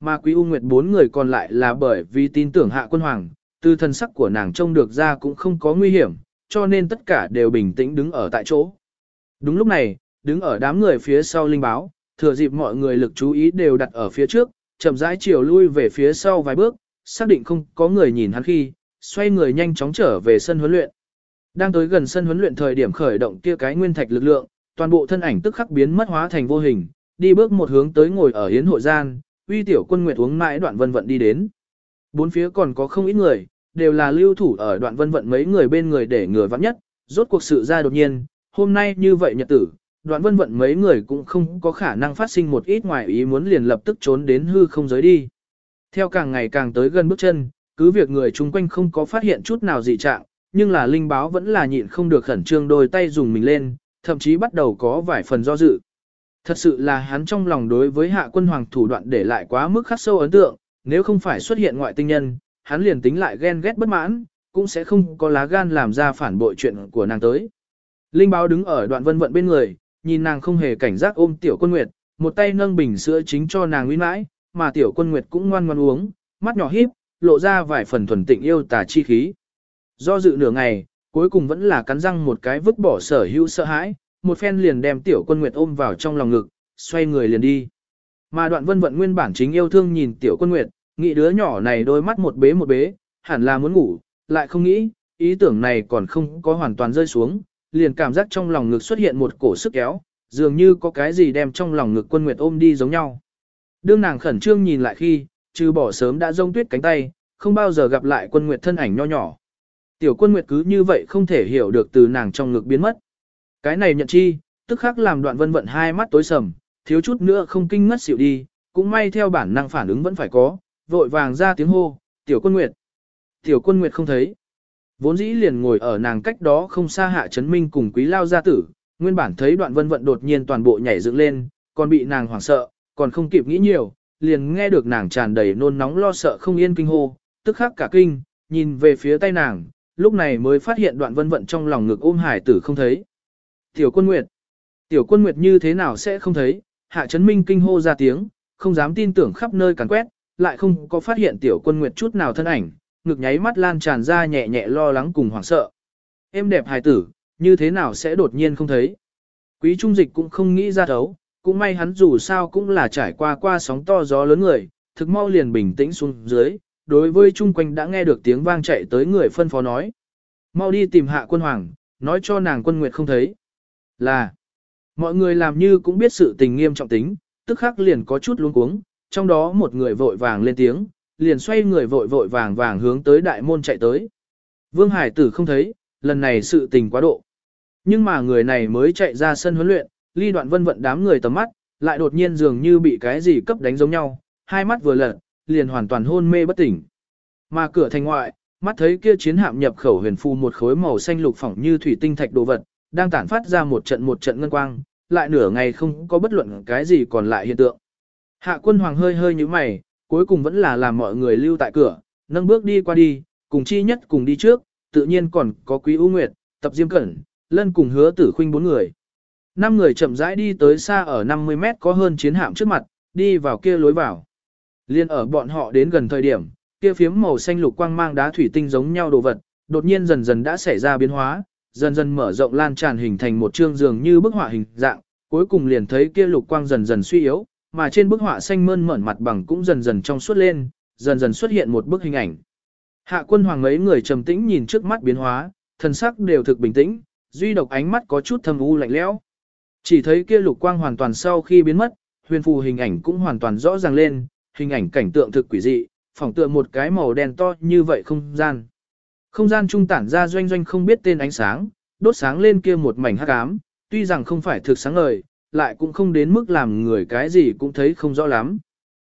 Mà quý U Nguyệt bốn người còn lại là bởi vì tin tưởng hạ quân hoàng, từ thần sắc của nàng trông được ra cũng không có nguy hiểm, cho nên tất cả đều bình tĩnh đứng ở tại chỗ. Đúng lúc này, đứng ở đám người phía sau linh báo, thừa dịp mọi người lực chú ý đều đặt ở phía trước, chậm rãi chiều lui về phía sau vài bước, xác định không có người nhìn hắn khi, xoay người nhanh chóng trở về sân huấn luyện. Đang tới gần sân huấn luyện thời điểm khởi động kia cái nguyên thạch lực lượng, toàn bộ thân ảnh tức khắc biến mất hóa thành vô hình, đi bước một hướng tới ngồi ở hiến hội gian, uy tiểu quân nguyệt uống mãi đoạn vân vận đi đến. Bốn phía còn có không ít người, đều là lưu thủ ở đoạn vân vận mấy người bên người để ngừa vắng nhất, rốt cuộc sự ra đột nhiên, hôm nay như vậy nhật tử, đoạn vân vận mấy người cũng không có khả năng phát sinh một ít ngoài ý muốn liền lập tức trốn đến hư không giới đi. Theo càng ngày càng tới gần bước chân, cứ việc người chung quanh không có phát hiện chút nào dị trạng, nhưng là linh báo vẫn là nhịn không được khẩn trương đôi tay dùng mình lên, thậm chí bắt đầu có vài phần do dự. Thật sự là hắn trong lòng đối với hạ quân hoàng thủ đoạn để lại quá mức khắc sâu ấn tượng, nếu không phải xuất hiện ngoại tinh nhân, hắn liền tính lại ghen ghét bất mãn, cũng sẽ không có lá gan làm ra phản bội chuyện của nàng tới. Linh báo đứng ở đoạn vân vận bên người, nhìn nàng không hề cảnh giác ôm tiểu quân nguyệt, một tay nâng bình sữa chính cho nàng uy mãi, mà tiểu quân nguyệt cũng ngoan ngoan uống, mắt nhỏ híp, lộ ra vài phần thuần tịnh yêu tà chi khí. Do dự nửa ngày, cuối cùng vẫn là cắn răng một cái vứt bỏ sở hữu sợ hãi, một phen liền đem tiểu quân nguyệt ôm vào trong lòng ngực, xoay người liền đi. Mà đoạn vân vận nguyên bản chính yêu thương nhìn tiểu quân nguyệt, nghĩ đứa nhỏ này đôi mắt một bế một bế, hẳn là muốn ngủ, lại không nghĩ, ý tưởng này còn không có hoàn toàn rơi xuống, liền cảm giác trong lòng ngực xuất hiện một cổ sức kéo, dường như có cái gì đem trong lòng ngực quân nguyệt ôm đi giống nhau. Đương nàng khẩn trương nhìn lại khi, trừ bỏ sớm đã rông tuyết cánh tay, không bao giờ gặp lại quân nguyệt thân ảnh nho nhỏ. Tiểu quân nguyệt cứ như vậy không thể hiểu được từ nàng trong ngực biến mất. Cái này nhận chi, tức khắc làm đoạn vân vận hai mắt tối sầm, thiếu chút nữa không kinh ngất xỉu đi, cũng may theo bản năng phản ứng vẫn phải có, vội vàng ra tiếng hô, tiểu quân nguyệt. Tiểu quân nguyệt không thấy. Vốn dĩ liền ngồi ở nàng cách đó không xa hạ chấn minh cùng quý lao gia tử, nguyên bản thấy đoạn vân vận đột nhiên toàn bộ nhảy dựng lên, còn bị nàng hoảng sợ, còn không kịp nghĩ nhiều, liền nghe được nàng tràn đầy nôn nóng lo sợ không yên kinh hô, tức khắc cả kinh, nhìn về phía tay nàng, lúc này mới phát hiện đoạn vân vận trong lòng ngực ôm hải tử không thấy. Tiểu quân nguyệt, tiểu quân nguyệt như thế nào sẽ không thấy, hạ chấn minh kinh hô ra tiếng, không dám tin tưởng khắp nơi càn quét, lại không có phát hiện tiểu quân nguyệt chút nào thân ảnh, ngực nháy mắt lan tràn ra nhẹ nhẹ lo lắng cùng hoảng sợ. Em đẹp hài tử, như thế nào sẽ đột nhiên không thấy. Quý trung dịch cũng không nghĩ ra thấu, cũng may hắn dù sao cũng là trải qua qua sóng to gió lớn người, thực mau liền bình tĩnh xuống dưới, đối với chung quanh đã nghe được tiếng vang chạy tới người phân phó nói. Mau đi tìm hạ quân hoàng, nói cho nàng quân nguyệt không thấy. Là, mọi người làm như cũng biết sự tình nghiêm trọng tính, tức khắc liền có chút luống cuống, trong đó một người vội vàng lên tiếng, liền xoay người vội vội vàng vàng hướng tới đại môn chạy tới. Vương Hải tử không thấy, lần này sự tình quá độ. Nhưng mà người này mới chạy ra sân huấn luyện, ly đoạn vân vận đám người tầm mắt, lại đột nhiên dường như bị cái gì cấp đánh giống nhau, hai mắt vừa lật, liền hoàn toàn hôn mê bất tỉnh. Mà cửa thành ngoại, mắt thấy kia chiến hạm nhập khẩu huyền phù một khối màu xanh lục phỏng như thủy tinh thạch đồ vật, đang tản phát ra một trận một trận ngân quang, lại nửa ngày không có bất luận cái gì còn lại hiện tượng. Hạ quân hoàng hơi hơi như mày, cuối cùng vẫn là làm mọi người lưu tại cửa, nâng bước đi qua đi, cùng chi nhất cùng đi trước, tự nhiên còn có quý ưu nguyệt, tập diêm cẩn, lân cùng hứa tử khuynh bốn người. Năm người chậm rãi đi tới xa ở 50 mét có hơn chiến hạm trước mặt, đi vào kia lối vào. Liên ở bọn họ đến gần thời điểm, kia phiếm màu xanh lục quang mang đá thủy tinh giống nhau đồ vật, đột nhiên dần dần đã xảy ra biến hóa, dần dần mở rộng lan tràn hình thành một chương dường như bức họa hình dạng, cuối cùng liền thấy kia lục quang dần dần suy yếu, mà trên bức họa xanh mơn mởn mặt bằng cũng dần dần trong suốt lên, dần dần xuất hiện một bức hình ảnh. Hạ quân hoàng mấy người trầm tĩnh nhìn trước mắt biến hóa, thần sắc đều thực bình tĩnh, duy độc ánh mắt có chút thâm u lạnh lẽo. Chỉ thấy kia lục quang hoàn toàn sau khi biến mất, huyền phù hình ảnh cũng hoàn toàn rõ ràng lên, hình ảnh cảnh tượng thực quỷ dị, phỏng tượng một cái màu đen to như vậy không gian. Không gian trung tản ra doanh doanh không biết tên ánh sáng, đốt sáng lên kia một mảnh hắc ám, tuy rằng không phải thực sáng ngời, lại cũng không đến mức làm người cái gì cũng thấy không rõ lắm.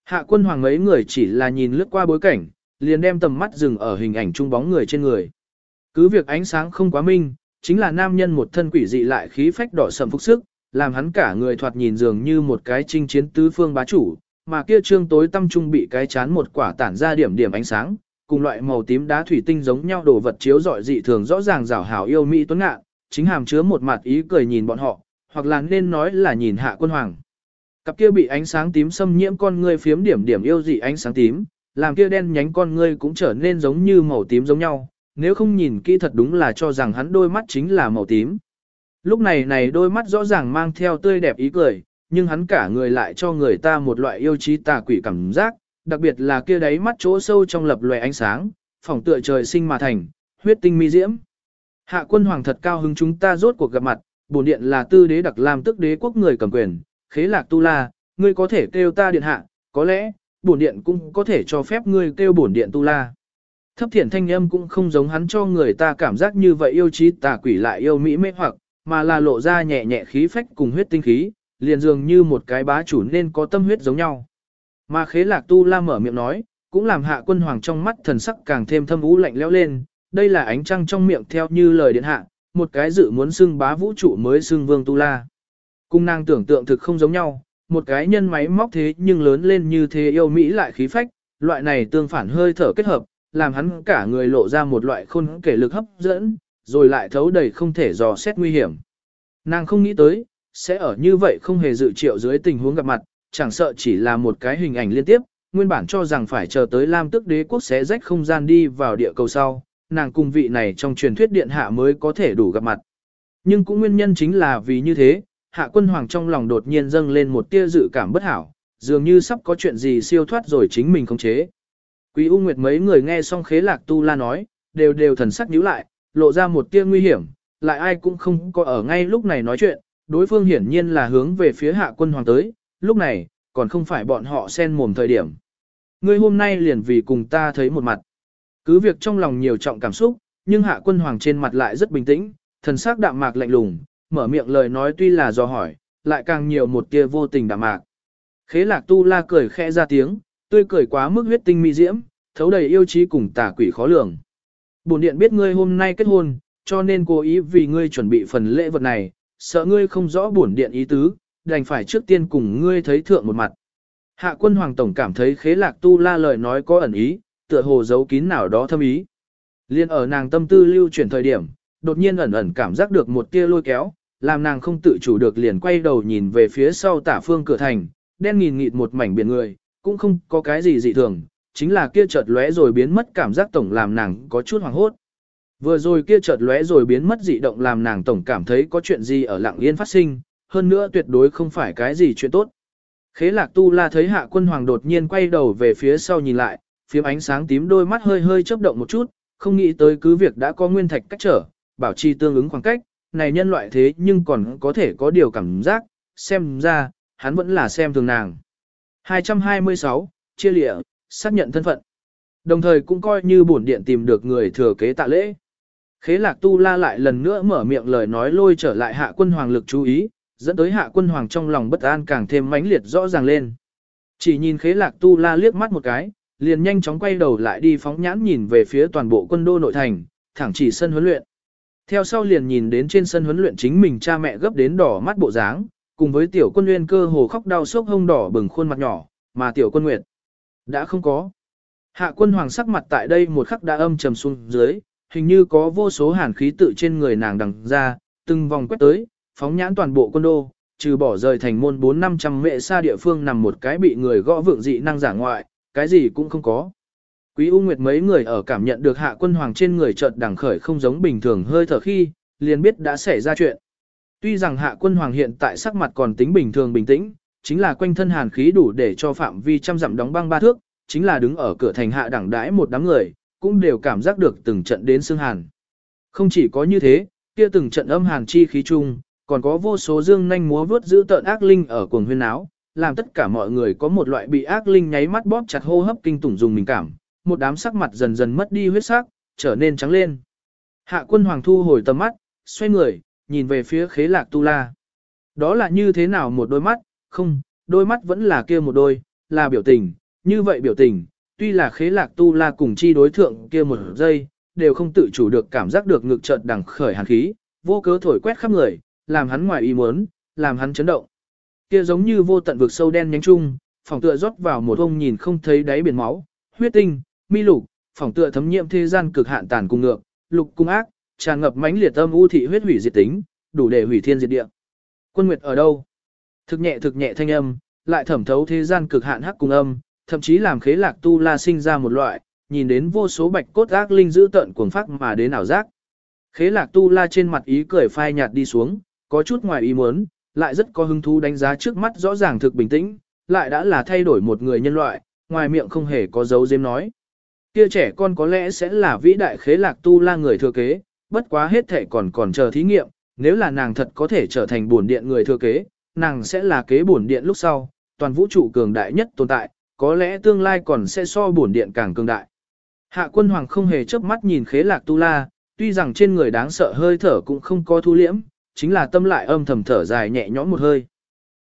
Hạ quân hoàng mấy người chỉ là nhìn lướt qua bối cảnh, liền đem tầm mắt dừng ở hình ảnh trung bóng người trên người. Cứ việc ánh sáng không quá minh, chính là nam nhân một thân quỷ dị lại khí phách đỏ sầm phúc sức, làm hắn cả người thoạt nhìn dường như một cái chinh chiến tứ phương bá chủ, mà kia trương tối tâm trung bị cái chán một quả tản ra điểm điểm ánh sáng, cùng loại màu tím đá thủy tinh giống nhau đồ vật chiếu rọi dị thường rõ ràng rảo hảo yêu mỹ tuấn ngạn, chính hàm chứa một mặt ý cười nhìn bọn họ, hoặc là nên nói là nhìn hạ quân hoàng. Cặp kia bị ánh sáng tím xâm nhiễm con ngươi phiếm điểm điểm yêu dị ánh sáng tím, làm kia đen nhánh con ngươi cũng trở nên giống như màu tím giống nhau, nếu không nhìn kỹ thật đúng là cho rằng hắn đôi mắt chính là màu tím. Lúc này này đôi mắt rõ ràng mang theo tươi đẹp ý cười, nhưng hắn cả người lại cho người ta một loại yêu trí tà quỷ cảm giác, đặc biệt là kia đáy mắt chỗ sâu trong lập loè ánh sáng, phỏng tựa trời sinh mà thành, huyết tinh mi diễm. Hạ quân hoàng thật cao hứng chúng ta rốt cuộc gặp mặt, bổn điện là tư đế đặc làm tức đế quốc người cầm quyền, khế lạc tu la, ngươi có thể kêu ta điện hạ, có lẽ, bổn điện cũng có thể cho phép ngươi kêu bổn điện tu la. Thấp thiện thanh âm cũng không giống hắn cho người ta cảm giác như vậy yêu trí tà quỷ lại yêu mỹ mê hoặc, mà là lộ ra nhẹ nhẹ khí phách cùng huyết tinh khí, liền dường như một cái bá chủ nên có tâm huyết giống nhau. Mà khế lạc tu la mở miệng nói, cũng làm hạ quân hoàng trong mắt thần sắc càng thêm thâm ú lạnh lẽo lên, đây là ánh trăng trong miệng theo như lời điện hạ, một cái dự muốn xưng bá vũ trụ mới xưng vương tu la. Cung nàng tưởng tượng thực không giống nhau, một cái nhân máy móc thế nhưng lớn lên như thế yêu Mỹ lại khí phách, loại này tương phản hơi thở kết hợp, làm hắn cả người lộ ra một loại khôn kể lực hấp dẫn, rồi lại thấu đầy không thể dò xét nguy hiểm. Nàng không nghĩ tới, sẽ ở như vậy không hề dự triệu dưới tình huống gặp mặt, chẳng sợ chỉ là một cái hình ảnh liên tiếp, nguyên bản cho rằng phải chờ tới Lam tức đế quốc sẽ rách không gian đi vào địa cầu sau, nàng cùng vị này trong truyền thuyết điện hạ mới có thể đủ gặp mặt. Nhưng cũng nguyên nhân chính là vì như thế, hạ quân hoàng trong lòng đột nhiên dâng lên một tia dự cảm bất hảo, dường như sắp có chuyện gì siêu thoát rồi chính mình không chế. Quý U Nguyệt mấy người nghe xong khế lạc tu la nói, đều đều thần sắc nhíu lại, lộ ra một tia nguy hiểm, lại ai cũng không có ở ngay lúc này nói chuyện, đối phương hiển nhiên là hướng về phía hạ quân hoàng tới, lúc này, còn không phải bọn họ xen mồm thời điểm. Ngươi hôm nay liền vì cùng ta thấy một mặt. Cứ việc trong lòng nhiều trọng cảm xúc, nhưng hạ quân hoàng trên mặt lại rất bình tĩnh, thần sắc đạm mạc lạnh lùng, mở miệng lời nói tuy là do hỏi, lại càng nhiều một tia vô tình đạm mạc. Khế lạc tu la cười khẽ ra tiếng, tươi cười quá mức huyết tinh mỹ diễm, thấu đầy yêu trí cùng tà quỷ khó lường. Bổn điện biết ngươi hôm nay kết hôn, cho nên cố ý vì ngươi chuẩn bị phần lễ vật này, sợ ngươi không rõ bổn điện ý tứ, đành phải trước tiên cùng ngươi thấy thượng một mặt. Hạ quân hoàng tổng cảm thấy khế lạc tu la lời nói có ẩn ý, tựa hồ giấu kín nào đó thâm ý. Liên ở nàng tâm tư lưu chuyển thời điểm, đột nhiên ẩn ẩn cảm giác được một tia lôi kéo, làm nàng không tự chủ được liền quay đầu nhìn về phía sau tả phương cửa thành, đen nghìn nghịt một mảnh biển người, cũng không có cái gì dị thường, chính là kia chợt lóe rồi biến mất cảm giác tổng làm nàng có chút hoảng hốt. Vừa rồi kia chợt lóe rồi biến mất dị động làm nàng tổng cảm thấy có chuyện gì ở lặng yên phát sinh, hơn nữa tuyệt đối không phải cái gì chuyện tốt. Khế lạc tu la thấy hạ quân hoàng đột nhiên quay đầu về phía sau nhìn lại, phím ánh sáng tím đôi mắt hơi hơi chớp động một chút, không nghĩ tới cứ việc đã có nguyên thạch cách trở, bảo trì tương ứng khoảng cách, này nhân loại thế nhưng còn có thể có điều cảm giác, xem ra, hắn vẫn là xem thường nàng. 226, chia lịa, xác nhận thân phận. Đồng thời cũng coi như bổn điện tìm được người thừa kế tạ lễ. Khế lạc tu la lại lần nữa mở miệng lời nói lôi trở lại hạ quân hoàng lực chú ý, dẫn tới hạ quân hoàng trong lòng bất an càng thêm mãnh liệt rõ ràng lên. Chỉ nhìn khế lạc tu la liếc mắt một cái, liền nhanh chóng quay đầu lại đi phóng nhãn nhìn về phía toàn bộ quân đô nội thành, thẳng chỉ sân huấn luyện. Theo sau liền nhìn đến trên sân huấn luyện chính mình cha mẹ gấp đến đỏ mắt bộ dáng, cùng với tiểu quân nguyên cơ hồ khóc đau sốc hông đỏ bừng khuôn mặt nhỏ, mà tiểu quân nguyệt đã không có. Hạ quân hoàng sắc mặt tại đây một khắc đã âm trầm xuống dưới, hình như có vô số hàn khí tự trên người nàng đằng ra, từng vòng quét tới, phóng nhãn toàn bộ quân đô, trừ bỏ rời thành môn 4-500 mệ xa địa phương nằm một cái bị người gõ vượng dị năng giả ngoại, cái gì cũng không có. Quý U Nguyệt mấy người ở cảm nhận được hạ quân hoàng trên người chợt đằng khởi không giống bình thường hơi thở khi, liền biết đã xảy ra chuyện. Tuy rằng hạ quân hoàng hiện tại sắc mặt còn tính bình thường bình tĩnh, chính là quanh thân hàn khí đủ để cho phạm vi trăm dặm đóng băng ba thước, chính là đứng ở cửa thành hạ đẳng đãi một đám người, cũng đều cảm giác được từng trận đến xương hàn. Không chỉ có như thế, kia từng trận âm hàn chi khí chung, còn có vô số dương nhanh múa vướt giữ tợn ác linh ở cuồng huyên áo, làm tất cả mọi người có một loại bị ác linh nháy mắt bóp chặt hô hấp kinh tủng dùng mình cảm, một đám sắc mặt dần dần mất đi huyết sắc, trở nên trắng lên. Hạ quân hoàng thu hồi tầm mắt, xoay người, nhìn về phía khế lạc tu la. Đó là như thế nào một đôi mắt, không, đôi mắt vẫn là kia một đôi, là biểu tình, như vậy biểu tình, tuy là khế lạc tu la cùng chi đối thượng kia một giây, đều không tự chủ được cảm giác được ngực chợt đằng khởi hàn khí, vô cớ thổi quét khắp người, làm hắn ngoài ý muốn, làm hắn chấn động. Kia giống như vô tận vực sâu đen nhánh chung, phòng tựa rót vào một ông nhìn không thấy đáy biển máu, huyết tinh, mi lục, phòng tựa thấm nhiễm thế gian cực hạn tàn cùng ngược, lục cung ác, tràn ngập mãnh liệt âm u thị huyết hủy diệt tính, đủ để hủy thiên diệt địa. Quân Nguyệt ở đâu? Thực nhẹ thực nhẹ thanh âm, lại thẩm thấu thế gian cực hạn hắc cùng âm, thậm chí làm khế lạc tu la sinh ra một loại, nhìn đến vô số bạch cốt ác linh giữ tận cuồng phát mà đến ảo giác. Khế lạc tu la trên mặt ý cười phai nhạt đi xuống, có chút ngoài ý muốn, lại rất có hứng thú đánh giá trước mắt rõ ràng thực bình tĩnh, lại đã là thay đổi một người nhân loại, ngoài miệng không hề có dấu dếm nói. Kia trẻ con có lẽ sẽ là vĩ đại khế lạc tu la người thừa kế, bất quá hết thể còn còn chờ thí nghiệm, nếu là nàng thật có thể trở thành bổn điện người thừa kế, nàng sẽ là kế bổn điện lúc sau, toàn vũ trụ cường đại nhất tồn tại, có lẽ tương lai còn sẽ so bổn điện càng cường đại. Hạ quân hoàng không hề chớp mắt nhìn khế lạc tu la, tuy rằng trên người đáng sợ hơi thở cũng không có thu liễm, chính là tâm lại âm thầm thở dài nhẹ nhõm một hơi.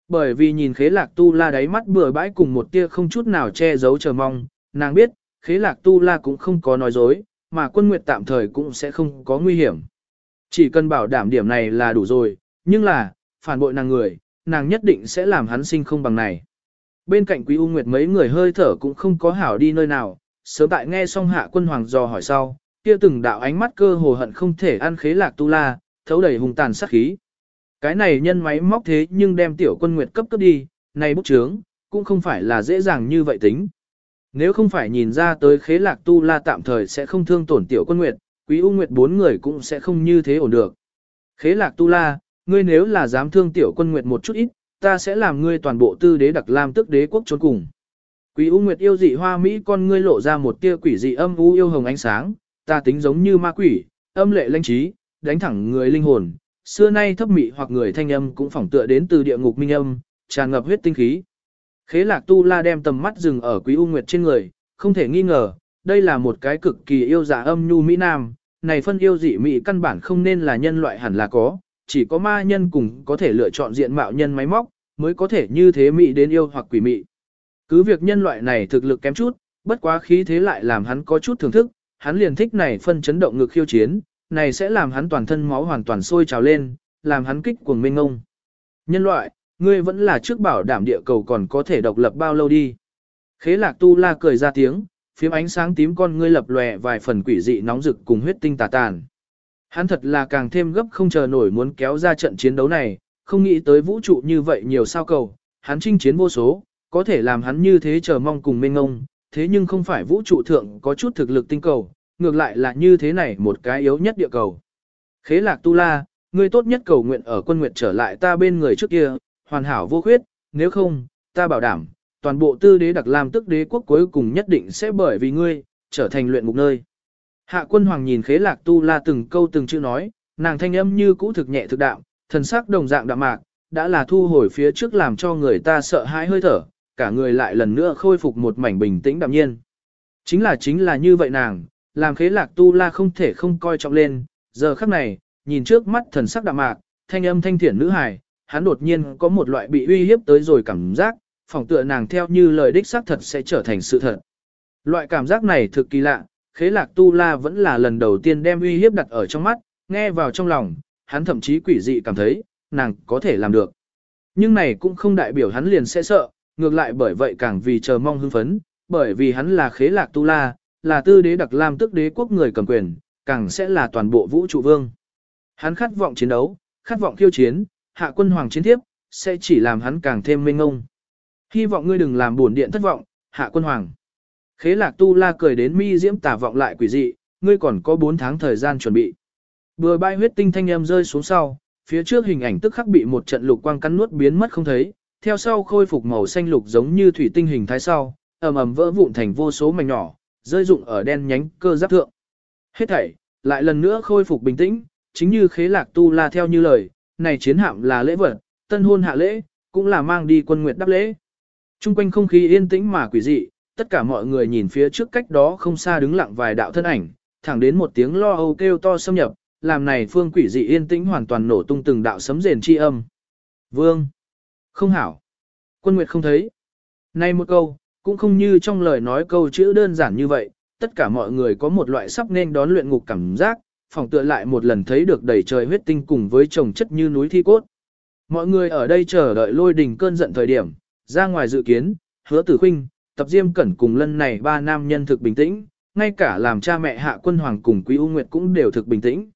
Bởi vì nhìn khế lạc tu la đáy mắt bừa bãi cùng một tia không chút nào che giấu chờ mong, nàng biết, khế lạc tu la cũng không có nói dối, mà quân nguyệt tạm thời cũng sẽ không có nguy hiểm. Chỉ cần bảo đảm điểm này là đủ rồi, nhưng là, phản bội nàng người, nàng nhất định sẽ làm hắn sinh không bằng này. Bên cạnh quý U Nguyệt mấy người hơi thở cũng không có hảo đi nơi nào, sớm tại nghe xong hạ quân hoàng dò hỏi sau, kia từng đạo ánh mắt cơ hồ hận không thể ăn khế lạc tu la, thấu đầy hùng tàn sát khí. Cái này nhân máy móc thế nhưng đem tiểu quân nguyệt cấp cấp đi, này bút chướng, cũng không phải là dễ dàng như vậy tính. Nếu không phải nhìn ra tới khế lạc tu la tạm thời sẽ không thương tổn tiểu quân nguyệt, quý u nguyệt bốn người cũng sẽ không như thế ổn được. Khế lạc tu la, ngươi nếu là dám thương tiểu quân nguyệt một chút ít, ta sẽ làm ngươi toàn bộ tư đế đặc lam tức đế quốc trốn cùng. Quý u nguyệt yêu dị hoa mỹ con ngươi lộ ra một tia quỷ dị âm u yêu hồng ánh sáng, ta tính giống như ma quỷ, âm lệ lanh trí, đánh thẳng người linh hồn, xưa nay thấp mị hoặc người thanh âm cũng phỏng tựa đến từ địa ngục minh âm, tràn ngập huyết tinh khí. Khế lạc tu la đem tầm mắt dừng ở quý u nguyệt trên người, không thể nghi ngờ, đây là một cái cực kỳ yêu dạ âm nhu mỹ nam, này phân yêu dị mỹ căn bản không nên là nhân loại hẳn là có, chỉ có ma nhân cùng có thể lựa chọn diện mạo nhân máy móc, mới có thể như thế mỹ đến yêu hoặc quỷ mị. Cứ việc nhân loại này thực lực kém chút, bất quá khí thế lại làm hắn có chút thưởng thức, hắn liền thích này phân chấn động ngực khiêu chiến, này sẽ làm hắn toàn thân máu hoàn toàn sôi trào lên, làm hắn kích cuồng mênh ngông. Nhân loại, ngươi vẫn là trước bảo đảm địa cầu còn có thể độc lập bao lâu đi. Khế lạc tu la cười ra tiếng, phím ánh sáng tím con ngươi lập lòe vài phần quỷ dị nóng rực cùng huyết tinh tà tàn. Hắn thật là càng thêm gấp không chờ nổi muốn kéo ra trận chiến đấu này, không nghĩ tới vũ trụ như vậy nhiều sao cầu, hắn chinh chiến vô số, có thể làm hắn như thế chờ mong cùng mênh ngông, thế nhưng không phải vũ trụ thượng có chút thực lực tinh cầu, ngược lại là như thế này một cái yếu nhất địa cầu. Khế lạc tu la, ngươi tốt nhất cầu nguyện ở quân nguyện trở lại ta bên người trước kia, hoàn hảo vô khuyết, nếu không, ta bảo đảm, toàn bộ tư đế đặc làm tức đế quốc cuối cùng nhất định sẽ bởi vì ngươi, trở thành luyện mục nơi. Hạ quân hoàng nhìn khế lạc tu la từng câu từng chữ nói, nàng thanh âm như cũ thực nhẹ thực đạm, thần sắc đồng dạng đạm mạc, đã là thu hồi phía trước làm cho người ta sợ hãi hơi thở, cả người lại lần nữa khôi phục một mảnh bình tĩnh đạm nhiên. Chính là chính là như vậy nàng, làm khế lạc tu la không thể không coi trọng lên, giờ khắc này, nhìn trước mắt thần sắc đạm mạc, thanh âm thanh thiển nữ hài, hắn đột nhiên có một loại bị uy hiếp tới rồi cảm giác, phỏng tựa nàng theo như lời đích xác thật sẽ trở thành sự thật. Loại cảm giác này thực kỳ lạ, khế lạc tu la vẫn là lần đầu tiên đem uy hiếp đặt ở trong mắt, nghe vào trong lòng, hắn thậm chí quỷ dị cảm thấy, nàng có thể làm được. Nhưng này cũng không đại biểu hắn liền sẽ sợ, ngược lại bởi vậy càng vì chờ mong hưng phấn, bởi vì hắn là khế lạc tu la, là tư đế đặc lam tức đế quốc người cầm quyền, càng sẽ là toàn bộ vũ trụ vương. Hắn khát vọng chiến đấu, khát vọng khiêu chiến, hạ quân hoàng chiến thiếp, sẽ chỉ làm hắn càng thêm mênh ngông. Hy vọng ngươi đừng làm buồn điện thất vọng, hạ quân hoàng. Khế lạc tu la cười đến mi diễm tả vọng lại quỷ dị, ngươi còn có 4 tháng thời gian chuẩn bị. Bừa bay huyết tinh thanh em rơi xuống sau, phía trước hình ảnh tức khắc bị một trận lục quang cắn nuốt biến mất không thấy, theo sau khôi phục màu xanh lục giống như thủy tinh hình thái sau, ầm ầm vỡ vụn thành vô số mảnh nhỏ, rơi rụng ở đen nhánh cơ giáp thượng. Hết thảy, lại lần nữa khôi phục bình tĩnh, chính như khế lạc tu la theo như lời, này chiến hạm là lễ vật, tân hôn hạ lễ, cũng là mang đi quân nguyệt đáp lễ. Trung quanh không khí yên tĩnh mà quỷ dị, tất cả mọi người nhìn phía trước cách đó không xa đứng lặng vài đạo thân ảnh, thẳng đến một tiếng lo âu kêu to xâm nhập, làm này phương quỷ dị yên tĩnh hoàn toàn nổ tung từng đạo sấm rền chi âm. Vương! Không hảo! Quân Nguyệt không thấy. nay một câu, cũng không như trong lời nói câu chữ đơn giản như vậy, tất cả mọi người có một loại sắp nên đón luyện ngục cảm giác, phòng tựa lại một lần thấy được đầy trời huyết tinh cùng với chồng chất như núi thi cốt. Mọi người ở đây chờ đợi lôi đình cơn giận thời điểm, ra ngoài dự kiến, hứa tử khinh, tập diêm cẩn cùng lân này ba nam nhân thực bình tĩnh, ngay cả làm cha mẹ hạ quân hoàng cùng quý U Nguyệt cũng đều thực bình tĩnh.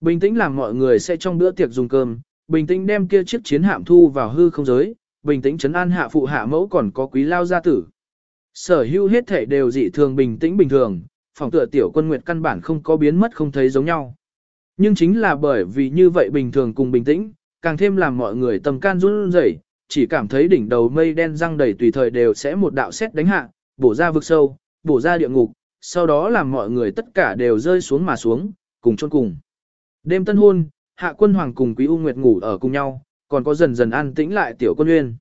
Bình tĩnh làm mọi người sẽ trong bữa tiệc dùng cơm, bình tĩnh đem kia chiếc chiến hạm thu vào hư không giới, bình tĩnh chấn an hạ phụ hạ mẫu còn có quý lao gia tử. Sở hữu hết thể đều dị thường bình tĩnh bình thường, phòng tựa tiểu quân nguyệt căn bản không có biến mất không thấy giống nhau. Nhưng chính là bởi vì như vậy bình thường cùng bình tĩnh, càng thêm làm mọi người tâm can run rẩy, chỉ cảm thấy đỉnh đầu mây đen răng đầy tùy thời đều sẽ một đạo xét đánh hạ, bổ ra vực sâu, bổ ra địa ngục, sau đó làm mọi người tất cả đều rơi xuống mà xuống, cùng chôn cùng. Đêm tân hôn, hạ quân hoàng cùng quý U Nguyệt ngủ ở cùng nhau, còn có dần dần an tĩnh lại tiểu quân uyên.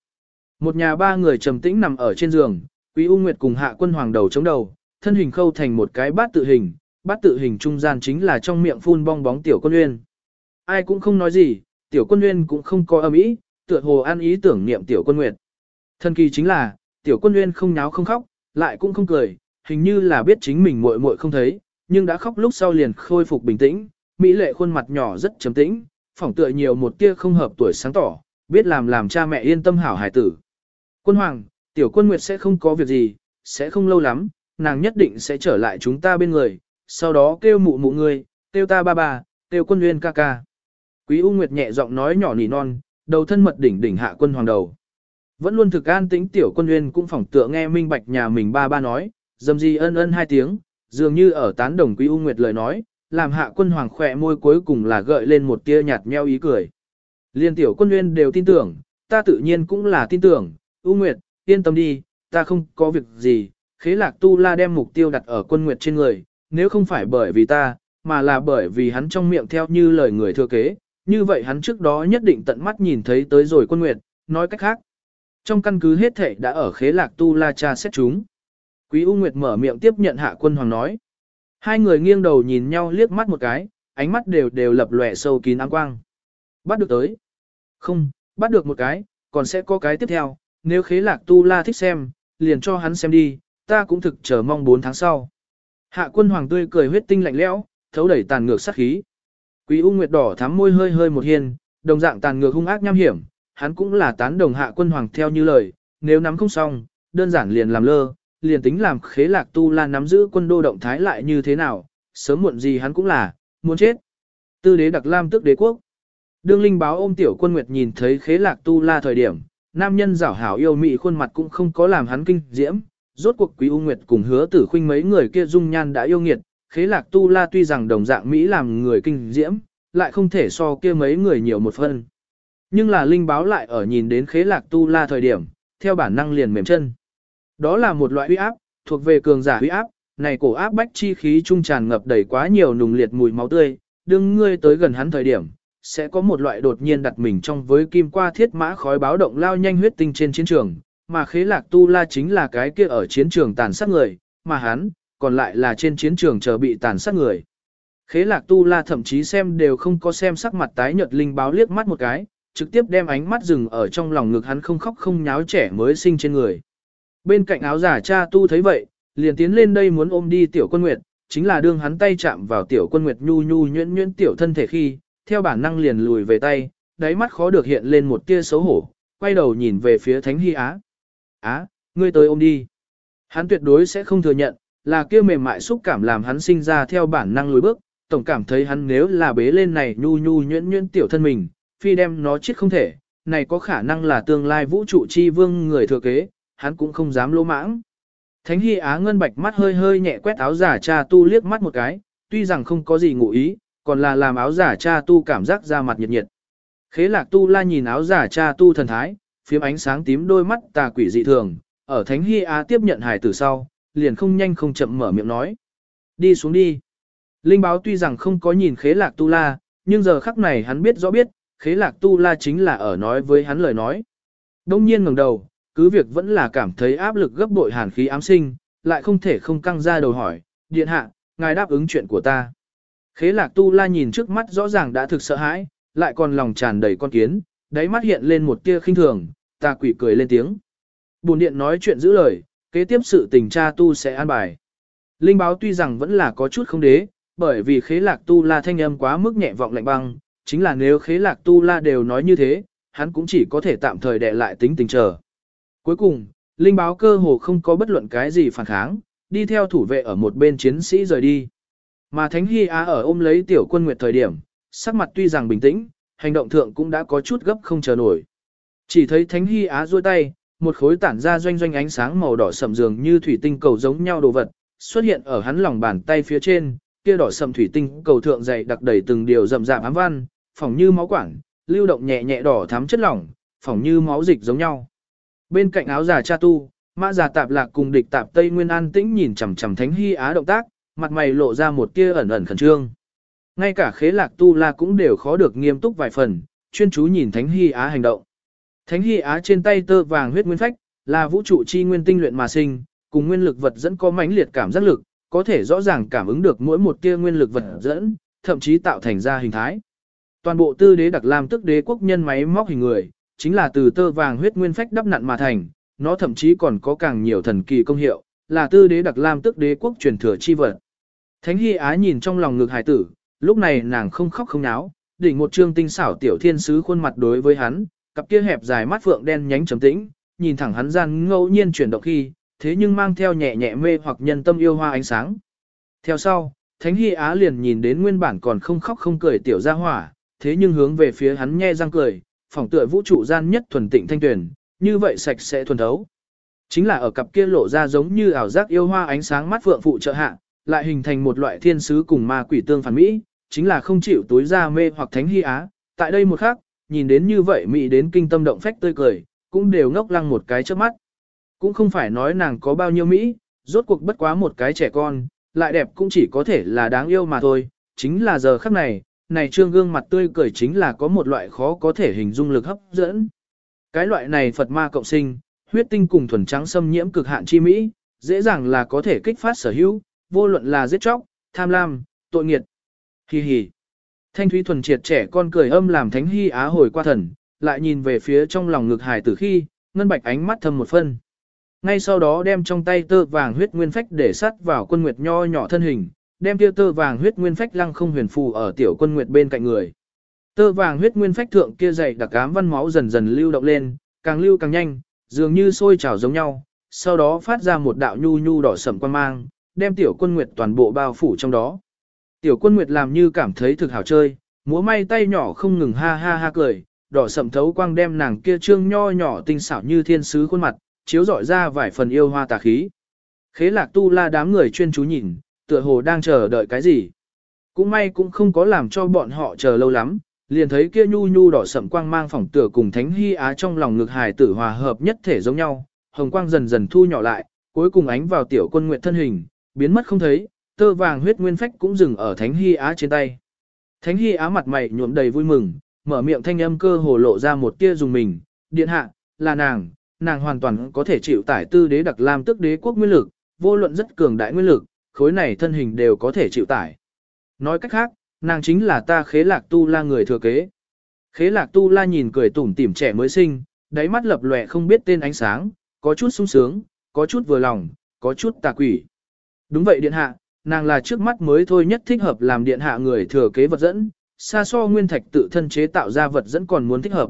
Một nhà ba người trầm tĩnh nằm ở trên giường, quý U Nguyệt cùng hạ quân hoàng đầu chống đầu, thân hình khâu thành một cái bát tự hình, bát tự hình trung gian chính là trong miệng phun bong bóng tiểu quân uyên. Ai cũng không nói gì, tiểu quân uyên cũng không có âm ý, tựa hồ an ý tưởng niệm tiểu quân nguyệt. Thần kỳ chính là, tiểu quân nguyên không nháo không khóc, lại cũng không cười, hình như là biết chính mình muội muội không thấy, nhưng đã khóc lúc sau liền khôi phục bình tĩnh, mỹ lệ khuôn mặt nhỏ rất trầm tĩnh, phỏng tựa nhiều một tia không hợp tuổi sáng tỏ, biết làm làm cha mẹ yên tâm hảo hải tử. Quân hoàng, tiểu quân nguyệt sẽ không có việc gì, sẽ không lâu lắm, nàng nhất định sẽ trở lại chúng ta bên người, sau đó kêu mụ mụ người, kêu ta ba ba, kêu quân nguyên ca ca. Quý U Nguyệt nhẹ giọng nói nhỏ nỉ non, đầu thân mật đỉnh đỉnh hạ quân hoàng đầu. Vẫn luôn thực an tĩnh tiểu quân nguyên cũng phỏng tựa nghe minh bạch nhà mình ba ba nói, dầm gì ân ân hai tiếng, dường như ở tán đồng Quý U Nguyệt lời nói, làm hạ quân hoàng khỏe môi cuối cùng là gợi lên một tia nhạt meo ý cười. Liên tiểu quân nguyên đều tin tưởng, ta tự nhiên cũng là tin tưởng, U Nguyệt, yên tâm đi, ta không có việc gì, khế lạc tu la đem mục tiêu đặt ở quân nguyệt trên người, nếu không phải bởi vì ta, mà là bởi vì hắn trong miệng theo như lời người thừa kế, như vậy hắn trước đó nhất định tận mắt nhìn thấy tới rồi quân nguyệt, nói cách khác. Trong căn cứ hết thể đã ở khế lạc tu la cha xét chúng. Quý U Nguyệt mở miệng tiếp nhận hạ quân hoàng nói. Hai người nghiêng đầu nhìn nhau liếc mắt một cái, ánh mắt đều đều lập lòe sâu kín áng quang. Bắt được tới. Không, bắt được một cái, còn sẽ có cái tiếp theo, nếu khế lạc tu la thích xem, liền cho hắn xem đi, ta cũng thực chờ mong 4 tháng sau. Hạ quân hoàng tươi cười huyết tinh lạnh lẽo, thấu đẩy tàn ngược sát khí. Quý U Nguyệt đỏ thắm môi hơi hơi một hiên, đồng dạng tàn ngược hung ác nham hiểm, hắn cũng là tán đồng hạ quân hoàng theo như lời, nếu nắm không xong, đơn giản liền làm lơ, liền tính làm khế lạc tu la nắm giữ quân đô động thái lại như thế nào, sớm muộn gì hắn cũng là, muốn chết. Tư đế đặc lam tức đế quốc. Đương linh báo ôm tiểu quân nguyệt nhìn thấy khế lạc tu la thời điểm, nam nhân giảo hảo yêu mị khuôn mặt cũng không có làm hắn kinh diễm, rốt cuộc quý u nguyệt cùng hứa tử khuynh mấy người kia dung nhan đã yêu nghiệt, khế lạc tu la tuy rằng đồng dạng Mỹ làm người kinh diễm, lại không thể so kia mấy người nhiều một phân. Nhưng là linh báo lại ở nhìn đến khế lạc tu la thời điểm, theo bản năng liền mềm chân. Đó là một loại uy áp, thuộc về cường giả uy áp, này cổ áp bách chi khí trung tràn ngập đầy quá nhiều nùng liệt mùi máu tươi, đương ngươi tới gần hắn thời điểm, sẽ có một loại đột nhiên đặt mình trong với kim qua thiết mã khói báo động lao nhanh huyết tinh trên chiến trường, mà khế lạc tu la chính là cái kia ở chiến trường tàn sát người, mà hắn, còn lại là trên chiến trường chờ bị tàn sát người. Khế lạc tu la thậm chí xem đều không có xem sắc mặt tái nhợt linh báo liếc mắt một cái, trực tiếp đem ánh mắt dừng ở trong lòng ngực hắn không khóc không nháo trẻ mới sinh trên người. Bên cạnh áo giả cha tu thấy vậy, liền tiến lên đây muốn ôm đi tiểu quân nguyệt, chính là đương hắn tay chạm vào tiểu quân nguyệt nhu nhu nhuyễn nhuyễn tiểu thân thể khi, theo bản năng liền lùi về tay, đáy mắt khó được hiện lên một tia xấu hổ, quay đầu nhìn về phía Thánh Hy Á. Á, ngươi tới ôm đi. Hắn tuyệt đối sẽ không thừa nhận, là kia mềm mại xúc cảm làm hắn sinh ra theo bản năng lùi bước, tổng cảm thấy hắn nếu là bế lên này nhu nhu nhuyễn nhuyễn tiểu thân mình, phi đem nó chết không thể, này có khả năng là tương lai vũ trụ chi vương người thừa kế, hắn cũng không dám lỗ mãng. Thánh Hy Á ngân bạch mắt hơi hơi nhẹ quét áo giả cha tu liếc mắt một cái, tuy rằng không có gì ngụ ý, còn là làm áo giả cha tu cảm giác ra mặt nhiệt nhiệt. Khế lạc tu la nhìn áo giả cha tu thần thái, phiếm ánh sáng tím đôi mắt tà quỷ dị thường, ở Thánh Hy Á tiếp nhận hài tử sau, liền không nhanh không chậm mở miệng nói. Đi xuống đi. Linh báo tuy rằng không có nhìn khế lạc tu la, nhưng giờ khắc này hắn biết rõ biết, khế lạc tu la chính là ở nói với hắn lời nói. Đông nhiên ngẩng đầu, cứ việc vẫn là cảm thấy áp lực gấp bội hàn khí ám sinh, lại không thể không căng ra đầu hỏi, điện hạ, ngài đáp ứng chuyện của ta. Khế lạc tu la nhìn trước mắt rõ ràng đã thực sợ hãi, lại còn lòng tràn đầy con kiến, đáy mắt hiện lên một tia khinh thường, ta quỷ cười lên tiếng. Bồn điện nói chuyện giữ lời, kế tiếp sự tình cha tu sẽ an bài. Linh báo tuy rằng vẫn là có chút không đế, bởi vì khế lạc tu la thanh âm quá mức nhẹ vọng lạnh băng, chính là nếu khế lạc tu la đều nói như thế, hắn cũng chỉ có thể tạm thời đè lại tính tình chờ. Cuối cùng, linh báo cơ hồ không có bất luận cái gì phản kháng, đi theo thủ vệ ở một bên chiến sĩ rời đi. Mà Thánh Hy Á ở ôm lấy tiểu quân nguyệt thời điểm, sắc mặt tuy rằng bình tĩnh, hành động thượng cũng đã có chút gấp không chờ nổi. Chỉ thấy Thánh Hy Á duỗi tay, một khối tản ra doanh doanh ánh sáng màu đỏ sậm dường như thủy tinh cầu giống nhau đồ vật, xuất hiện ở hắn lòng bàn tay phía trên, kia đỏ sậm thủy tinh cầu thượng dày đặc đầy từng điều rậm rạp ám văn, phỏng như máu quản, lưu động nhẹ nhẹ đỏ thắm chất lỏng, phỏng như máu dịch giống nhau. Bên cạnh áo giả cha tu, mã giả tạp lạc cùng địch tạp Tây Nguyên An tĩnh nhìn chằm chằm Thánh Hy Á động tác, mặt mày lộ ra một tia ẩn ẩn khẩn trương. Ngay cả khế lạc tu la cũng đều khó được nghiêm túc vài phần, chuyên chú nhìn Thánh Hy Á hành động. Thánh Hy Á trên tay tơ vàng huyết nguyên phách, là vũ trụ chi nguyên tinh luyện mà sinh, cùng nguyên lực vật dẫn có mãnh liệt cảm giác lực, có thể rõ ràng cảm ứng được mỗi một tia nguyên lực vật dẫn, thậm chí tạo thành ra hình thái. Toàn bộ tư đế đặc lam tức đế quốc nhân máy móc hình người, chính là từ tơ vàng huyết nguyên phách đắp nặn mà thành, nó thậm chí còn có càng nhiều thần kỳ công hiệu, là tư đế đặc lam tức đế quốc truyền thừa chi vật. Thánh Hy Á nhìn trong lòng ngực hải tử, lúc này nàng không khóc không náo, đỉnh một trương tinh xảo tiểu thiên sứ khuôn mặt đối với hắn, cặp kia hẹp dài mắt phượng đen nhánh trầm tĩnh, nhìn thẳng hắn gian ngẫu nhiên chuyển động khi, thế nhưng mang theo nhẹ nhẹ mê hoặc nhân tâm yêu hoa ánh sáng. Theo sau, Thánh Hy Á liền nhìn đến nguyên bản còn không khóc không cười tiểu gia hỏa, thế nhưng hướng về phía hắn nhe răng cười, phỏng tựa vũ trụ gian nhất thuần tịnh thanh tuyển, như vậy sạch sẽ thuần thấu. Chính là ở cặp kia lộ ra giống như ảo giác yêu hoa ánh sáng mắt phượng phụ trợ hạ, lại hình thành một loại thiên sứ cùng ma quỷ tương phản mỹ, chính là không chịu tối ra mê hoặc thánh hy á. Tại đây một khắc, nhìn đến như vậy mỹ đến kinh tâm động phách tươi cười, cũng đều ngốc lăng một cái trước mắt. Cũng không phải nói nàng có bao nhiêu mỹ, rốt cuộc bất quá một cái trẻ con, lại đẹp cũng chỉ có thể là đáng yêu mà thôi, chính là giờ khắc này, này trương gương mặt tươi cười chính là có một loại khó có thể hình dung lực hấp dẫn. Cái loại này Phật ma cộng sinh, huyết tinh cùng thuần trắng xâm nhiễm cực hạn chi mỹ, dễ dàng là có thể kích phát sở hữu, vô luận là giết chóc, tham lam, tội nghiệt. Hi hi. Thanh thúy thuần triệt trẻ con cười âm làm thánh hy á hồi qua thần, lại nhìn về phía trong lòng ngực hải tử khi, ngân bạch ánh mắt thâm một phân. Ngay sau đó đem trong tay tơ vàng huyết nguyên phách để sắt vào quân nguyệt nho nhỏ thân hình, đem kia tơ vàng huyết nguyên phách lăng không huyền phù ở tiểu quân nguyệt bên cạnh người. Tơ vàng huyết nguyên phách thượng kia dày đặc ám văn máu dần dần lưu động lên, càng lưu càng nhanh, dường như sôi trào giống nhau, sau đó phát ra một đạo nhu nhu đỏ sẫm quan mang, đem tiểu quân nguyệt toàn bộ bao phủ trong đó. Tiểu quân nguyệt làm như cảm thấy thực hảo chơi, múa may tay nhỏ không ngừng ha ha ha cười, đỏ sậm thấu quang đem nàng kia trương nho nhỏ tinh xảo như thiên sứ khuôn mặt, chiếu rọi ra vài phần yêu hoa tà khí. Khế lạc tu la đám người chuyên chú nhìn, tựa hồ đang chờ đợi cái gì. Cũng may cũng không có làm cho bọn họ chờ lâu lắm, liền thấy kia nhu nhu đỏ sậm quang mang phỏng tựa cùng thánh hy á trong lòng ngực hài tử hòa hợp nhất thể giống nhau, hồng quang dần dần thu nhỏ lại, cuối cùng ánh vào tiểu quân nguyện thân hình, biến mất không thấy, tơ vàng huyết nguyên phách cũng dừng ở thánh hy á trên tay. Thánh hy á mặt mày nhuộm đầy vui mừng, mở miệng thanh âm cơ hồ lộ ra một tia dùng mình, điện hạ, là nàng, nàng hoàn toàn có thể chịu tải tư đế đặc lam tức đế quốc nguyên lực, vô luận rất cường đại nguyên lực, khối này thân hình đều có thể chịu tải. Nói cách khác, nàng chính là ta khế lạc tu la người thừa kế. Khế lạc tu la nhìn cười tủm tỉm trẻ mới sinh, đáy mắt lập lòe không biết tên ánh sáng, có chút sung sướng, có chút vừa lòng, có chút tà quỷ. Đúng vậy điện hạ, nàng là trước mắt mới thôi nhất thích hợp làm điện hạ người thừa kế vật dẫn, xa so nguyên thạch tự thân chế tạo ra vật dẫn còn muốn thích hợp.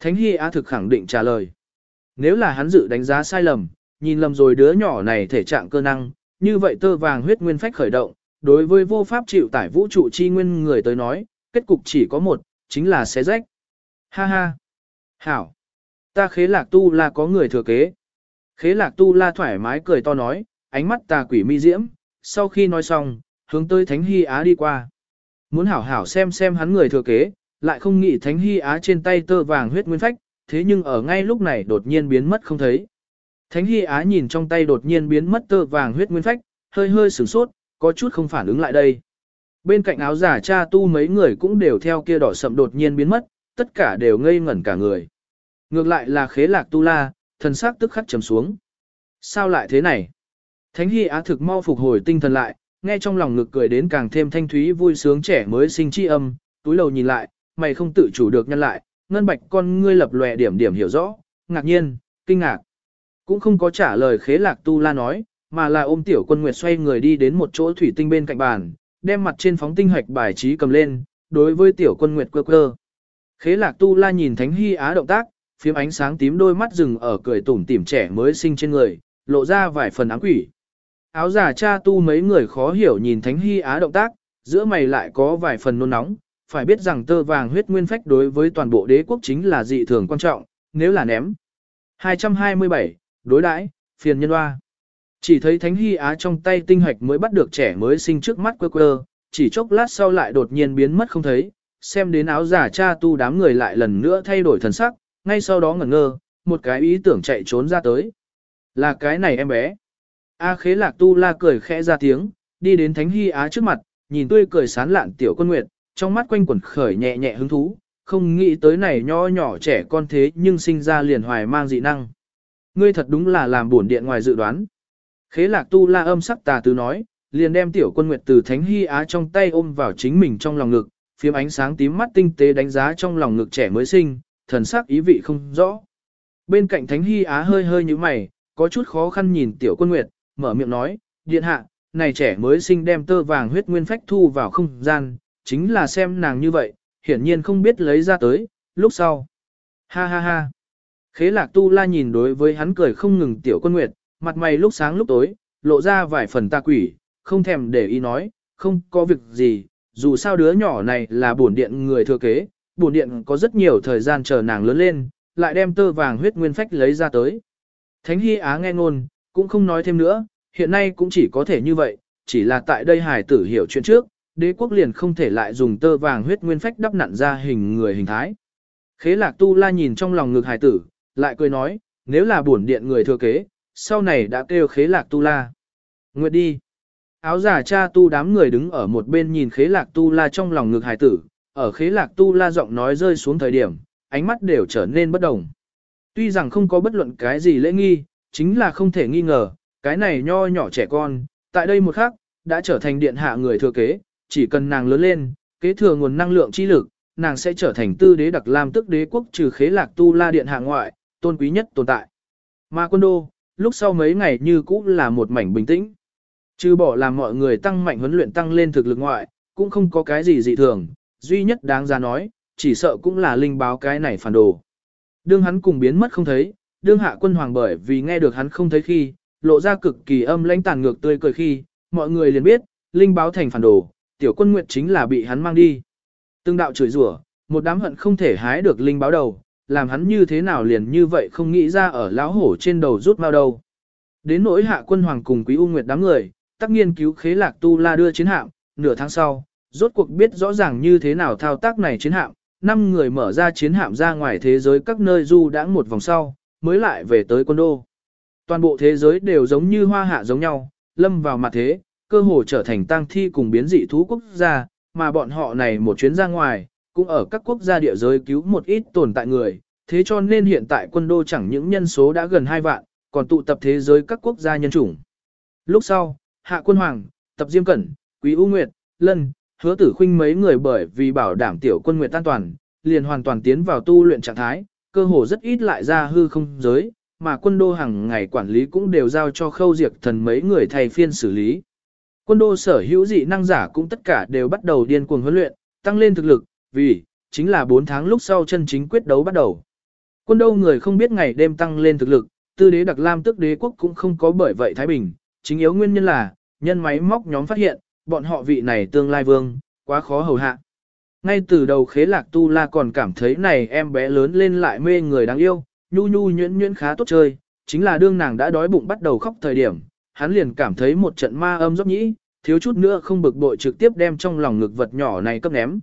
Thánh Hy Á thực khẳng định trả lời. Nếu là hắn dự đánh giá sai lầm, nhìn lầm rồi đứa nhỏ này thể trạng cơ năng, như vậy tơ vàng huyết nguyên phách khởi động, đối với vô pháp chịu tải vũ trụ chi nguyên người tới nói, kết cục chỉ có một, chính là xé rách. Ha ha! Hảo! Ta khế lạc tu là có người thừa kế. Khế lạc tu la thoải mái cười to nói, ánh mắt tà quỷ mi diễm, sau khi nói xong, hướng tới Thánh Hy Á đi qua. Muốn hảo hảo xem xem hắn người thừa kế, lại không nghĩ Thánh Hy Á trên tay tơ vàng huyết nguyên phách, thế nhưng ở ngay lúc này đột nhiên biến mất không thấy. Thánh Hy Á nhìn trong tay đột nhiên biến mất tơ vàng huyết nguyên phách, hơi hơi sửng sốt, có chút không phản ứng lại đây. Bên cạnh áo giả cha tu mấy người cũng đều theo kia đỏ sậm đột nhiên biến mất, tất cả đều ngây ngẩn cả người. Ngược lại là khế lạc tu la, thần sắc tức khắc trầm xuống. Sao lại thế này? Thánh Hy Á thực mau phục hồi tinh thần lại, nghe trong lòng ngực cười đến càng thêm thanh thúy vui sướng trẻ mới sinh chi âm, túi lầu nhìn lại, mày không tự chủ được nhân lại, ngân bạch con ngươi lập lòe điểm điểm hiểu rõ, ngạc nhiên, kinh ngạc. Cũng không có trả lời khế lạc tu la nói, mà là ôm tiểu quân nguyệt xoay người đi đến một chỗ thủy tinh bên cạnh bàn, đem mặt trên phóng tinh hạch bài trí cầm lên, đối với tiểu quân nguyệt quơ quơ. Khế lạc tu la nhìn thánh hy á động tác, phiếm ánh sáng tím đôi mắt rừng ở cười tủm tỉm trẻ mới sinh trên người, lộ ra vài phần áng quỷ. Áo giả cha tu mấy người khó hiểu nhìn thánh hy á động tác, giữa mày lại có vài phần nôn nóng, phải biết rằng tơ vàng huyết nguyên phách đối với toàn bộ đế quốc chính là dị thường quan trọng, nếu là ném. 227, đối đãi, phiền nhân hoa. Chỉ thấy Thánh Hy Á trong tay tinh hạch mới bắt được trẻ mới sinh trước mắt quơ quơ, chỉ chốc lát sau lại đột nhiên biến mất không thấy, xem đến áo giả cha tu đám người lại lần nữa thay đổi thần sắc, ngay sau đó ngẩn ngơ, một cái ý tưởng chạy trốn ra tới. Là cái này em bé. A khế lạc tu la cười khẽ ra tiếng, đi đến Thánh Hy Á trước mặt, nhìn tươi cười sán lạn tiểu quân nguyệt, trong mắt quanh quẩn khởi nhẹ nhẹ hứng thú, không nghĩ tới này nho nhỏ trẻ con thế nhưng sinh ra liền hoài mang dị năng. Ngươi thật đúng là làm buồn điện ngoài dự đoán. Khế lạc tu la âm sắc tà tứ nói, liền đem tiểu quân nguyệt từ thánh hy á trong tay ôm vào chính mình trong lòng ngực, phiếm ánh sáng tím mắt tinh tế đánh giá trong lòng ngực trẻ mới sinh, thần sắc ý vị không rõ. Bên cạnh thánh hy á hơi hơi như mày, có chút khó khăn nhìn tiểu quân nguyệt, mở miệng nói, điện hạ, này trẻ mới sinh đem tơ vàng huyết nguyên phách thu vào không gian, chính là xem nàng như vậy, hiển nhiên không biết lấy ra tới, lúc sau. Ha ha ha. Khế lạc tu la nhìn đối với hắn cười không ngừng tiểu quân nguyệt, mặt mày lúc sáng lúc tối, lộ ra vài phần ta quỷ, không thèm để ý nói, không có việc gì, dù sao đứa nhỏ này là bổn điện người thừa kế, bổn điện có rất nhiều thời gian chờ nàng lớn lên, lại đem tơ vàng huyết nguyên phách lấy ra tới. Thánh Hy Á nghe ngôn, cũng không nói thêm nữa, hiện nay cũng chỉ có thể như vậy, chỉ là tại đây hải tử hiểu chuyện trước, đế quốc liền không thể lại dùng tơ vàng huyết nguyên phách đắp nặn ra hình người hình thái. Khế lạc tu la nhìn trong lòng ngực hải tử, lại cười nói, nếu là bổn điện người thừa kế, sau này đã kêu khế lạc tu la. Nguyệt đi. Áo giả cha tu đám người đứng ở một bên nhìn khế lạc tu la trong lòng ngực hải tử, ở khế lạc tu la giọng nói rơi xuống thời điểm, ánh mắt đều trở nên bất đồng. Tuy rằng không có bất luận cái gì lễ nghi, chính là không thể nghi ngờ, cái này nho nhỏ trẻ con, tại đây một khắc, đã trở thành điện hạ người thừa kế, chỉ cần nàng lớn lên, kế thừa nguồn năng lượng chi lực, nàng sẽ trở thành tư đế đặc lam tức đế quốc trừ khế lạc tu la điện hạ ngoại, tôn quý nhất tồn tại. Mà quân đô, lúc sau mấy ngày như cũ là một mảnh bình tĩnh. Trừ bỏ làm mọi người tăng mạnh huấn luyện tăng lên thực lực ngoại, cũng không có cái gì dị thường, duy nhất đáng ra nói, chỉ sợ cũng là linh báo cái này phản đồ. Đương hắn cùng biến mất không thấy, đương hạ quân hoàng bởi vì nghe được hắn không thấy khi, lộ ra cực kỳ âm lãnh tàn ngược tươi cười khi, mọi người liền biết, linh báo thành phản đồ, tiểu quân nguyệt chính là bị hắn mang đi. Từng đạo chửi rủa, một đám hận không thể hái được linh báo đầu, làm hắn như thế nào liền như vậy không nghĩ ra ở lão hổ trên đầu rút mao đầu. Đến nỗi hạ quân hoàng cùng quý u nguyệt đám người, tác nghiên cứu khế lạc tu la đưa chiến hạm, nửa tháng sau, rốt cuộc biết rõ ràng như thế nào thao tác này chiến hạm, năm người mở ra chiến hạm ra ngoài thế giới các nơi du đã một vòng sau, mới lại về tới quân đô. Toàn bộ thế giới đều giống như hoa hạ giống nhau, lâm vào mặt thế, cơ hồ trở thành tang thi cùng biến dị thú quốc gia, mà bọn họ này một chuyến ra ngoài, cũng ở các quốc gia địa giới cứu một ít tồn tại người, thế cho nên hiện tại quân đô chẳng những nhân số đã gần 2 vạn, còn tụ tập thế giới các quốc gia nhân chủng. Lúc sau, Hạ Quân Hoàng, Tập Diêm Cẩn, Quý U Nguyệt, Lân, Hứa Tử Khuynh mấy người bởi vì bảo đảm tiểu quân nguyệt an toàn, liền hoàn toàn tiến vào tu luyện trạng thái, cơ hồ rất ít lại ra hư không giới, mà quân đô hàng ngày quản lý cũng đều giao cho khâu diệt thần mấy người thay phiên xử lý. Quân đô sở hữu dị năng giả cũng tất cả đều bắt đầu điên cuồng huấn luyện, tăng lên thực lực, vì, chính là 4 tháng lúc sau chân chính quyết đấu bắt đầu. Quân đô người không biết ngày đêm tăng lên thực lực, tư đế đặc lam tức đế quốc cũng không có bởi vậy Thái Bình, chính yếu nguyên nhân là, nhân máy móc nhóm phát hiện, bọn họ vị này tương lai vương, quá khó hầu hạ. Ngay từ đầu khế lạc tu la còn cảm thấy này em bé lớn lên lại mê người đáng yêu, nhu nhu nhuyễn nhuyễn khá tốt chơi, chính là đương nàng đã đói bụng bắt đầu khóc thời điểm, hắn liền cảm thấy một trận ma âm dốc nhĩ, thiếu chút nữa không bực bội trực tiếp đem trong lòng ngực vật nhỏ này cấp ném.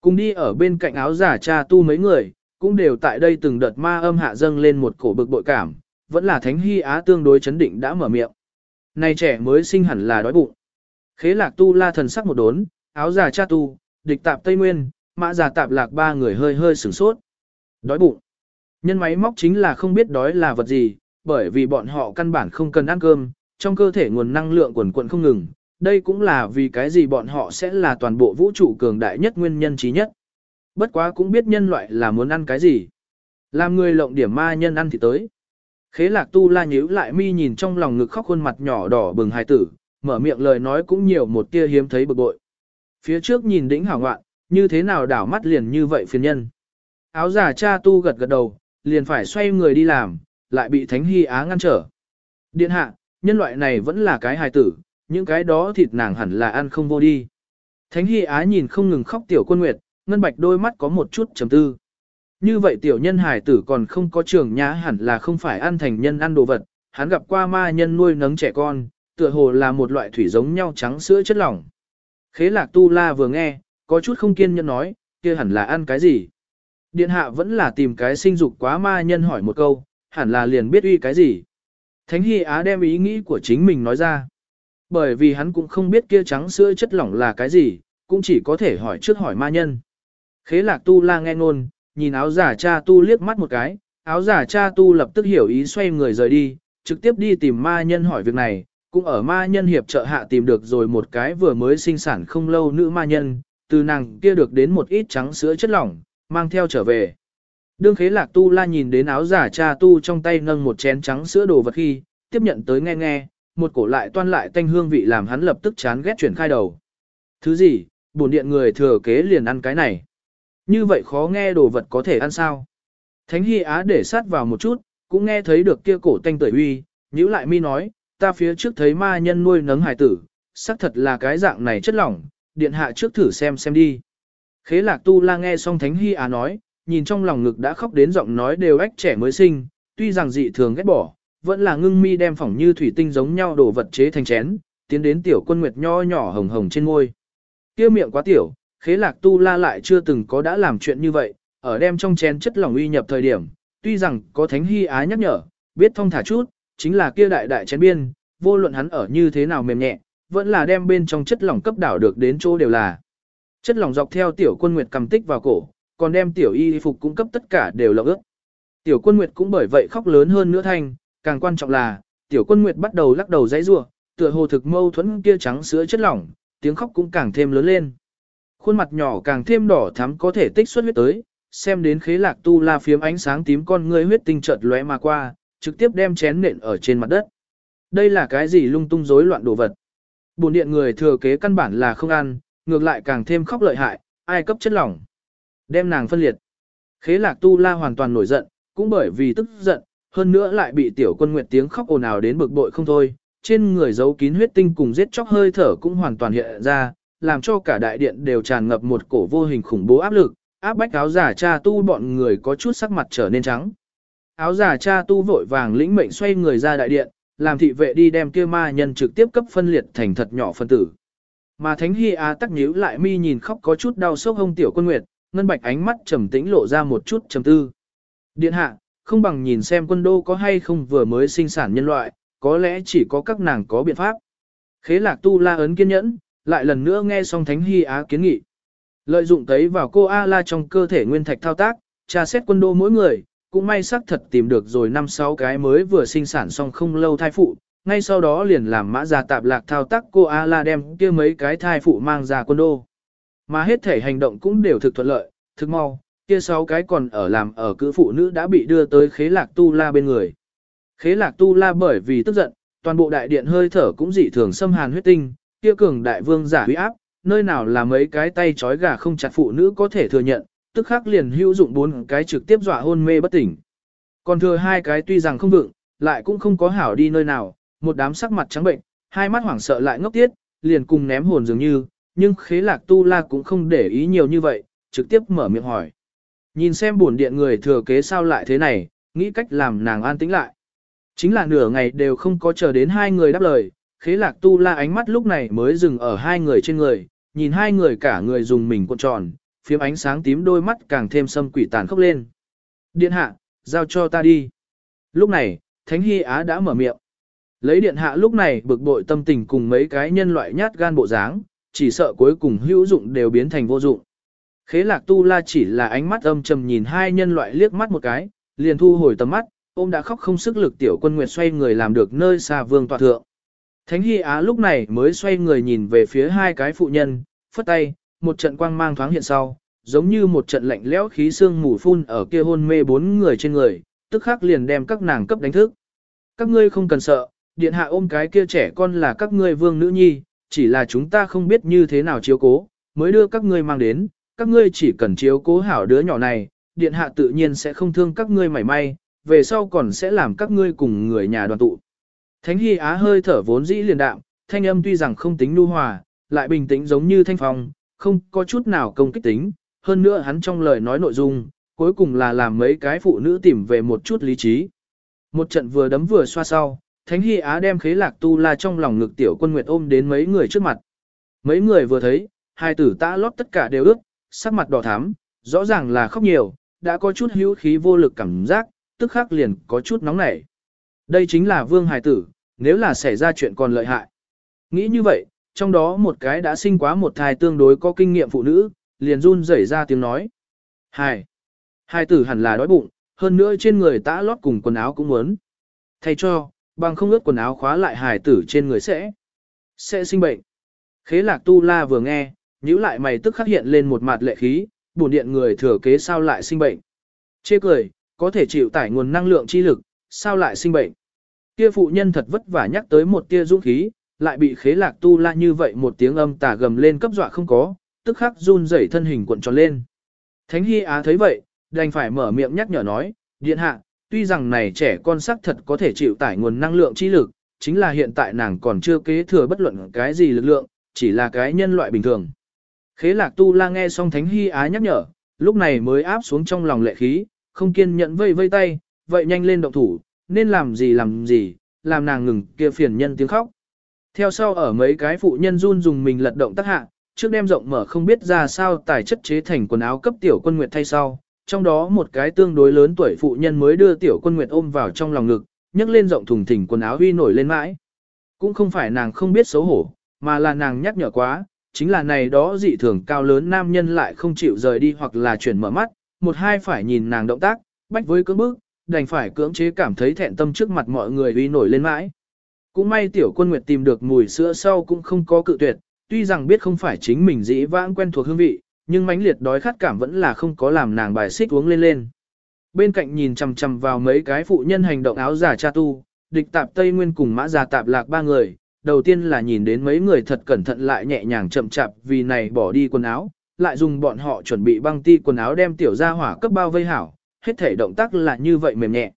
Cùng đi ở bên cạnh áo giả cha tu mấy người, cũng đều tại đây từng đợt ma âm hạ dâng lên một cổ bực bội cảm, vẫn là thánh hy á tương đối chấn định đã mở miệng. Này trẻ mới sinh hẳn là đói bụng. Khế lạc tu la thần sắc một đốn, áo giả cha tu, địch tạp Tây Nguyên, mã giả tạp lạc ba người hơi hơi sửng sốt. Đói bụng. Nhân máy móc chính là không biết đói là vật gì, bởi vì bọn họ căn bản không cần ăn cơm, trong cơ thể nguồn năng lượng quần quận không ngừng, đây cũng là vì cái gì bọn họ sẽ là toàn bộ vũ trụ cường đại nhất nguyên nhân trí nhất. Bất quá cũng biết nhân loại là muốn ăn cái gì. Làm người lộng điểm ma nhân ăn thì tới. Khế lạc tu la nhíu lại mi nhìn trong lòng ngực khóc khuôn mặt nhỏ đỏ bừng hài tử, mở miệng lời nói cũng nhiều một tia hiếm thấy bực bội. Phía trước nhìn đỉnh hảo ngoạn, như thế nào đảo mắt liền như vậy phiền nhân. Áo giả cha tu gật gật đầu, liền phải xoay người đi làm, lại bị Thánh Hy Á ngăn trở. Điện hạ, nhân loại này vẫn là cái hài tử, những cái đó thịt nàng hẳn là ăn không vô đi. Thánh Hy Á nhìn không ngừng khóc tiểu quân nguyệt, ngân bạch đôi mắt có một chút trầm tư. Như vậy tiểu nhân hài tử còn không có trường nhã hẳn là không phải ăn thành nhân ăn đồ vật, hắn gặp qua ma nhân nuôi nấng trẻ con, tựa hồ là một loại thủy giống nhau trắng sữa chất lỏng. Khế lạc tu la vừa nghe, có chút không kiên nhẫn nói, kia hẳn là ăn cái gì. Điện hạ vẫn là tìm cái sinh dục quá ma nhân hỏi một câu, hẳn là liền biết uy cái gì. Thánh Hy Á đem ý nghĩ của chính mình nói ra. Bởi vì hắn cũng không biết kia trắng sữa chất lỏng là cái gì, cũng chỉ có thể hỏi trước hỏi ma nhân. Khế lạc tu la nghe ngôn, nhìn áo giả cha tu liếc mắt một cái, áo giả cha tu lập tức hiểu ý xoay người rời đi, trực tiếp đi tìm ma nhân hỏi việc này, cũng ở ma nhân hiệp trợ hạ tìm được rồi một cái vừa mới sinh sản không lâu nữ ma nhân, từ nàng kia được đến một ít trắng sữa chất lỏng, mang theo trở về. Đương khế lạc tu la nhìn đến áo giả cha tu trong tay nâng một chén trắng sữa đồ vật khi, tiếp nhận tới nghe nghe, một cổ lại toan lại tanh hương vị làm hắn lập tức chán ghét chuyển khai đầu. Thứ gì, bổn điện người thừa kế liền ăn cái này. Như vậy khó nghe đồ vật có thể ăn sao? Thánh Hy Á để sát vào một chút, cũng nghe thấy được kia cổ tanh tử uy, nhíu lại mi nói, ta phía trước thấy ma nhân nuôi nấng hải tử, xác thật là cái dạng này chất lỏng, điện hạ trước thử xem xem đi. Khế lạc tu la nghe xong Thánh Hy Á nói, nhìn trong lòng ngực đã khóc đến giọng nói đều ách trẻ mới sinh, tuy rằng dị thường ghét bỏ, vẫn là ngưng mi đem phỏng như thủy tinh giống nhau đổ vật chế thành chén, tiến đến tiểu quân nguyệt nho nhỏ hồng hồng trên ngôi. Kia miệng quá tiểu, khế lạc tu la lại chưa từng có đã làm chuyện như vậy, ở đem trong chén chất lỏng uy nhập thời điểm, tuy rằng có thánh hy á nhắc nhở, biết thông thả chút, chính là kia đại đại chén biên, vô luận hắn ở như thế nào mềm nhẹ, vẫn là đem bên trong chất lỏng cấp đảo được đến chỗ đều là. Chất lỏng dọc theo tiểu quân nguyệt cầm tích vào cổ, còn đem tiểu y phục cung cấp tất cả đều là ướt. Tiểu quân nguyệt cũng bởi vậy khóc lớn hơn nữa thanh, càng quan trọng là, tiểu quân nguyệt bắt đầu lắc đầu dãy rủa, tựa hồ thực mâu thuẫn kia trắng sữa chất lỏng, tiếng khóc cũng càng thêm lớn lên. Khuôn mặt nhỏ càng thêm đỏ thắm có thể tích xuất huyết tới, xem đến khế lạc tu la phiếm ánh sáng tím con ngươi huyết tinh chợt lóe mà qua, trực tiếp đem chén nện ở trên mặt đất. Đây là cái gì lung tung rối loạn đồ vật? Bổn điện người thừa kế căn bản là không ăn, ngược lại càng thêm khóc lợi hại, ai cấp chất lỏng. Đem nàng phân liệt. Khế lạc tu la hoàn toàn nổi giận, cũng bởi vì tức giận, hơn nữa lại bị tiểu quân nguyệt tiếng khóc ồn ào đến bực bội không thôi. Trên người giấu kín huyết tinh cùng giết chóc hơi thở cũng hoàn toàn hiện ra, làm cho cả đại điện đều tràn ngập một cổ vô hình khủng bố áp lực, áp bách áo giả cha tu bọn người có chút sắc mặt trở nên trắng. Áo giả cha tu vội vàng lĩnh mệnh xoay người ra đại điện, làm thị vệ đi đem kia ma nhân trực tiếp cấp phân liệt thành thật nhỏ phân tử. Mà Thánh Hy Á tắc nhíu lại mi nhìn khóc có chút đau sốc hông tiểu quân nguyệt, ngân bạch ánh mắt trầm tĩnh lộ ra một chút trầm tư. Điện hạ, không bằng nhìn xem quân đô có hay không vừa mới sinh sản nhân loại, có lẽ chỉ có các nàng có biện pháp. Khế lạc tu la ấn kiên nhẫn, lại lần nữa nghe xong Thánh Hy Á kiến nghị. Lợi dụng tấy vào cô A-la trong cơ thể nguyên thạch thao tác, tra xét quân đô mỗi người, cũng may xác thật tìm được rồi năm sáu cái mới vừa sinh sản xong không lâu thai phụ, ngay sau đó liền làm mã già tạp lạc thao tác cô A-la đem kia mấy cái thai phụ mang ra quân đô. Mà hết thể hành động cũng đều thực thuận lợi, thực mau, kia sáu cái còn ở làm ở cữ phụ nữ đã bị đưa tới khế lạc tu la bên người. Khế lạc tu la bởi vì tức giận, toàn bộ đại điện hơi thở cũng dị thường xâm hàn huyết tinh, kia cường đại vương giả huy áp, nơi nào là mấy cái tay trói gà không chặt phụ nữ có thể thừa nhận, tức khắc liền hữu dụng bốn cái trực tiếp dọa hôn mê bất tỉnh. Còn thừa hai cái tuy rằng không vượng, lại cũng không có hảo đi nơi nào, một đám sắc mặt trắng bệnh, hai mắt hoảng sợ lại ngốc tiết, liền cùng ném hồn dường như, nhưng khế lạc tu la cũng không để ý nhiều như vậy, trực tiếp mở miệng hỏi. Nhìn xem buồn điện người thừa kế sao lại thế này, nghĩ cách làm nàng an tĩnh lại. Chính là nửa ngày đều không có chờ đến hai người đáp lời, khế lạc tu la ánh mắt lúc này mới dừng ở hai người trên người, nhìn hai người cả người dùng mình cuộn tròn, phiếm ánh sáng tím đôi mắt càng thêm sâm quỷ tàn khốc lên. Điện hạ, giao cho ta đi. Lúc này, Thánh Hy Á đã mở miệng. Lấy điện hạ lúc này bực bội tâm tình cùng mấy cái nhân loại nhát gan bộ dáng, chỉ sợ cuối cùng hữu dụng đều biến thành vô dụng. Khế lạc tu la chỉ là ánh mắt âm trầm nhìn hai nhân loại liếc mắt một cái, liền thu hồi tầm mắt, ôm đã khóc không sức lực tiểu quân nguyệt xoay người làm được nơi xa vương tọa thượng. Thánh Hy Á lúc này mới xoay người nhìn về phía hai cái phụ nhân, phất tay, một trận quang mang thoáng hiện sau, giống như một trận lạnh lẽo khí xương mù phun ở kia hôn mê bốn người trên người, tức khắc liền đem các nàng cấp đánh thức. Các ngươi không cần sợ, điện hạ ôm cái kia trẻ con là các ngươi vương nữ nhi, chỉ là chúng ta không biết như thế nào chiếu cố, mới đưa các ngươi mang đến, các ngươi chỉ cần chiếu cố hảo đứa nhỏ này, điện hạ tự nhiên sẽ không thương các ngươi mảy may, về sau còn sẽ làm các ngươi cùng người nhà đoàn tụ. Thánh Hy Á hơi thở vốn dĩ liền đạm, thanh âm tuy rằng không tính nu hòa, lại bình tĩnh giống như thanh phong, không có chút nào công kích tính, hơn nữa hắn trong lời nói nội dung, cuối cùng là làm mấy cái phụ nữ tìm về một chút lý trí. Một trận vừa đấm vừa xoa sau, Thánh Hy Á đem khế lạc tu la trong lòng ngực tiểu quân nguyệt ôm đến mấy người trước mặt. Mấy người vừa thấy, hai tử tã lót tất cả đều ướt, sắc mặt đỏ thắm, rõ ràng là khóc nhiều, đã có chút hữu khí vô lực cảm giác, tức khắc liền có chút nóng nảy. Đây chính là vương hài tử, nếu là xảy ra chuyện còn lợi hại. Nghĩ như vậy, trong đó một cái đã sinh quá một thai tương đối có kinh nghiệm phụ nữ, liền run rẩy ra tiếng nói. Hài. Hai tử hẳn là đói bụng, hơn nữa trên người tã lót cùng quần áo cũng muốn. Thay cho, bằng không ướt quần áo khóa lại hài tử trên người sẽ, sẽ sinh bệnh. Khế lạc tu la vừa nghe, nhíu lại mày tức khắc hiện lên một mặt lệ khí, bổn điện người thừa kế sao lại sinh bệnh. Chê cười, có thể chịu tải nguồn năng lượng chi lực, sao lại sinh bệnh. Kia phụ nhân thật vất vả nhắc tới một tia dũng khí, lại bị khế lạc tu la như vậy một tiếng âm tà gầm lên cấp dọa không có, tức khắc run rẩy thân hình cuộn tròn lên. Thánh Hy Á thấy vậy, đành phải mở miệng nhắc nhở nói, điện hạ, tuy rằng này trẻ con sắc thật có thể chịu tải nguồn năng lượng chi lực, chính là hiện tại nàng còn chưa kế thừa bất luận cái gì lực lượng, chỉ là cái nhân loại bình thường. Khế lạc tu la nghe xong Thánh Hy Á nhắc nhở, lúc này mới áp xuống trong lòng lệ khí, không kiên nhẫn vây vây tay, vậy nhanh lên động thủ, nên làm gì làm gì, làm nàng ngừng kia phiền nhân tiếng khóc. Theo sau ở mấy cái phụ nhân run dùng mình lật động tác hạ, trước đem rộng mở không biết ra sao tài chất chế thành quần áo cấp tiểu quân nguyệt thay sau, trong đó một cái tương đối lớn tuổi phụ nhân mới đưa tiểu quân nguyệt ôm vào trong lòng ngực, nhấc lên rộng thùng thình quần áo huy nổi lên mãi. Cũng không phải nàng không biết xấu hổ, mà là nàng nhắc nhở quá, chính là này đó dị thường cao lớn nam nhân lại không chịu rời đi hoặc là chuyển mở mắt, một hai phải nhìn nàng động tác, bách với cưỡng bức, đành phải cưỡng chế cảm thấy thẹn tâm trước mặt mọi người uy nổi lên mãi. Cũng may tiểu quân nguyệt tìm được mùi sữa sau cũng không có cự tuyệt, tuy rằng biết không phải chính mình dĩ vãng quen thuộc hương vị, nhưng mãnh liệt đói khát cảm vẫn là không có làm nàng bài xích uống lên lên. Bên cạnh nhìn chằm chằm vào mấy cái phụ nhân hành động áo giả cha tu, địch tạp Tây Nguyên cùng mã già tạp lạc ba người, đầu tiên là nhìn đến mấy người thật cẩn thận lại nhẹ nhàng chậm chạp vì này bỏ đi quần áo, lại dùng bọn họ chuẩn bị băng ti quần áo đem tiểu ra hỏa cấp bao vây hảo, hết thể động tác là như vậy mềm nhẹ.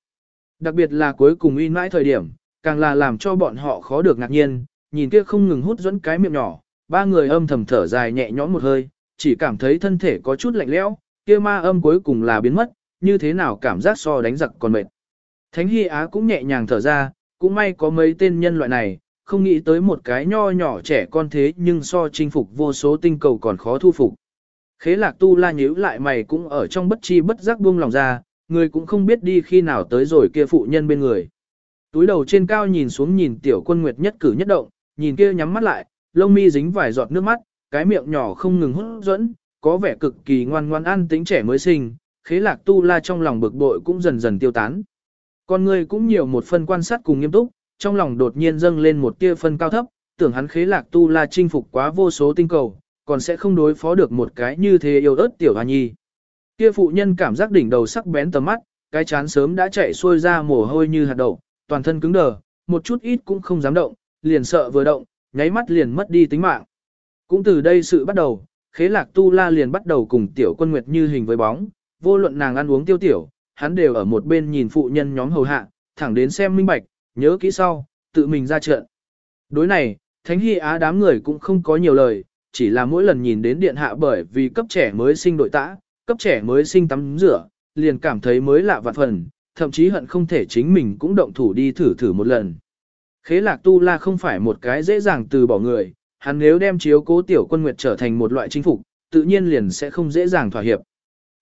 Đặc biệt là cuối cùng in mãi thời điểm, càng là làm cho bọn họ khó được ngạc nhiên, nhìn kia không ngừng hút dẫn cái miệng nhỏ, ba người âm thầm thở dài nhẹ nhõm một hơi, chỉ cảm thấy thân thể có chút lạnh lẽo, kia ma âm cuối cùng là biến mất, như thế nào cảm giác so đánh giặc còn mệt. Thánh Hy Á cũng nhẹ nhàng thở ra, cũng may có mấy tên nhân loại này, không nghĩ tới một cái nho nhỏ trẻ con thế nhưng so chinh phục vô số tinh cầu còn khó thu phục. Khế lạc tu la nhíu lại mày cũng ở trong bất chi bất giác buông lòng ra, người cũng không biết đi khi nào tới rồi kia phụ nhân bên người. Túi đầu trên cao nhìn xuống nhìn tiểu quân nguyệt nhất cử nhất động, nhìn kia nhắm mắt lại, lông mi dính vài giọt nước mắt, cái miệng nhỏ không ngừng hút dẫn, có vẻ cực kỳ ngoan ngoan ăn tính trẻ mới sinh, khế lạc tu la trong lòng bực bội cũng dần dần tiêu tán. Con người cũng nhiều một phân quan sát cùng nghiêm túc, trong lòng đột nhiên dâng lên một tia phân cao thấp, tưởng hắn khế lạc tu la chinh phục quá vô số tinh cầu, còn sẽ không đối phó được một cái như thế yêu ớt tiểu hoa nhi. Kia phụ nhân cảm giác đỉnh đầu sắc bén tầm mắt, cái chán sớm đã chạy xuôi ra mồ hôi như hạt đậu, toàn thân cứng đờ, một chút ít cũng không dám động, liền sợ vừa động, nháy mắt liền mất đi tính mạng. Cũng từ đây sự bắt đầu, khế lạc tu la liền bắt đầu cùng tiểu quân nguyệt như hình với bóng, vô luận nàng ăn uống tiêu tiểu, hắn đều ở một bên nhìn phụ nhân nhóm hầu hạ, thẳng đến xem minh bạch, nhớ kỹ sau, tự mình ra trận. Đối này, Thánh Hy Á đám người cũng không có nhiều lời, chỉ là mỗi lần nhìn đến điện hạ bởi vì cấp trẻ mới sinh đội tã, cấp trẻ mới sinh tắm rửa, liền cảm thấy mới lạ vạn phần, thậm chí hận không thể chính mình cũng động thủ đi thử thử một lần. Khế lạc tu la không phải một cái dễ dàng từ bỏ người, hắn nếu đem chiếu cố tiểu quân nguyệt trở thành một loại chính phục, tự nhiên liền sẽ không dễ dàng thỏa hiệp.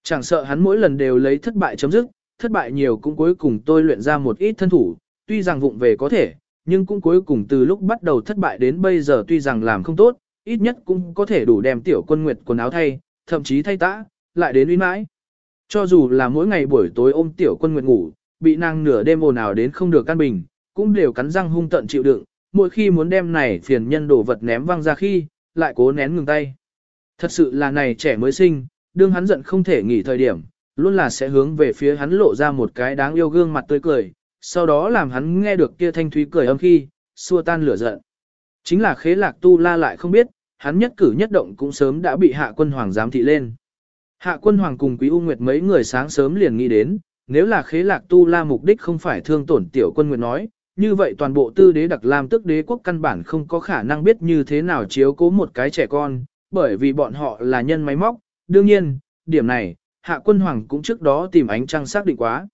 Chẳng sợ hắn mỗi lần đều lấy thất bại chấm dứt, thất bại nhiều cũng cuối cùng tôi luyện ra một ít thân thủ, tuy rằng vụng về có thể, nhưng cũng cuối cùng từ lúc bắt đầu thất bại đến bây giờ tuy rằng làm không tốt, ít nhất cũng có thể đủ đem tiểu quân nguyệt quần áo thay, thậm chí thay tã, lại đến uy mãi. Cho dù là mỗi ngày buổi tối ôm tiểu quân nguyệt ngủ, bị nàng nửa đêm ồn ào đến không được căn bình, cũng đều cắn răng hung tận chịu đựng, mỗi khi muốn đem này phiền nhân đổ vật ném văng ra khi, lại cố nén ngừng tay. Thật sự là này trẻ mới sinh, đương hắn giận không thể nghỉ thời điểm, luôn là sẽ hướng về phía hắn lộ ra một cái đáng yêu gương mặt tươi cười, sau đó làm hắn nghe được kia thanh thúy cười âm khi, xua tan lửa giận. Chính là khế lạc tu la lại không biết, hắn nhất cử nhất động cũng sớm đã bị hạ quân hoàng giám thị lên. Hạ quân hoàng cùng quý U Nguyệt mấy người sáng sớm liền nghĩ đến, nếu là khế lạc tu la mục đích không phải thương tổn tiểu quân Nguyệt nói, như vậy toàn bộ tư đế đặc lam tức đế quốc căn bản không có khả năng biết như thế nào chiếu cố một cái trẻ con, bởi vì bọn họ là nhân máy móc, đương nhiên, điểm này, hạ quân hoàng cũng trước đó tìm ánh trăng xác định quá.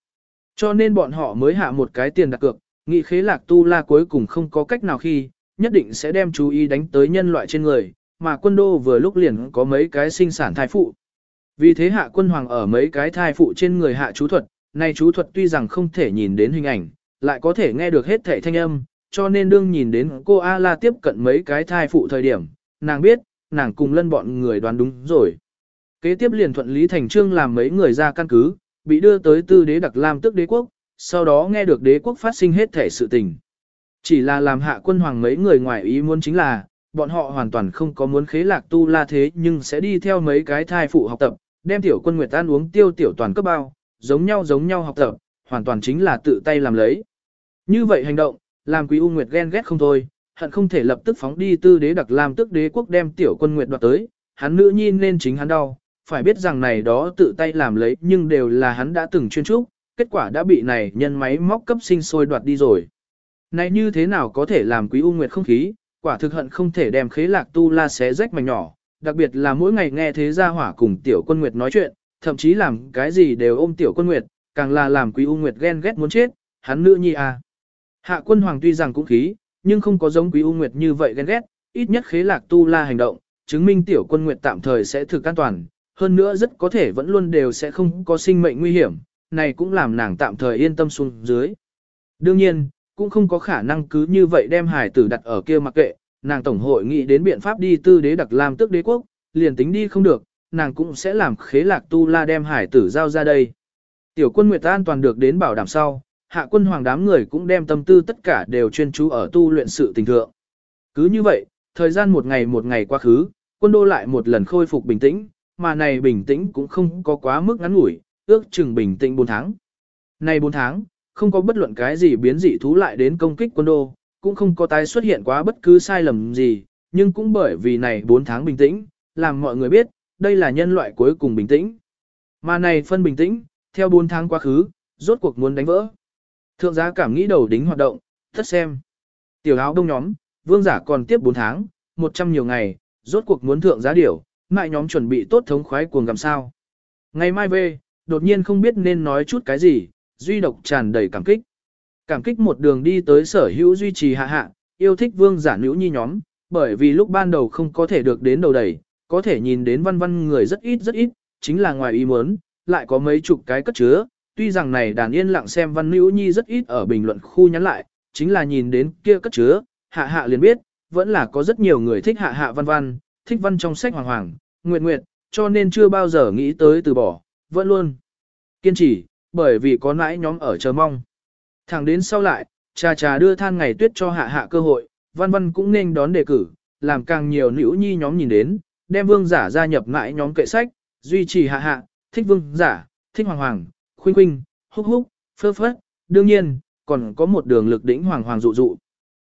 Cho nên bọn họ mới hạ một cái tiền đặt cược, nghị khế lạc tu la cuối cùng không có cách nào khi, nhất định sẽ đem chú ý đánh tới nhân loại trên người, mà quân đô vừa lúc liền có mấy cái sinh sản thai phụ. Vì thế hạ quân hoàng ở mấy cái thai phụ trên người hạ chú thuật, này chú thuật tuy rằng không thể nhìn đến hình ảnh, lại có thể nghe được hết thể thanh âm, cho nên đương nhìn đến cô A-la tiếp cận mấy cái thai phụ thời điểm, nàng biết, nàng cùng lân bọn người đoán đúng rồi. Kế tiếp liền thuận lý thành trương làm mấy người ra căn cứ, bị đưa tới tư đế đặc lam tức đế quốc, sau đó nghe được đế quốc phát sinh hết thể sự tình. Chỉ là làm hạ quân hoàng mấy người ngoài ý muốn chính là, bọn họ hoàn toàn không có muốn khế lạc tu la thế nhưng sẽ đi theo mấy cái thai phụ học tập, đem tiểu quân nguyệt ăn uống tiêu tiểu toàn cấp bao, giống nhau giống nhau học tập, hoàn toàn chính là tự tay làm lấy. Như vậy hành động, làm quý U Nguyệt ghen ghét không thôi, hận không thể lập tức phóng đi tư đế đặc làm tức đế quốc đem tiểu quân Nguyệt đoạt tới, hắn nữ nhi nên chính hắn đau, phải biết rằng này đó tự tay làm lấy nhưng đều là hắn đã từng chuyên trúc, kết quả đã bị này nhân máy móc cấp sinh sôi đoạt đi rồi. Này như thế nào có thể làm quý U Nguyệt không khí, quả thực hận không thể đem khế lạc tu la xé rách mảnh nhỏ, đặc biệt là mỗi ngày nghe thế gia hỏa cùng tiểu quân Nguyệt nói chuyện, thậm chí làm cái gì đều ôm tiểu quân Nguyệt, càng là làm quý U Nguyệt ghen ghét muốn chết, hắn nữ nhi à. Hạ quân hoàng tuy rằng cũng khí, nhưng không có giống quý U Nguyệt như vậy ghen ghét, ít nhất khế lạc tu la hành động, chứng minh tiểu quân Nguyệt tạm thời sẽ thực an toàn, hơn nữa rất có thể vẫn luôn đều sẽ không có sinh mệnh nguy hiểm, này cũng làm nàng tạm thời yên tâm xuống dưới. Đương nhiên, cũng không có khả năng cứ như vậy đem hải tử đặt ở kia mặc kệ, nàng tổng hội nghĩ đến biện pháp đi tư đế đặc làm tức đế quốc, liền tính đi không được, nàng cũng sẽ làm khế lạc tu la đem hải tử giao ra đây. Tiểu quân Nguyệt an toàn được đến bảo đảm sau, hạ quân hoàng đám người cũng đem tâm tư tất cả đều chuyên chú ở tu luyện sự tình thượng. Cứ như vậy, thời gian một ngày một ngày quá khứ, quân đô lại một lần khôi phục bình tĩnh, mà này bình tĩnh cũng không có quá mức ngắn ngủi, ước chừng bình tĩnh 4 tháng. Này 4 tháng, không có bất luận cái gì biến dị thú lại đến công kích quân đô, cũng không có tái xuất hiện quá bất cứ sai lầm gì, nhưng cũng bởi vì này 4 tháng bình tĩnh, làm mọi người biết, đây là nhân loại cuối cùng bình tĩnh. Mà này phân bình tĩnh, theo 4 tháng quá khứ, rốt cuộc muốn đánh vỡ. Thượng giá cảm nghĩ đầu đính hoạt động, thất xem. Tiểu áo đông nhóm, vương giả còn tiếp 4 tháng, 100 nhiều ngày, rốt cuộc muốn thượng giá điểu, mại nhóm chuẩn bị tốt thống khoái cuồng gầm sao. Ngày mai về, đột nhiên không biết nên nói chút cái gì, duy độc tràn đầy cảm kích. Cảm kích một đường đi tới sở hữu duy trì hạ hạ, yêu thích vương giả nữ nhi nhóm, bởi vì lúc ban đầu không có thể được đến đầu đầy, có thể nhìn đến văn văn người rất ít rất ít, chính là ngoài ý muốn, lại có mấy chục cái cất chứa, tuy rằng này đàn yên lặng xem văn nữ nhi rất ít ở bình luận khu nhắn lại, chính là nhìn đến kia cất chứa, hạ hạ liền biết, vẫn là có rất nhiều người thích hạ hạ văn văn, thích văn trong sách hoàng hoàng, nguyệt nguyệt, cho nên chưa bao giờ nghĩ tới từ bỏ, vẫn luôn kiên trì, bởi vì có nãi nhóm ở chờ mong. Thẳng đến sau lại, trà trà đưa than ngày tuyết cho hạ hạ cơ hội, văn văn cũng nên đón đề cử, làm càng nhiều nữ nhi nhóm nhìn đến, đem vương giả gia nhập ngại nhóm kệ sách, duy trì hạ hạ, thích vương giả, thích hoàng hoàng, khuynh khuynh, húc húc, phơ phất, đương nhiên, còn có một đường lực đỉnh hoàng hoàng dụ dụ.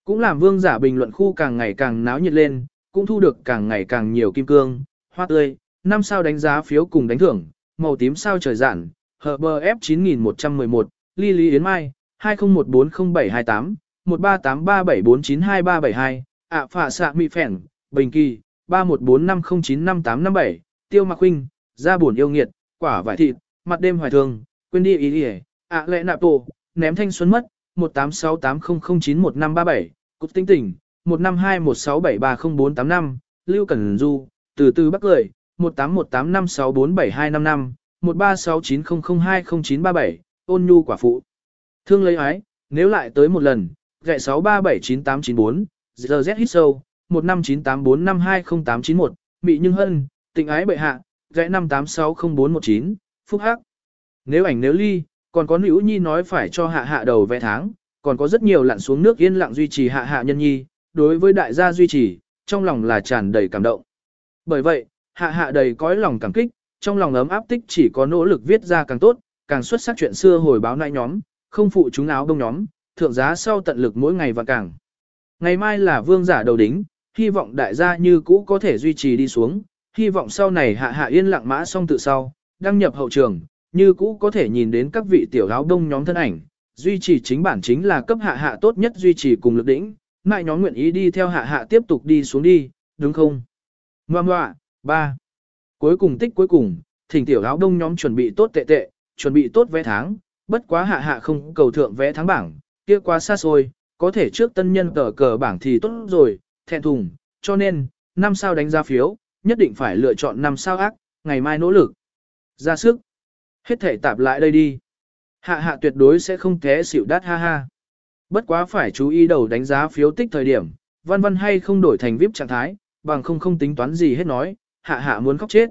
Cũng làm vương giả bình luận khu càng ngày càng náo nhiệt lên, cũng thu được càng ngày càng nhiều kim cương, hoa tươi, năm sao đánh giá phiếu cùng đánh thưởng, màu tím sao trời giản, HBF 9111, Ly Lý Yến Mai, 20140728, 1383749232, ạ phạ xạ mị phèn, Bình Kỳ, 3145095857, Tiêu Mạc Huynh, Ra buồn yêu nghiệt, quả vải thịt, mặt đêm hoài thường, quên đi ý ý, ạ lệ nạp tổ, ném thanh xuân mất, 18680091537, cục tinh tỉnh, 15216730485, Lưu Cẩn Du, từ từ bắc lời, 18185647255, 136900200937, ôn nhu quả phụ. Thương lấy ái, nếu lại tới một lần, gậy 6379894, ZZ hít sâu, 1598452081, mị nhưng hân, tình ái bệ hạ, gậy 5860419, phúc hắc. Nếu ảnh nếu ly, còn có nữ nhi nói phải cho hạ hạ đầu vẽ tháng, còn có rất nhiều lặn xuống nước yên lặng duy trì hạ hạ nhân nhi, đối với đại gia duy trì, trong lòng là tràn đầy cảm động. Bởi vậy, hạ hạ đầy cõi lòng cảm kích, trong lòng ấm áp tích chỉ có nỗ lực viết ra càng tốt, càng xuất sắc chuyện xưa hồi báo nại nhóm, không phụ chúng áo đông nhóm, thượng giá sau tận lực mỗi ngày và càng. Ngày mai là vương giả đầu đính, hy vọng đại gia như cũ có thể duy trì đi xuống, hy vọng sau này hạ hạ yên lặng mã xong tự sau, đăng nhập hậu trường, như cũ có thể nhìn đến các vị tiểu áo đông nhóm thân ảnh, duy trì chính bản chính là cấp hạ hạ tốt nhất duy trì cùng lực đỉnh, mại nhóm nguyện ý đi theo hạ hạ tiếp tục đi xuống đi, đúng không? Ngoà ngoạ, ba. Cuối cùng tích cuối cùng, thỉnh tiểu áo đông nhóm chuẩn bị tốt tệ tệ, chuẩn bị tốt vé tháng, bất quá hạ hạ không cầu thượng vẽ thắng bảng, kia quá xa xôi, có thể trước tân nhân cờ cờ bảng thì tốt rồi, thẹn thùng, cho nên, năm sao đánh ra phiếu, nhất định phải lựa chọn năm sao ác, ngày mai nỗ lực. Ra sức. Hết thể tạp lại đây đi. Hạ hạ tuyệt đối sẽ không té xỉu đát ha ha. Bất quá phải chú ý đầu đánh giá phiếu tích thời điểm, văn văn hay không đổi thành VIP trạng thái, bằng không không tính toán gì hết nói, hạ hạ muốn khóc chết.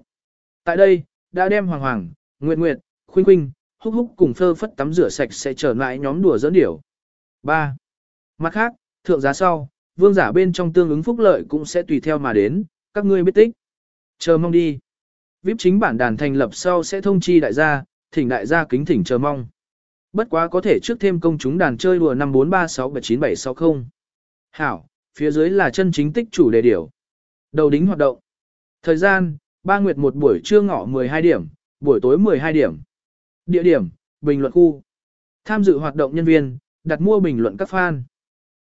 Tại đây, đã đem Hoàng Hoàng, Nguyệt Nguyệt, Khuynh Khuynh, Húc Húc cùng phơ phất tắm rửa sạch sẽ trở lại nhóm đùa dẫn điểu. 3. Mặt khác, thượng giá sau, vương giả bên trong tương ứng phúc lợi cũng sẽ tùy theo mà đến, các ngươi biết tích. Chờ mong đi. VIP chính bản đàn thành lập sau sẽ thông chi đại gia, thỉnh đại gia kính thỉnh chờ mong. Bất quá có thể trước thêm công chúng đàn chơi đùa 543679760. Hảo, phía dưới là chân chính tích chủ đề điểu. Đầu đính hoạt động. Thời gian, 3 nguyệt một buổi trưa ngọ 12 điểm, buổi tối 12 điểm. Địa điểm, bình luận khu. Tham dự hoạt động nhân viên, đặt mua bình luận các fan.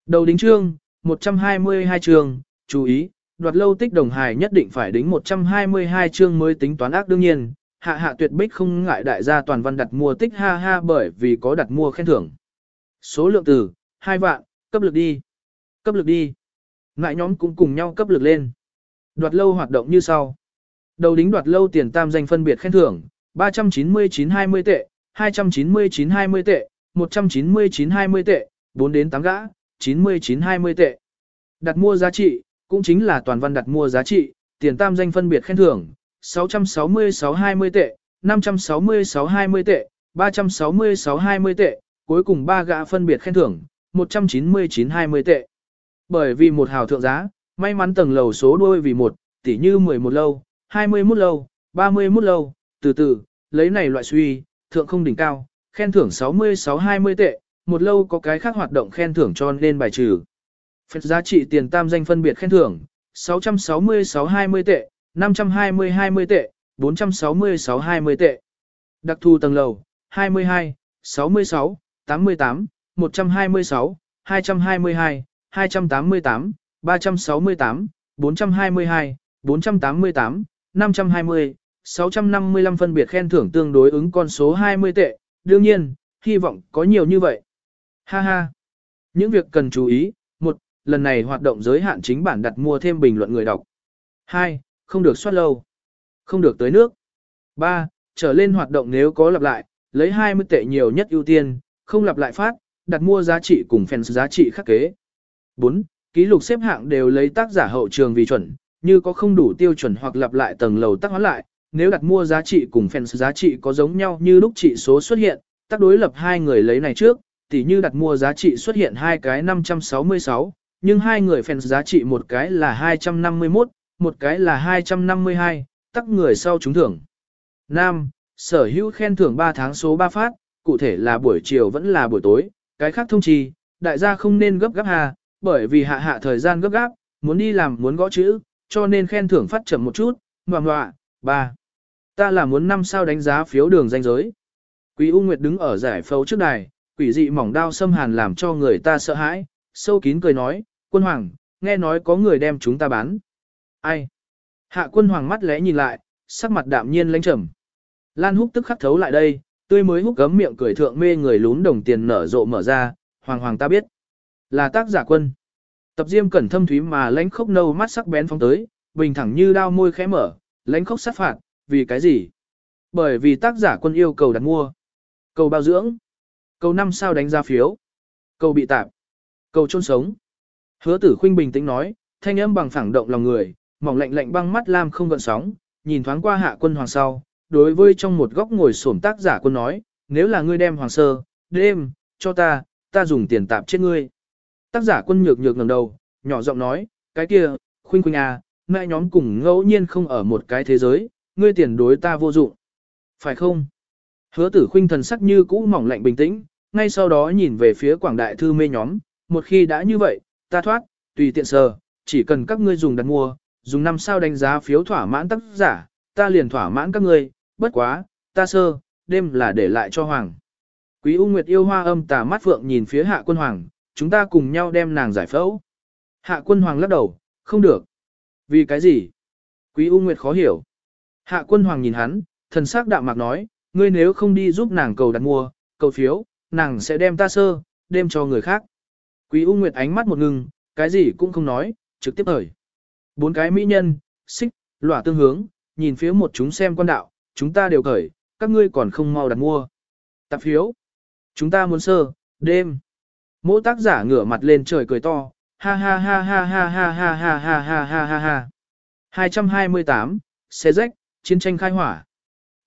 Đầu đính chương, 122 chương, chú ý, đoạt lâu tích đồng hài nhất định phải đính 122 chương mới tính toán ác đương nhiên, hạ hạ tuyệt bích không ngại đại gia toàn văn đặt mua tích ha ha bởi vì có đặt mua khen thưởng. Số lượng từ, 2 vạn, cấp lực đi. Cấp lực đi. Ngại nhóm cũng cùng nhau cấp lực lên. Đoạt lâu hoạt động như sau. Đầu đính đoạt lâu tiền tam danh phân biệt khen thưởng, 399-20 tệ, 299-20 tệ, 199-20 tệ, 4 đến 8 gã, 99-20 tệ. Đặt mua giá trị, cũng chính là toàn văn đặt mua giá trị, tiền tam danh phân biệt khen thưởng, 666-20 tệ, 566-20 tệ, 366-20 tệ, cuối cùng 3 gã phân biệt khen thưởng, 199-20 tệ. Bởi vì một hào thượng giá, may mắn tầng lầu số đôi vì một, tỉ như 11 lâu, 21 lâu, 31 lâu, từ từ, lấy này loại suy, thượng không đỉnh cao, khen thưởng 66-20 tệ, một lâu có cái khác hoạt động khen thưởng cho nên bài trừ. Phật giá trị tiền tam danh phân biệt khen thưởng, 666-20 tệ, 520-20 tệ, 466-20 tệ. Đặc thù tầng lầu, 22, 66, 88, 126, 222, 288, 368, 422, 488, 520, 655 phân biệt khen thưởng tương đối ứng con số 20 tệ, đương nhiên, hy vọng có nhiều như vậy. Ha ha. Những việc cần chú ý, một, lần này hoạt động giới hạn chính bản đặt mua thêm bình luận người đọc. 2. Không được soát lâu. Không được tới nước. 3. Trở lên hoạt động nếu có lặp lại, lấy 20 tệ nhiều nhất ưu tiên, không lặp lại phát, đặt mua giá trị cùng fans giá trị khắc kế. 4. Ký lục xếp hạng đều lấy tác giả hậu trường vì chuẩn, như có không đủ tiêu chuẩn hoặc lặp lại tầng lầu tác hóa lại, nếu đặt mua giá trị cùng fans giá trị có giống nhau như lúc trị số xuất hiện, tác đối lập hai người lấy này trước, tỉ như đặt mua giá trị xuất hiện hai cái 566, nhưng hai người fans giá trị một cái là 251, một cái là 252, tắc người sau trúng thưởng. Nam, sở hữu khen thưởng 3 tháng số 3 phát, cụ thể là buổi chiều vẫn là buổi tối, cái khác thông trì, đại gia không nên gấp gáp hà, bởi vì hạ hạ thời gian gấp gáp, muốn đi làm muốn gõ chữ, cho nên khen thưởng phát chậm một chút, ngoà ngoạ, 3. Ta là muốn năm sao đánh giá phiếu đường danh giới. Quý U Nguyệt đứng ở giải phẫu trước đài, quỷ dị mỏng đao xâm hàn làm cho người ta sợ hãi, sâu kín cười nói, quân hoàng, nghe nói có người đem chúng ta bán. Ai? Hạ quân hoàng mắt lẽ nhìn lại, sắc mặt đạm nhiên lãnh trầm. Lan húc tức khắc thấu lại đây, tươi mới húc gấm miệng cười thượng mê người lún đồng tiền nở rộ mở ra, hoàng hoàng ta biết. Là tác giả quân. Tập diêm cẩn thâm thúy mà lãnh khốc nâu mắt sắc bén phóng tới, bình thẳng như đao môi khẽ mở, lãnh khốc sát phạt, vì cái gì? Bởi vì tác giả quân yêu cầu đặt mua. Cầu bao dưỡng. Cầu năm sao đánh ra phiếu. Cầu bị tạp. Cầu chôn sống. Hứa tử khuynh bình tĩnh nói, thanh âm bằng phẳng động lòng người, mỏng lạnh lạnh băng mắt lam không gợn sóng, nhìn thoáng qua hạ quân hoàng sau, đối với trong một góc ngồi xổm tác giả quân nói, nếu là ngươi đem hoàng sơ, đêm, cho ta, ta dùng tiền tạp chết ngươi. Tác giả quân nhược nhược ngẩng đầu, nhỏ giọng nói, cái kia, khuynh khuynh à, mẹ nhóm cùng ngẫu nhiên không ở một cái thế giới, ngươi tiền đối ta vô dụng. Phải không? Hứa tử khuynh thần sắc như cũ mỏng lạnh bình tĩnh, ngay sau đó nhìn về phía quảng đại thư mê nhóm, một khi đã như vậy, ta thoát, tùy tiện sờ, chỉ cần các ngươi dùng đặt mua, dùng năm sao đánh giá phiếu thỏa mãn tác giả, ta liền thỏa mãn các ngươi, bất quá, ta sơ, đêm là để lại cho hoàng. Quý U Nguyệt yêu hoa âm tà mắt phượng nhìn phía hạ quân hoàng, chúng ta cùng nhau đem nàng giải phẫu. Hạ quân hoàng lắc đầu, không được. Vì cái gì? Quý U Nguyệt khó hiểu. Hạ quân hoàng nhìn hắn, thần sắc đạm mạc nói, ngươi nếu không đi giúp nàng cầu đặt mua, cầu phiếu, nàng sẽ đem ta sơ, đem cho người khác. Quý U Nguyệt ánh mắt một ngừng, cái gì cũng không nói, trực tiếp ởi. Bốn cái mỹ nhân, xích, lỏa tương hướng, nhìn phía một chúng xem quan đạo, chúng ta đều cởi, các ngươi còn không mau đặt mua. Tạp phiếu. Chúng ta muốn sơ, đêm. Mỗi tác giả ngửa mặt lên trời cười to, ha ha ha ha ha ha ha ha ha ha ha ha ha. 228, xe rách, chiến tranh khai hỏa.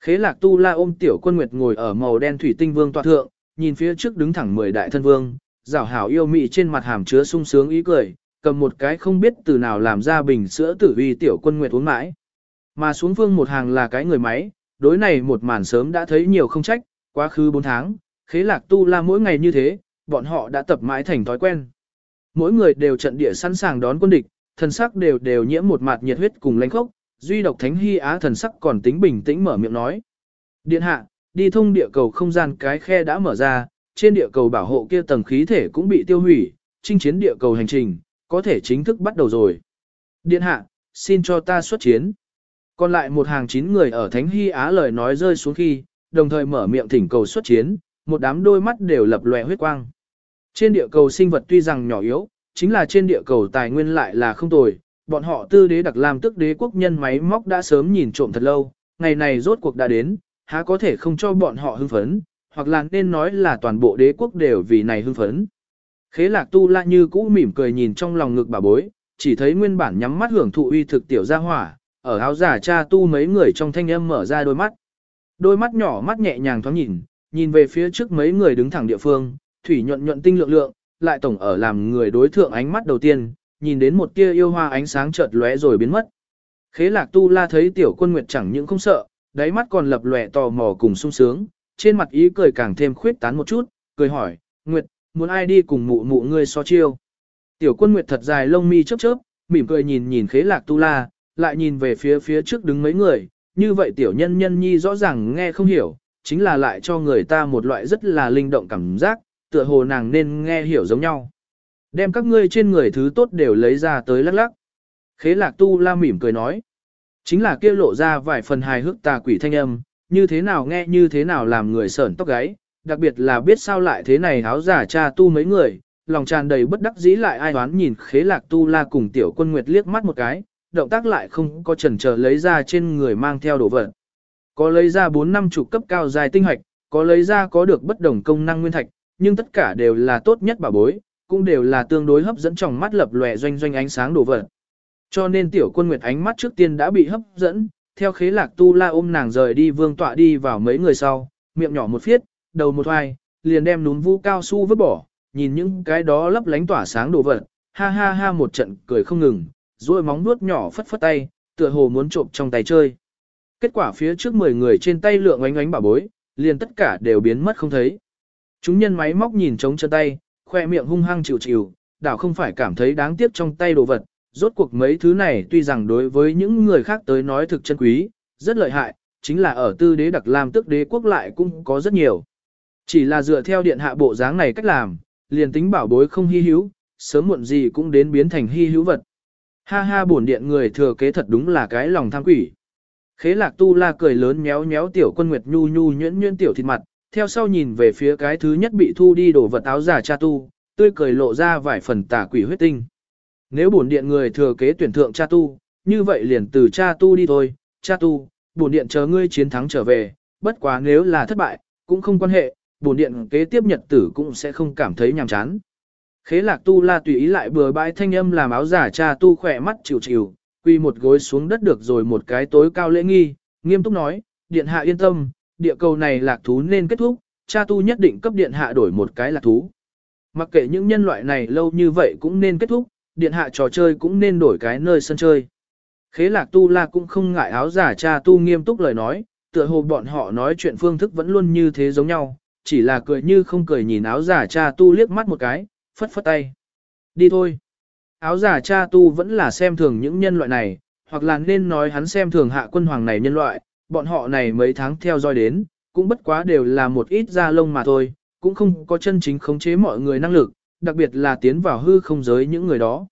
Khế lạc tu la ôm tiểu quân nguyệt ngồi ở màu đen thủy tinh vương tọa thượng, nhìn phía trước đứng thẳng mười đại thân vương, rảo hảo yêu mị trên mặt hàm chứa sung sướng ý cười, cầm một cái không biết từ nào làm ra bình sữa tử vi tiểu quân nguyệt uống mãi. Mà xuống phương một hàng là cái người máy, đối này một màn sớm đã thấy nhiều không trách, quá khứ 4 tháng, khế lạc tu la mỗi ngày như thế, bọn họ đã tập mãi thành thói quen. Mỗi người đều trận địa sẵn sàng đón quân địch, thần sắc đều đều nhiễm một mạt nhiệt huyết cùng lãnh khốc, duy độc thánh hy á thần sắc còn tính bình tĩnh mở miệng nói. Điện hạ, đi thông địa cầu không gian cái khe đã mở ra, trên địa cầu bảo hộ kia tầng khí thể cũng bị tiêu hủy, chinh chiến địa cầu hành trình, có thể chính thức bắt đầu rồi. Điện hạ, xin cho ta xuất chiến. Còn lại một hàng chín người ở Thánh Hy Á lời nói rơi xuống khi, đồng thời mở miệng thỉnh cầu xuất chiến, một đám đôi mắt đều lập lòe huyết quang. Trên địa cầu sinh vật tuy rằng nhỏ yếu, chính là trên địa cầu tài nguyên lại là không tồi, bọn họ tư đế đặc làm tức đế quốc nhân máy móc đã sớm nhìn trộm thật lâu, ngày này rốt cuộc đã đến, há có thể không cho bọn họ hưng phấn, hoặc là nên nói là toàn bộ đế quốc đều vì này hưng phấn. Khế lạc tu la như cũ mỉm cười nhìn trong lòng ngực bà bối, chỉ thấy nguyên bản nhắm mắt hưởng thụ uy thực tiểu gia hỏa, ở áo giả cha tu mấy người trong thanh âm mở ra đôi mắt. Đôi mắt nhỏ mắt nhẹ nhàng thoáng nhìn, nhìn về phía trước mấy người đứng thẳng địa phương, thủy nhuận nhuận tinh lượng lượng, lại tổng ở làm người đối thượng ánh mắt đầu tiên, nhìn đến một tia yêu hoa ánh sáng chợt lóe rồi biến mất. Khế lạc tu la thấy tiểu quân nguyệt chẳng những không sợ, đáy mắt còn lập lòe tò mò cùng sung sướng, trên mặt ý cười càng thêm khuyết tán một chút, cười hỏi, Nguyệt, muốn ai đi cùng mụ mụ ngươi so chiêu. Tiểu quân Nguyệt thật dài lông mi chớp chớp, mỉm cười nhìn nhìn khế lạc tu la, lại nhìn về phía phía trước đứng mấy người, như vậy tiểu nhân nhân nhi rõ ràng nghe không hiểu, chính là lại cho người ta một loại rất là linh động cảm giác, tựa hồ nàng nên nghe hiểu giống nhau. Đem các ngươi trên người thứ tốt đều lấy ra tới lắc lắc. Khế lạc tu la mỉm cười nói. Chính là kia lộ ra vài phần hài hước tà quỷ thanh âm, như thế nào nghe như thế nào làm người sởn tóc gáy, đặc biệt là biết sao lại thế này áo giả cha tu mấy người, lòng tràn đầy bất đắc dĩ lại ai đoán nhìn khế lạc tu la cùng tiểu quân nguyệt liếc mắt một cái, động tác lại không có chần chờ lấy ra trên người mang theo đồ vật. Có lấy ra 4 năm chục cấp cao dài tinh hoạch, có lấy ra có được bất đồng công năng nguyên thạch, nhưng tất cả đều là tốt nhất bảo bối, cũng đều là tương đối hấp dẫn trong mắt lập lòe doanh doanh ánh sáng đồ vật. Cho nên tiểu quân nguyệt ánh mắt trước tiên đã bị hấp dẫn, theo khế lạc tu la ôm nàng rời đi vương tọa đi vào mấy người sau, miệng nhỏ một phiết, đầu một hoài, liền đem núm vu cao su vứt bỏ, nhìn những cái đó lấp lánh tỏa sáng đồ vật, ha ha ha một trận cười không ngừng, rồi móng nuốt nhỏ phất phất tay, tựa hồ muốn trộm trong tay chơi. Kết quả phía trước 10 người trên tay lượng ánh ánh bảo bối, liền tất cả đều biến mất không thấy. Chúng nhân máy móc nhìn trống chân tay, khoe miệng hung hăng chịu chịu, đảo không phải cảm thấy đáng tiếc trong tay đồ vật, rốt cuộc mấy thứ này tuy rằng đối với những người khác tới nói thực chân quý, rất lợi hại, chính là ở tư đế đặc làm tức đế quốc lại cũng có rất nhiều. Chỉ là dựa theo điện hạ bộ dáng này cách làm, liền tính bảo bối không hy hữu, sớm muộn gì cũng đến biến thành hy hữu vật. Ha ha bổn điện người thừa kế thật đúng là cái lòng tham quỷ. Khế lạc tu la cười lớn méo méo tiểu quân nguyệt nhu nhu nhuyễn nhuyễn tiểu thịt mặt, theo sau nhìn về phía cái thứ nhất bị thu đi đổ vật áo giả cha tu, tươi cười lộ ra vài phần tà quỷ huyết tinh. Nếu bổn điện người thừa kế tuyển thượng cha tu, như vậy liền từ cha tu đi thôi, cha tu, bổn điện chờ ngươi chiến thắng trở về, bất quá nếu là thất bại, cũng không quan hệ, bổn điện kế tiếp nhật tử cũng sẽ không cảm thấy nhàm chán. Khế lạc tu la tùy ý lại bừa bãi thanh âm làm áo giả cha tu khỏe mắt chịu chịu, quy một gối xuống đất được rồi một cái tối cao lễ nghi, nghiêm túc nói, điện hạ yên tâm, địa cầu này lạc thú nên kết thúc, cha tu nhất định cấp điện hạ đổi một cái lạc thú. Mặc kệ những nhân loại này lâu như vậy cũng nên kết thúc, điện hạ trò chơi cũng nên đổi cái nơi sân chơi. Khế lạc tu la cũng không ngại áo giả cha tu nghiêm túc lời nói, tựa hồ bọn họ nói chuyện phương thức vẫn luôn như thế giống nhau, chỉ là cười như không cười nhìn áo giả cha tu liếc mắt một cái, phất phất tay. Đi thôi. Áo giả cha tu vẫn là xem thường những nhân loại này, hoặc là nên nói hắn xem thường hạ quân hoàng này nhân loại, bọn họ này mấy tháng theo dõi đến, cũng bất quá đều là một ít da lông mà thôi, cũng không có chân chính khống chế mọi người năng lực, đặc biệt là tiến vào hư không giới những người đó.